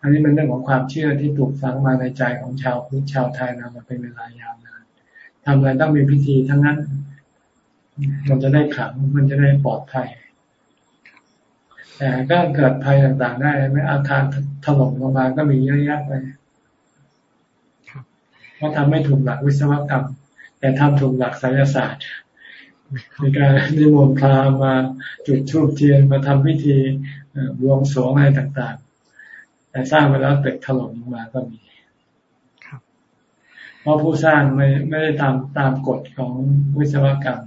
S2: อันนี้เป็นเรื่องของความเชื่อที่ปลูกฝังมาในใจของชาวพุทธชาวไทยนะมาเป็นเวลายาวนานทำอะไรต้องมีพิธีทั้งนั้น มันจะได้ขังมันจะได้ปลอดภัย แต่ก็เกิดภัยต่างๆได้ไหมอาคารถล่มลงมาก็มีเยอะแยะไปเพราะทำไม่ถูกหลักวิศวกรรม แต่ทำถูกหลักไสยศาสตร์มีการนิมนต์พรามาจุดทูบเทียนมาทำพิธีบวงสรวงอะไรต่างๆ แต่สร้างไปแล้วตึกถล่มลงมาก็มีเพราะผู้สร้างไม่ไม่ได้ตามตามกฎของวิศวกรรม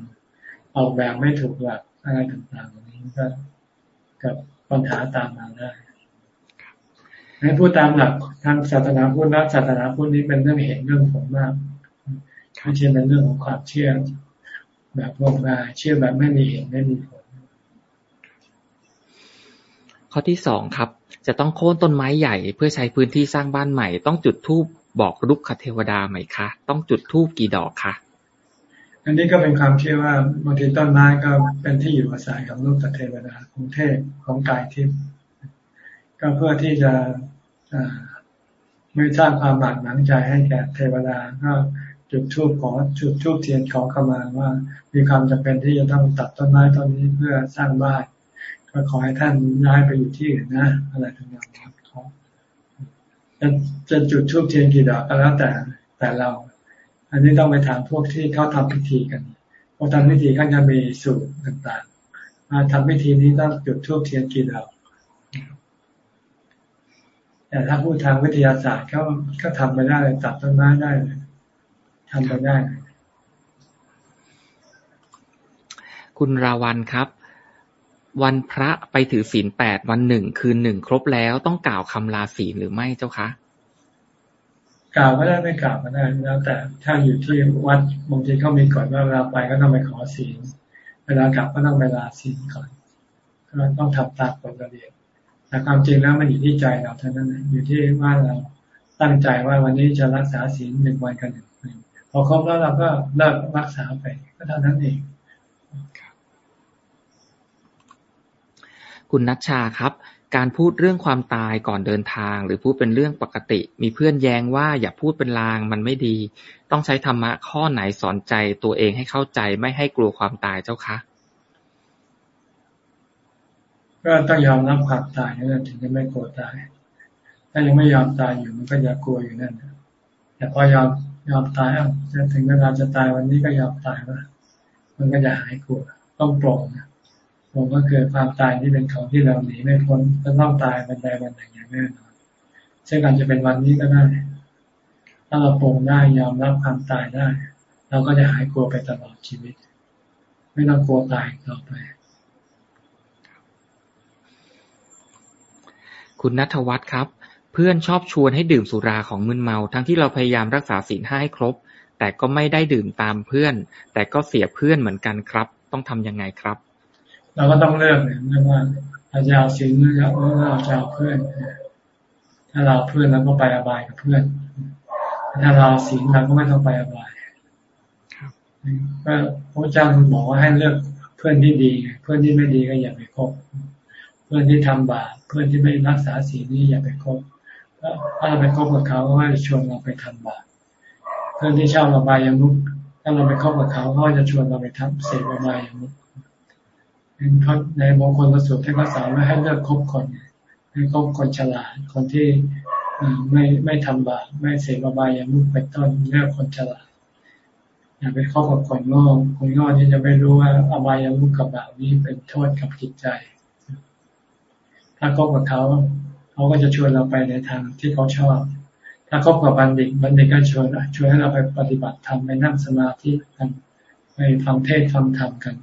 S2: ออกแบบไม่ถูกหลักอะไรต่างๆนี้ก็ กับปัญหาตามมาได้ให้ผู้ตามหลักทางศาสนาพุทธและศาสนาพุทธนี้เป็นเรื่องเห็นเรื่องผลมากไม่ใช่เป็นเรื่องของความเชื่อแบบงมงายเชื่อแบบไม่มีเหตุไม่มีผล
S1: ข้อที่สองครับ จะต้องโค่นต้นไม้ใหญ่ เพื่อใช้พื้นที่สร้างบ้านใหม่ ต้องจุดธูปบอกรุกขเทวดาไหมคะ ต้องจุดธูปกี่ดอกคะ
S2: อันนี้ก็เป็นความเชื่อว่าบางทีต้นไม้ก็เป็นที่อยู่อาศัยของลูกเทวดาของเทพของกายทิพย์ก็เพื่อที่จะไม่สร้างความบาดหมางใจให้แก่เทวดาก็จุดทูบขอจุดทูบเทียนขอขมาว่า มีความจำเป็นที่จะต้องตัดต้นไม้ต้นนี้เพื่อสร้างบ้านก็ขอให้ท่านย้ายไปอยู่ที่อื่นนะ อะไรทั้งนั้นครับจะจะจุดทูบเทียนกี่ดอกก็แล้วแต่แต่เรา อันนี้ต้องไปถามพวกที่เขาทำพิธีกันพอทำพิธีก็จะมีสูตรต่างๆมาทำพิธีนี้ต้องจุดทูบเทียนกี่ดอกแต่ถ้าพูดทางวิทยาศาสตร์เขาก็ทำไปได้ตัดต้นไม้ได้เลยทำไปได้
S1: คุณราวันครับ วันพระไปถือศีลแปดวันหนึ่งคืนหนึ่งครบแล้วต้องกล่าวคำลาศีลหรือไม่เจ้าคะ
S2: กล่าวก็ได้ไม่กล่าวก็ได้แล้ว แต่ถ้าอยู่ที่วัดบางทีเขามีก่อนว่าเวลาไปก็ต้องไปขอศีลเวลากลับก็ต้องไปลาศีลก่อนก็ต้องทำตามกฎระเบียบแต่ความจริงแล้วมันอยู่ที่ใจเราเท่านั้นอยู่ที่ว่าเราตั้งใจว่าวันนี้จะรักษาศีลหนึ่งวันกันหนึ่งพอครบแล้วเราก็เลิกรักษาไปก็เท่านั้นเอง
S1: คุณนัชชาครับ การพูดเรื่องความตายก่อนเดินทาง หรือพูดเป็นเรื่องปกติ มีเพื่อนแย้งว่าอย่าพูดเป็นลางมันไม่ดี ต้องใช้ธรรมะข้อไหนสอนใจตัวเองให้เข้าใจไม่ให้กลัวความตายเจ้าคะ
S2: ก็ต้องยอมรับความตายนั่นถึงจะไม่กลัวตาย ถ้ายังไม่ยอมตายอยู่มันก็จะกลัวอยู่นั่นแต่พอยอมยอมตายอะจะถึงเวลาจะตายวันนี้ก็ยอมตายว่ามันก็จะหายกลัวต้องปลงนะ ปลงก็คือความตายที่เป็นของที่เราหนีไม่พ้นจะต้องตายวันใดวันหนึ่งอย่างแน่นอนซึ่งอาจจะเป็นวันนี้ก็ได้ ถ้าเราปลงได้ยอมรับความตายได้ เราก็จะหายกลัวไปตลอดชีวิต ไม่ต้องกลัวตายต่อไป
S1: คุณนัทวัฒน์ครับ เพื่อนชอบชวนให้ดื่มสุราของมึนเมา ทั้งที่เราพยายามรักษาศีลห้าให้ครบ แต่ก็ไม่ได้ดื่มตามเพื่อน แต่ก็เสียเพื่อนเหมือนกันครับ ต้องทํำยังไงครับ
S2: เราก็ต้องเลือกเนี่ยว่าเราจะเอาศีลหรือเราจะเอาเพื่อน ถ้าเราเพื่อนเราก็ไปอบายกับเพื่อน ถ้าเราศีลเราก็ไม่ต้องไปอบายก็พระเจ้าบอกว่าให้เลือกเพื่อนที่ดีเพื่อนที่ไม่ดีก็อย่าไปคบเพื่อนที่ทำบาปเพื่อนที่ไม่รักษาศีลนี่อย่าไปคบถ้าเราไปคบกับเขาก็ว่าชวนเราไปทำบาปเพื่อนที่ชอบระบายยมุกถ้าเราไปคบกับเขาเขาจะชวนเราไปทำเสพระบายยมุก ในมงคลประสูตรท่านก็สอนว่ให้เลือกคบคนให้คบคนฉลาด คนที่ไม่ไม่ทำบาปไม่เสพบายยามุกเป็นต้นเลือกคนฉลาดอย่าไปคบกับคนโง่คนโง่ที่จะไม่รู้ว่าอบายามุกกับบาปนี้เป็นโทษกับจิตใจ ถ้าคบกับเขาเขาก็จะชวนเราไปในทางที่เขาชอบ ถ้าคบกับบัณฑิตบัณฑิตก็ชวนชวนให้เราไปปฏิบัติธรรมไปนั่งสมาธิกันไปฟังเทศฟังธรรมกัน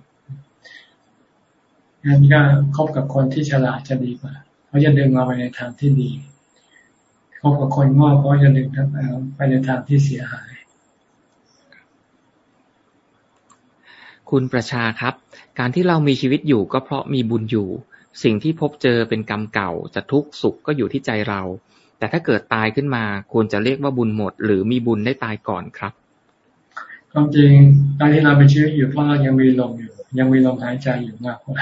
S2: งั้นก็คบกับคนที่ฉลาดจะดีกว่าเขาจะดึงเราไปในทางที่ดีคบกับคนง่เขาจะดึงไปในทางที่เสียหาย
S1: คุณประชาครับ การที่เรามีชีวิตอยู่ก็เพราะมีบุญอยู่ สิ่งที่พบเจอเป็นกรรมเก่า จะทุกข์สุขก็อยู่ที่ใจเรา แต่ถ้าเกิดตายขึ้นมาควรจะเรียกว่าบุญหมด หรือมีบุญได้ตายก่อนครับ
S2: ความจริงการที่เรามีชีวิตอยู่เพราะเรายังมีลมอยู่ ยังมีลมหายใจอยู่มากกว่า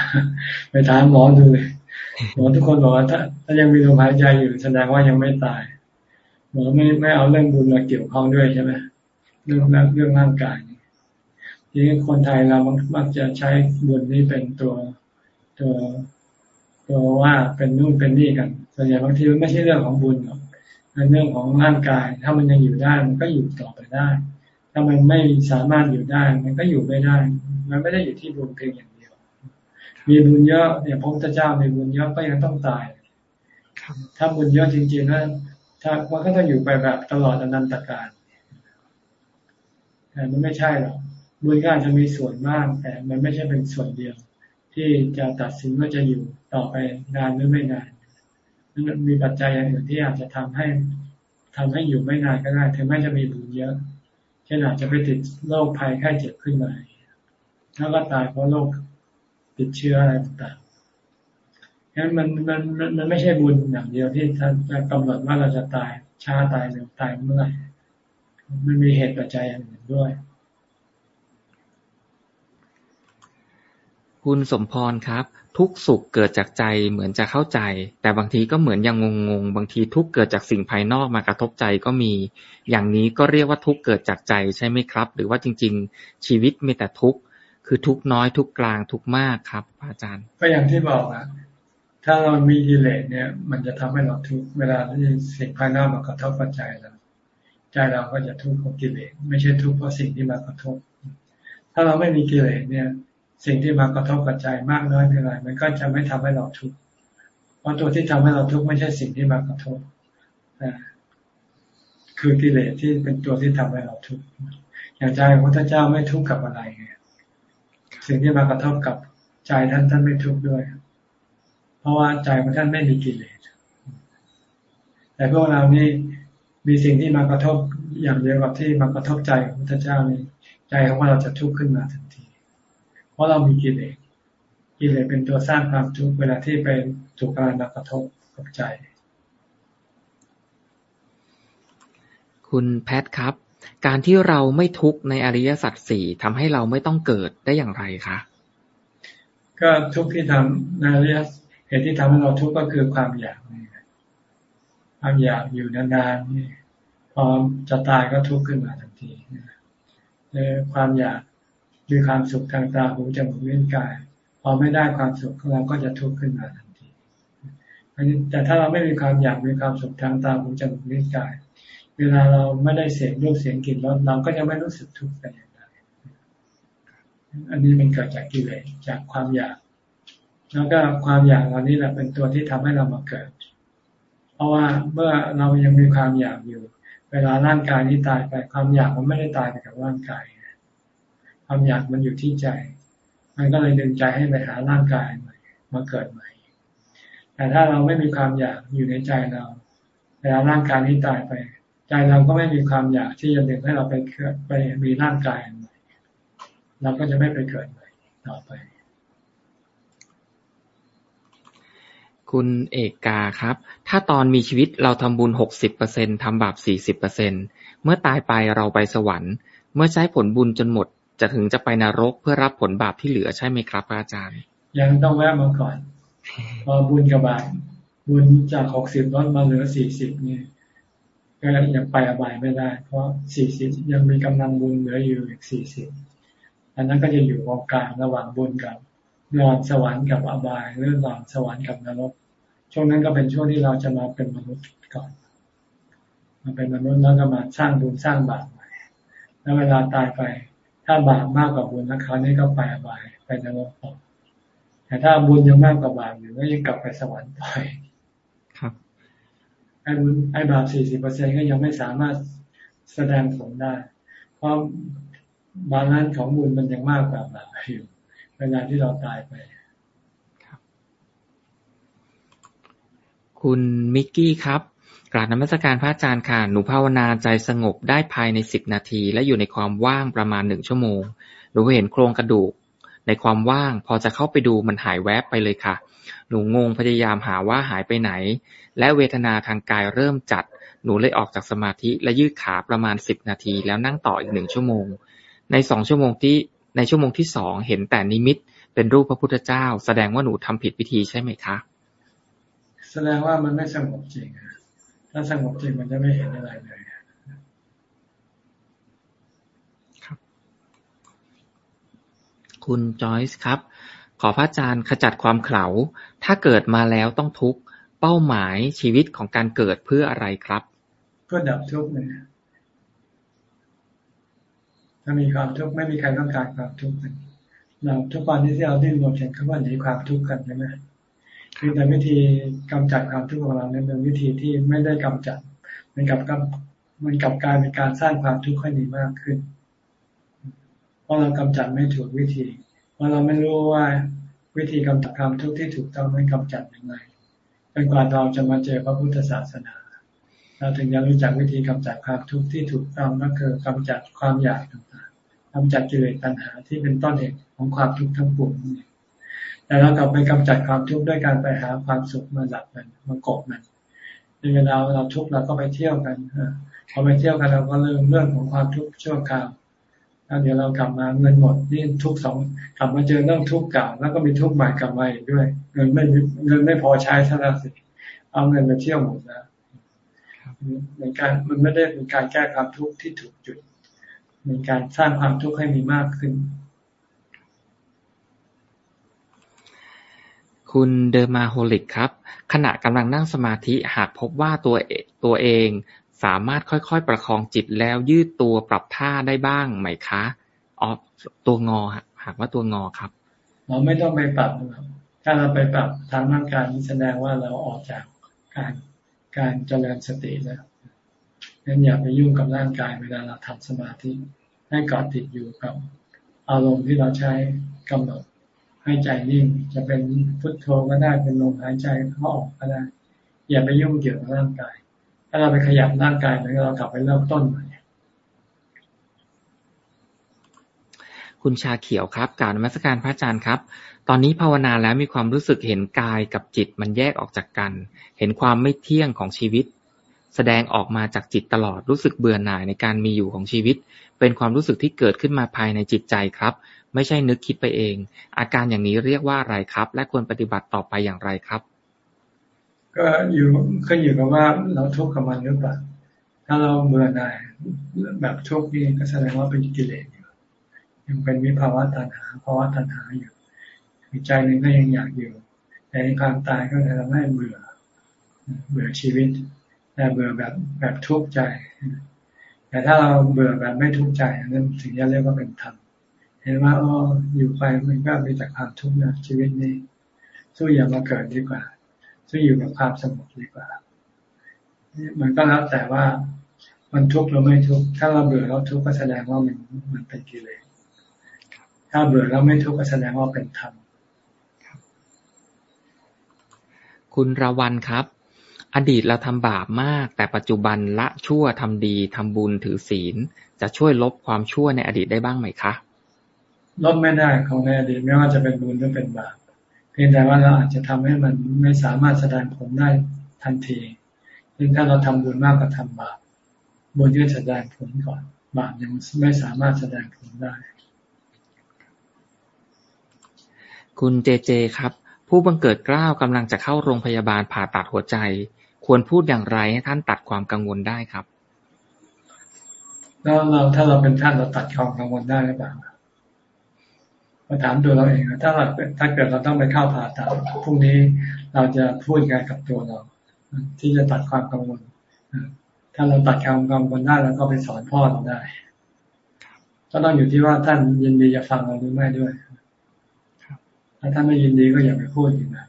S2: ไปถามหมอดูเลยหมอทุกคนบอกว่าถ้าถ้ายังมีลมหายใจอยู่แสดงว่ายังไม่ตายหมอไม่ไม่เอาเรื่องบุญมาเกี่ยวข้องด้วยใช่ไหมเรื่องเรื่องร่างกายทีนี้คนไทยเรามักจะใช้บุญนี้เป็นตัวตัวตัวว่าเป็นนู่นเป็นนี่กันส่วนใหญ่บางทีมันไม่ใช่เรื่องของบุญหรอกเป็นเรื่องของร่างกาย ถ้ามันยังอยู่ได้มันก็อยู่ต่อไปได้ ถ้ามันไม่สามารถอยู่ได้ มันก็อยู่ไม่ได้ มันไม่ได้อยู่ที่บุญเพียงอย่างเดียว มีบุญเยอะเนี่ยพระพุทธเจ้ามีบุญเยอะก็ยังต้องตายถ้าบุญเยอะจริงๆนะถ้ามันก็ต้องอยู่ไปแบบตลอดอนันตกาลแต่มันไม่ใช่หรอกบุญก็อาจจะมีส่วนมาก แต่มันไม่ใช่เป็นส่วนเดียว ที่จะตัดสินว่าจะอยู่ต่อไปนานหรือไม่นานมันมีปัจจัยอย่างอื่นที่อาจจะทำให้ทำให้อยู่ไม่นานก็ได้ถึงแม้จะมีบุญเยอะเช่นอาจจะไปติดโรคภัยไข้เจ็บขึ้นมา แล้วก็ตายเพราะโรคติดเชื้ออะไรต่างๆงั้นมันมันมันไม่ใช่บุญอย่างเดียวที่ท่านจะกำหนดว่าเราจะตายช้าตายเร็วตายเมื่อไหร่ มันมีเหตุปัจจัยอย่างอื่นด้วย
S1: คุณสมพรครับ ทุกสุขเกิดจากใจเหมือนจะเข้าใจ แต่บางทีก็เหมือนยังงงๆ บางทีทุกเกิดจากสิ่งภายนอกมากระทบใจก็มี อย่างนี้ก็เรียกว่าทุกเกิดจากใจใช่ไหมครับ หรือว่าจริง ๆ ชีวิตมีแต่ทุก คือทุกน้อยทุกกลางทุกมากครับอาจารย์
S2: ก็อย่างที่บอกอะถ้าเรามีกิเลสเนี่ย มันจะทำให้เราทุกเวลาที่สิ่งภายนอกมากระทบปัจจัยเราใจเราก็จะทุกข์เพราะกิเลสไม่ใช่ทุกข์เพราะสิ่งที่มากระทบ ถ้าเราไม่มีกิเลสเนี่ย สิ่งที่มากระทบปัจจัยมากน้อยเท่าไรมันก็จะไม่ทำให้เราทุกข์เพราะตัวที่ทำให้เราทุกข์ไม่ใช่สิ่งที่มากระทบคือกิเลสที่เป็นตัวที่ทำให้เราทุกข์อย่างใจของพระเจ้าไม่ทุกข์กับอะไรไง สิ่งที่มากระทบกับใจท่านท่านไม่ทุกข์ด้วย เพราะว่าใจของท่านไม่มีกิเลสแต่พวกเรานี่มีสิ่งที่มากระทบอย่างเดียวกับที่มากระทบใจของพระเจ้านี่ใจของเราจะทุกข์ขึ้นมาทันที เพราะเรามีกิเลสกิเลสเป็นตัวสร้างความทุกข์เวลาที่ไปถูกการมากระทบกับใจ
S1: คุณแพทครับ การที่เราไม่ทุกข์ในอริยสัจสี่ทำให้เราไม่ต้องเกิดได้อย่างไรคะ
S2: ก็ทุกข์ที่ทำในอริยเหตุที่ทำให้เราทุกข์ก็คือความอยากนี่ความอยากอยู่นานๆนี่พอจะตายก็ทุกข์ขึ้นมาทันทีเลยความอยากมีความสุขทางตาหูจมูกลิ้นกาย พอไม่ได้ความสุขเราก็จะทุกข์ขึ้นมาทันทีแต่ถ้าเราไม่มีความอยากมีความสุขทางตาหูจมูกลิ้นกาย เวลาเราไม่ได้เสียงรูปเสียงกลิ่นรสเราก็จะไม่รู้สึกทุกข์แต่อย่างใดอันนี้มันเกิดจากกิเลสจากความอยาก แล้วก็ความอยากเหล่านี้แหละเป็นตัวที่ทำให้เรามาเกิด เพราะว่าเมื่อเรายังมีความอยากอยู่ เวลาร่างกายนี้ตายไปความอยากมันไม่ได้ตายไปกับร่างกายความอยากมันอยู่ที่ใจ มันก็เลยดึงใจให้ไปหาร่างกายใหม่มาเกิดใหม่ แต่ถ้าเราไม่มีความอยากอยู่ในใจเรา เวลาร่างกายนี้ตายไป ใจเราก็ไม่มีความอยากที่จะดึงให้เราไปเกิดไปมีร่างกายใหม่เราก็จะไม่ไปเกิดใหม่ต่อไป
S1: คุณเอกกาครับ ถ้าตอนมีชีวิตเราทำบุญหกสิบเปอร์เซ็นทำบาปสี่สิบเปอร์เซ็นเมื่อตายไปเราไปสวรรค์ เมื่อใช้ผลบุญจนหมด จะถึงจะไปนรกเพื่อรับผลบาปที่เหลือใช่ไหมครับ อาจารย์
S2: ยังต้องแวะมาก่อนพอบุญกับบาปบุญจากหกสิบลดมาเหลือสี่สิบเนี่ย ก็ยังไปอบายไม่ได้ เพราะสี่สิบยังมีกำลังบุญเหลืออยู่อีกสี่สิบอันนั้นก็จะอยู่ตรงกลางระหว่างบุญกับนอนสวรรค์กับอบายหรือระหว่างสวรรค์กับนรก ช่วงนั้นก็เป็นช่วงที่เราจะมาเป็นมนุษย์ก่อนมาเป็นมนุษย์แล้วก็มาสร้างบุญสร้างบาปใหม่แล้วเวลาตายไป ถ้าบาปมากกว่าบุญแล้วคราวนี้ก็ไปอบายไปนรกต่อแต่ถ้าบุญยังมากกว่าบาปอยู่ก็ยังกลับไปสวรรค์ต่อ ไอ้บุญไอ้บาปสี่สิบเปอร์เซ็นต์ก็ยังไม่สามารถแสดงผลได้ เพราะ balance ของบุญมันยังมากกว่าบาปอยู่เวลาที่เราตายไป
S1: คุณมิกกี้ครับกราบนมัสการพระอาจารย์ค่ะ หนูภาวนาใจสงบได้ภายในสิบนาที และอยู่ในความว่างประมาณหนึ่งชั่วโมง หนูเห็นโครงกระดูก ในความว่างพอจะเข้าไปดูมันหายแวบไปเลยค่ะ หนูงงพยายามหาว่าหายไปไหน และเวทนาทางกายเริ่มจัด หนูเลยออกจากสมาธิและยืดขาประมาณสิบนาที แล้วนั่งต่ออีกหนึ่งชั่วโมง ในสองชั่วโมงที่ในชั่วโมงที่สองเห็นแต่นิมิตเป็นรูปพระพุทธเจ้า แสดงว่าหนูทำผิดวิธีใช่ไหมคะ
S2: แสดงว่ามันไม่สงบจริงถ้าสงบจริงมันจะไม่เห็นอะไรเลย
S1: ครับคุณจอยส์ครับขอ พระอาจารย์ขจัดความเข่าถ้าเกิดมาแล้วต้องทุกข์ เป้าหมายชีวิตของการเกิดเพื่ออะไรครับ
S2: เพื่อดับทุกข์เลยถ้ามีความทุกข์ไม่มีใครต้องการความทุกข์เราทุกวันนี้ที่เราดิ้นรนเห็นคำว่าหนีความทุกข์กันใช่ไหมคือแต่วิธีกำจัดความทุกข์ของเราเนี่ยเป็นวิธีที่ไม่ได้กำจัดมันกับมันกับการเป็นการสร้างความทุกข์ให้มีมากขึ้น เพราะเรากำจัดไม่ถูกวิธี เพราะเราไม่รู้ว่า วิธีกำจัดความทุกข์ที่ถูกต้องนั้นกำจัดย่างไรเป็นกว่าเราจะมาเจอพระพุทธศาสนา เราถึงจะรู้จักวิธีกำจัดความทุกข์ที่ถูกต้องก็คือกำจัดความอยากต่างๆกำจัดกิเลสตัณหาที่เป็นต้นเหตุของความทุกข์ทั้งปวงนี่แต่เรากลับไปกำจัดความทุกข์ด้วยการไปหาความสุขมาดับมันมากบมันในเวลาเราทุกข์เราก็ไปเที่ยวกันพอไปเที่ยวกันเราก็เริ่มเรื่องของความทุกข์ชั่วคราว แล้วเดี๋ยวเรากลับมาเงินหมดนี่ทุกสองกลับมาเจอเรื่องทุกข์เก่าแล้วก็มีทุกข์ใหม่กลับมาอีกด้วย เงินไม่เงินไม่พอใช้ซะแล้วสิเอาเงินไปเที่ยวหมดแล้วในการมันไม่ได้เป็นการแก้ความทุกข์ที่ถูกจุดเป็นการสร้างความทุกข์ให้มีมากขึ้น
S1: คุณ Dhammaholic ครับ ขณะกำลังนั่งสมาธิหากพบว่าตัวตัวเอง สามารถค่อย ๆ ประคองจิตแล้วยืดตัวปรับท่าได้บ้างไหมคะอ๋อตัวงอหากว่าตัวงอครับ
S2: เราไม่ต้องไปปรับครับถ้าเราไปปรับทางร่างกายนี้แสดงว่าเราออกจากการการเจริญสติแล้วงั้นอย่าไปยุ่งกับร่างกายเวลาเราทำสมาธิ ให้เกาะติดอยู่กับอารมณ์ที่เราใช้กำหนดให้ใจนิ่ง จะเป็นพุทโธก็ได้เป็นลมหายใจเข้าออกก็ได้ อย่าไปยุ่งเกี่ยวกับร่างกาย ถ้าเราไปขยับร่างกายเหมือนเรากลับไปเริ่มต้นใหม่
S1: คุณชาเขียวครับ กาวนมัสการพระอาจารย์ครับ ตอนนี้ภาวนาแล้วมีความรู้สึกเห็นกายกับจิตมันแยกออกจากกัน เห็นความไม่เที่ยงของชีวิต แสดงออกมาจากจิตตลอดรู้สึกเบื่อหน่ายในการมีอยู่ของชีวิต เป็นความรู้สึกที่เกิดขึ้นมาภายในจิตใจครับ ไม่ใช่นึกคิดไปเอง อาการอย่างนี้เรียกว่าอะไรครับ และควรปฏิบัติต่อไปอย่างไรครับ
S2: ก็อยู่ขึ้นอยู่กับว่าเราทุกข์กับมันหรือเปล่า ถ้าเราเบื่อหน่ายแบบทุกข์นี่ก็แสดงว่าเป็นกิเลสอยู่ยังเป็นวิภาวะตัณหาภาวะตัณหาอยู่ใจหนึ่งก็ยังอยากอยู่ แต่ในความตายก็จะทำให้เบื่อ เบื่อชีวิต แต่เบื่อแบบแบบทุกข์ใจ แต่ถ้าเราเบื่อแบบไม่ทุกข์ใจนั้นถึงจะเรียกว่าเป็นธรรม เห็นว่าอ๋ออยู่ไปมันก็มีแต่ความทุกข์นะชีวิตนี้สู้อย่ามาเกิดดีกว่า สู้อยู่กับความสงบดีกว่ามันก็แล้วแต่ว่ามันทุกข์หรือไม่ทุกข์ถ้าเราเบื่อเราทุกข์ก็แสดงว่ามันมันเป็นกิเลสถ้าเบื่อแล้วไม่ทุกข์ก็แสดงว่าเป็นธรรม
S1: คุณราวันครับ อดีตเราทำบาปมาก แต่ปัจจุบันละชั่วทำดีทำบุญถือศีล จะช่วยลบความชั่วในอดีตได้บ้างไหมคะ
S2: ลดไม่ได้ของในอดีตไม่ว่าจะเป็นบุญหรือเป็นบาป เพียงแต่ว่าเราอาจจะทำให้มันไม่สามารถแสดงผลได้ทันทียิ่งถ้าเราทำบุญมากกว่าทำบาปบุญจะแสดงผลก่อน บาปยังไม่สามารถแสดงผลได้
S1: คุณเจเจครับ ผู้บังเกิดกล้าวกำลังจะเข้าโรงพยาบาลผ่าตัดหัวใจ ควรพูดอย่างไรให้ท่านตัดความกังวลได้ครับ
S2: แล้วเราถ้าเราเป็นท่านเราตัดความกังวลได้หรือเปล่า มาถามตัวเราเองถ้าเราถ้าเกิดเราต้องไปเข้าผ่าตัดพรุ่งนี้เราจะพูดกันกับตัวเรา ที่จะตัดความกังวลถ้าเราตัดความกังวลได้เราก็ไปสอนพ่อเราได้ก็ต้องอยู่ที่ว่าท่านยินดีจะฟังเราหรือไม่ด้วยถ้าท่านไม่ยินดีก็อย่าไปพูดอีกนะ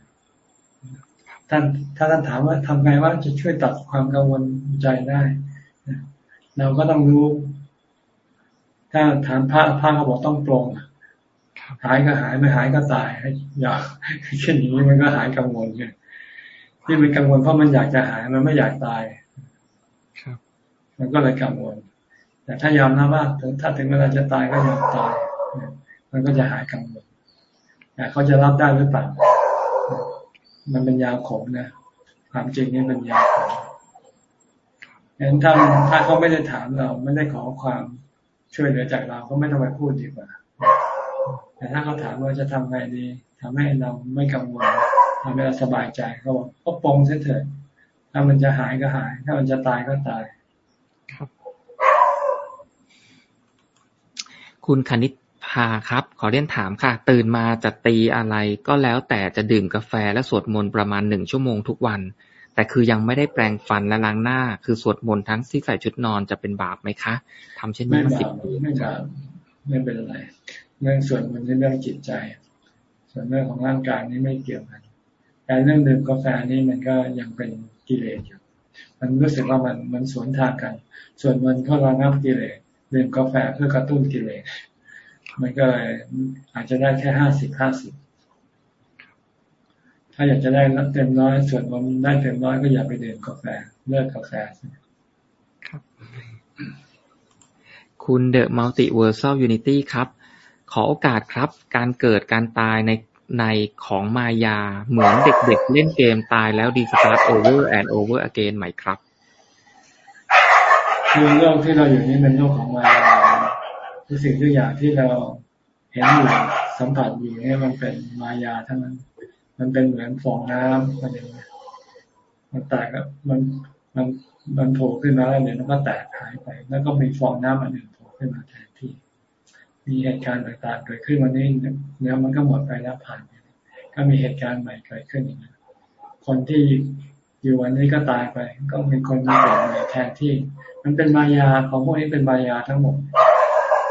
S2: ท่านถ้าท่านถามว่าทำไงว่าจะช่วยตัดความกังวลใจได้เราก็ต้องรู้ ถ้าถามพระพระเขาบอกต้องตรง หายก็หายไม่หายก็ตายอย่าเช่นนี้มันก็หายกังวลไงที่มันกังวลเพราะมันอยากจะหายมันไม่อยากตาย
S1: ครับ
S2: มันก็เลยกังวล แต่ถ้ายอมรับว่าถ้าถึงเวลาจะตายก็ยอมตายมันก็จะหายกังวลแต่เขาจะรับได้หรือเปล่ามันเป็นยาขมนะความจริงนี่เป็นยาขมงั้นถ้าถ้าเขาไม่ได้ถามเราไม่ได้ขอความช่วยเหลือจากเราก็ไม่ต้องไปพูดดีกว่า แต่ถ้าเขาถามว่าจะทำไงดีทำให้เราไม่กังวลทำให้เราสบายใจเขาบอกก็ปองเสียเถิดถ้ามันจะหายก็หาย ถ้ามันจะตายก็ตาย
S1: ครับ คุณคณิตพาครับ ขอเรียนถามค่ะ ตื่นมาจะตีอะไรก็แล้วแต่จะดื่มกาแฟและสวดมนต์ประมาณหนึ่งชั่วโมงทุกวัน แต่คือยังไม่ได้แปรงฟันและล้างหน้า คือสวดมนต์ทั้งที่ใส่ชุดนอนจะเป็นบาปไหมคะทำเช่นนี้มาสิบปี
S2: ไม่บาปไม่เป็นไร เรื่องส่วนมันเป็นเรื่องจิตใจ ส่วนเรื่องของร่างกายนี้ไม่เกี่ยวกันแต่เรื่องดื่มกาแฟนี่มันก็ยังเป็นกิเลสอยู่ มันรู้สึกว่ามันมันสวนทางกัน ส่วนมันก็ระงับกิเลสดื่มกาแฟเพื่อกระตุ้นกิเลส มันก็เลยอาจจะได้แค่ห้าสิบห้าสิบ ถ้าอยากจะได้เต็มร้อย ส่วนมันได้เต็มร้อยก็อย่าไปดื่มกาแฟเลิกกาแฟ
S1: ครับ คุณ The Multiversal Unity ครับ ขอโอกาสครับ การเกิดการตายในในของมายาเหมือนเด็กๆเล่นเกมตายแล้ว restart over and over again ไหมครับ
S2: คือโลกที่เราอยู่นี่เป็นโลกของมายาทุกสิ่งทุกอย่างที่เราเห็นอยู่สัมผัสอยู่นี่มันเป็นมายาทั้งนั้น มันเป็นเหมือนฟองน้ำมันเองมันแตกมันมันมันโผล่ขึ้นมาแล้วเนี่ยมันก็แตกหายไป แล้วก็มีฟองน้ำอันหนึ่งโผล่ขึ้นมาแทน มีเหตุการณ์ต่างๆเกิดขึ้นวันนี้แล้วมันก็หมดไปแล้วผ่านไปก็มีเหตุการณ์ใหม่เกิดขึ้นอีกคนที่อยู่วันนี้ก็ตายไป ก็มีคนมาเกิดใหม่แทนที่ มันเป็นมายาของพวกนี้เป็นมายาทั้งหมด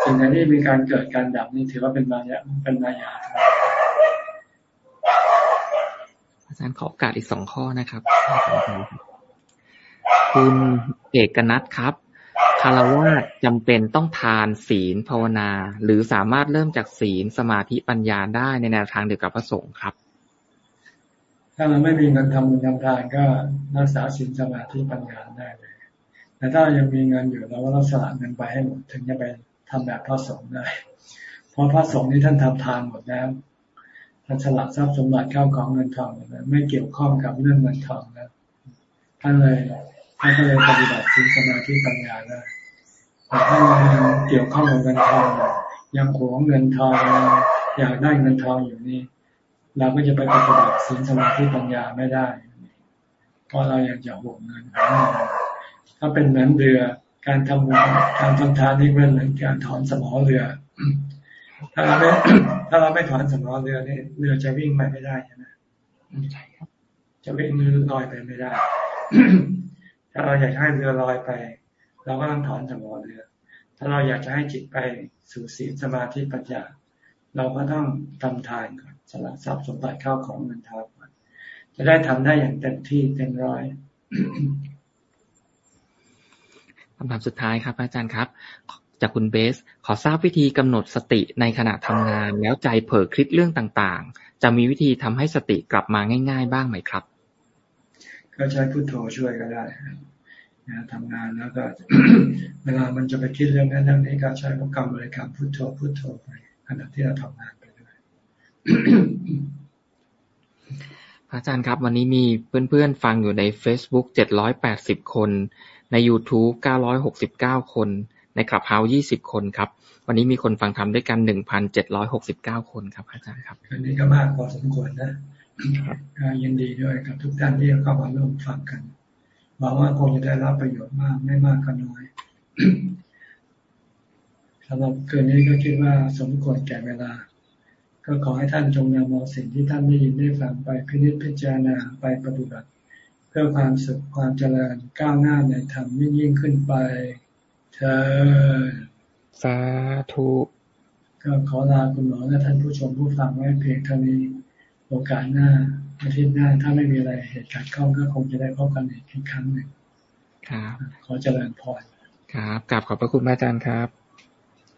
S2: สิ่งที่มีการเกิดการดับนี่ถือว่าเป็นมายาเป็นมายา
S1: อาจารย์ขอโอกาสอีกสองข้อนะครับ คุณเอกนัทครับ คารวะจำเป็นต้องทาน ศีล ภาวนา หรือสามารถเริ่มจากศีล สมาธิ ปัญญาได้ในแนวทางเดียวกับพระสงฆ์ครับ
S2: ถ้าเราไม่มีเงินทำบุญทำทานก็รักษาศีลสมาธิปัญญาได้เลย แต่ถ้ายังมีเงินอยู่เราก็ต้องสละเงินไปให้หมดถึงจะไปทำแบบพระสงฆ์ได้ เพราะพระสงฆ์นี่ท่านทำทานหมดแล้วท่านสละทรัพย์สมบัติเข้าของเงินทองหมดแล้วไม่เกี่ยวข้องกับเรื่องเงินทองแล้วท่านเลยท่านก็เลยปฏิบัติศีลสมาธิปัญญาได้ แต่ถ้ายังเกี่ยวข้องกับเงินทองยังหวงเงินทองอยากได้เงินทองอยู่นี่เราก็จะไปปฏิบัติศีลสมาธิปัญญาไม่ได้ เพราะเรายังจะหวงเงินถ้าเป็นเหมือนเรือการทำบุญการทำทานนี่เป็นเหมือนการถอนสมอเรือ ถ้าเราไม่ถ้าเราไม่ถอนสมอเรือนี่เรือจะวิ่งไปไม่ได้ใช่ไหมจะวิ่งเรือลอยไปไม่ได้ ถ้าเราอยากให้เรือลอยไป เราก็ต้องถอนสมอเรือ ถ้าเราอยากจะให้จิตไปสู่ศีลสมาธิปัญญา เราก็ต้องทำทานก่อนสละทรัพย์สมบัติเข้าของเงินทองก่อนจะได้ทำได้อย่างเต็มที่เต็มร้อย
S1: คำถามสุดท้ายครับ อาจารย์ครับ จากคุณเบส ขอทราบวิธีกำหนดสติในขณะทำงาน แล้วใจเผลอคิดเรื่องต่างๆ จะมีวิธีทำให้สติกลับมาง่าย ๆ บ้างไหมครับ
S2: ก็ใช้พุโทโธช่วยก็ได้นะ ทำงานแล้วก็เวลามันจะไปคิดเรื่องนั้นเรื่องนี้ก็ใช้พกรรมบริกรรมพุทโธพุทโธไปขณะที่เราทำงานไปด้วย
S1: อาจารย์ครับ วันนี้มีเพื่อนๆฟังอยู่ใน Facebook 780 คน ใน YouTube 969 คน ในคลับเฮาส์20 คนครับ วันนี้มีคนฟังทำด้วยกัน 1,769 คนครับ อาจารย์ครับ
S2: อันนี้ก็มากพอสมควรนะยินดีด้วยกับทุกท่านที่เข้ามาร่วมฟังกัน หวังว่าคงจะได้รับประโยชน์มากไม่มากก็น้อยำหรับคืนนี้ก็คิดว่าสมควรแก่เวลา ก็ขอให้ท่านจงนำเอาสิ่งที่ท่านได้ยินได้ฟังไปพิจิตพิจารณาไปปฏิบัติ เพื่อความสุขความเจริญก้าวหน้าในธรรมยิ่งยิ่งขึ้นไปเธอ
S1: สาธุ
S2: ก็ขอลาคุณหมอและท่านผู้ชมผู้ฟังไว้เพียงเท่านี้ โอกาสหน้า อาทิตย์หน้าถ้าไม่มีอะไรเหตุการณ์เข้าก็คงจะได้พบกันอีกครั้งหนึ่ง
S1: ครับ
S2: ขอเจริญพร
S1: ครับกลับขอบพระคุณพระอาจารย์ครับ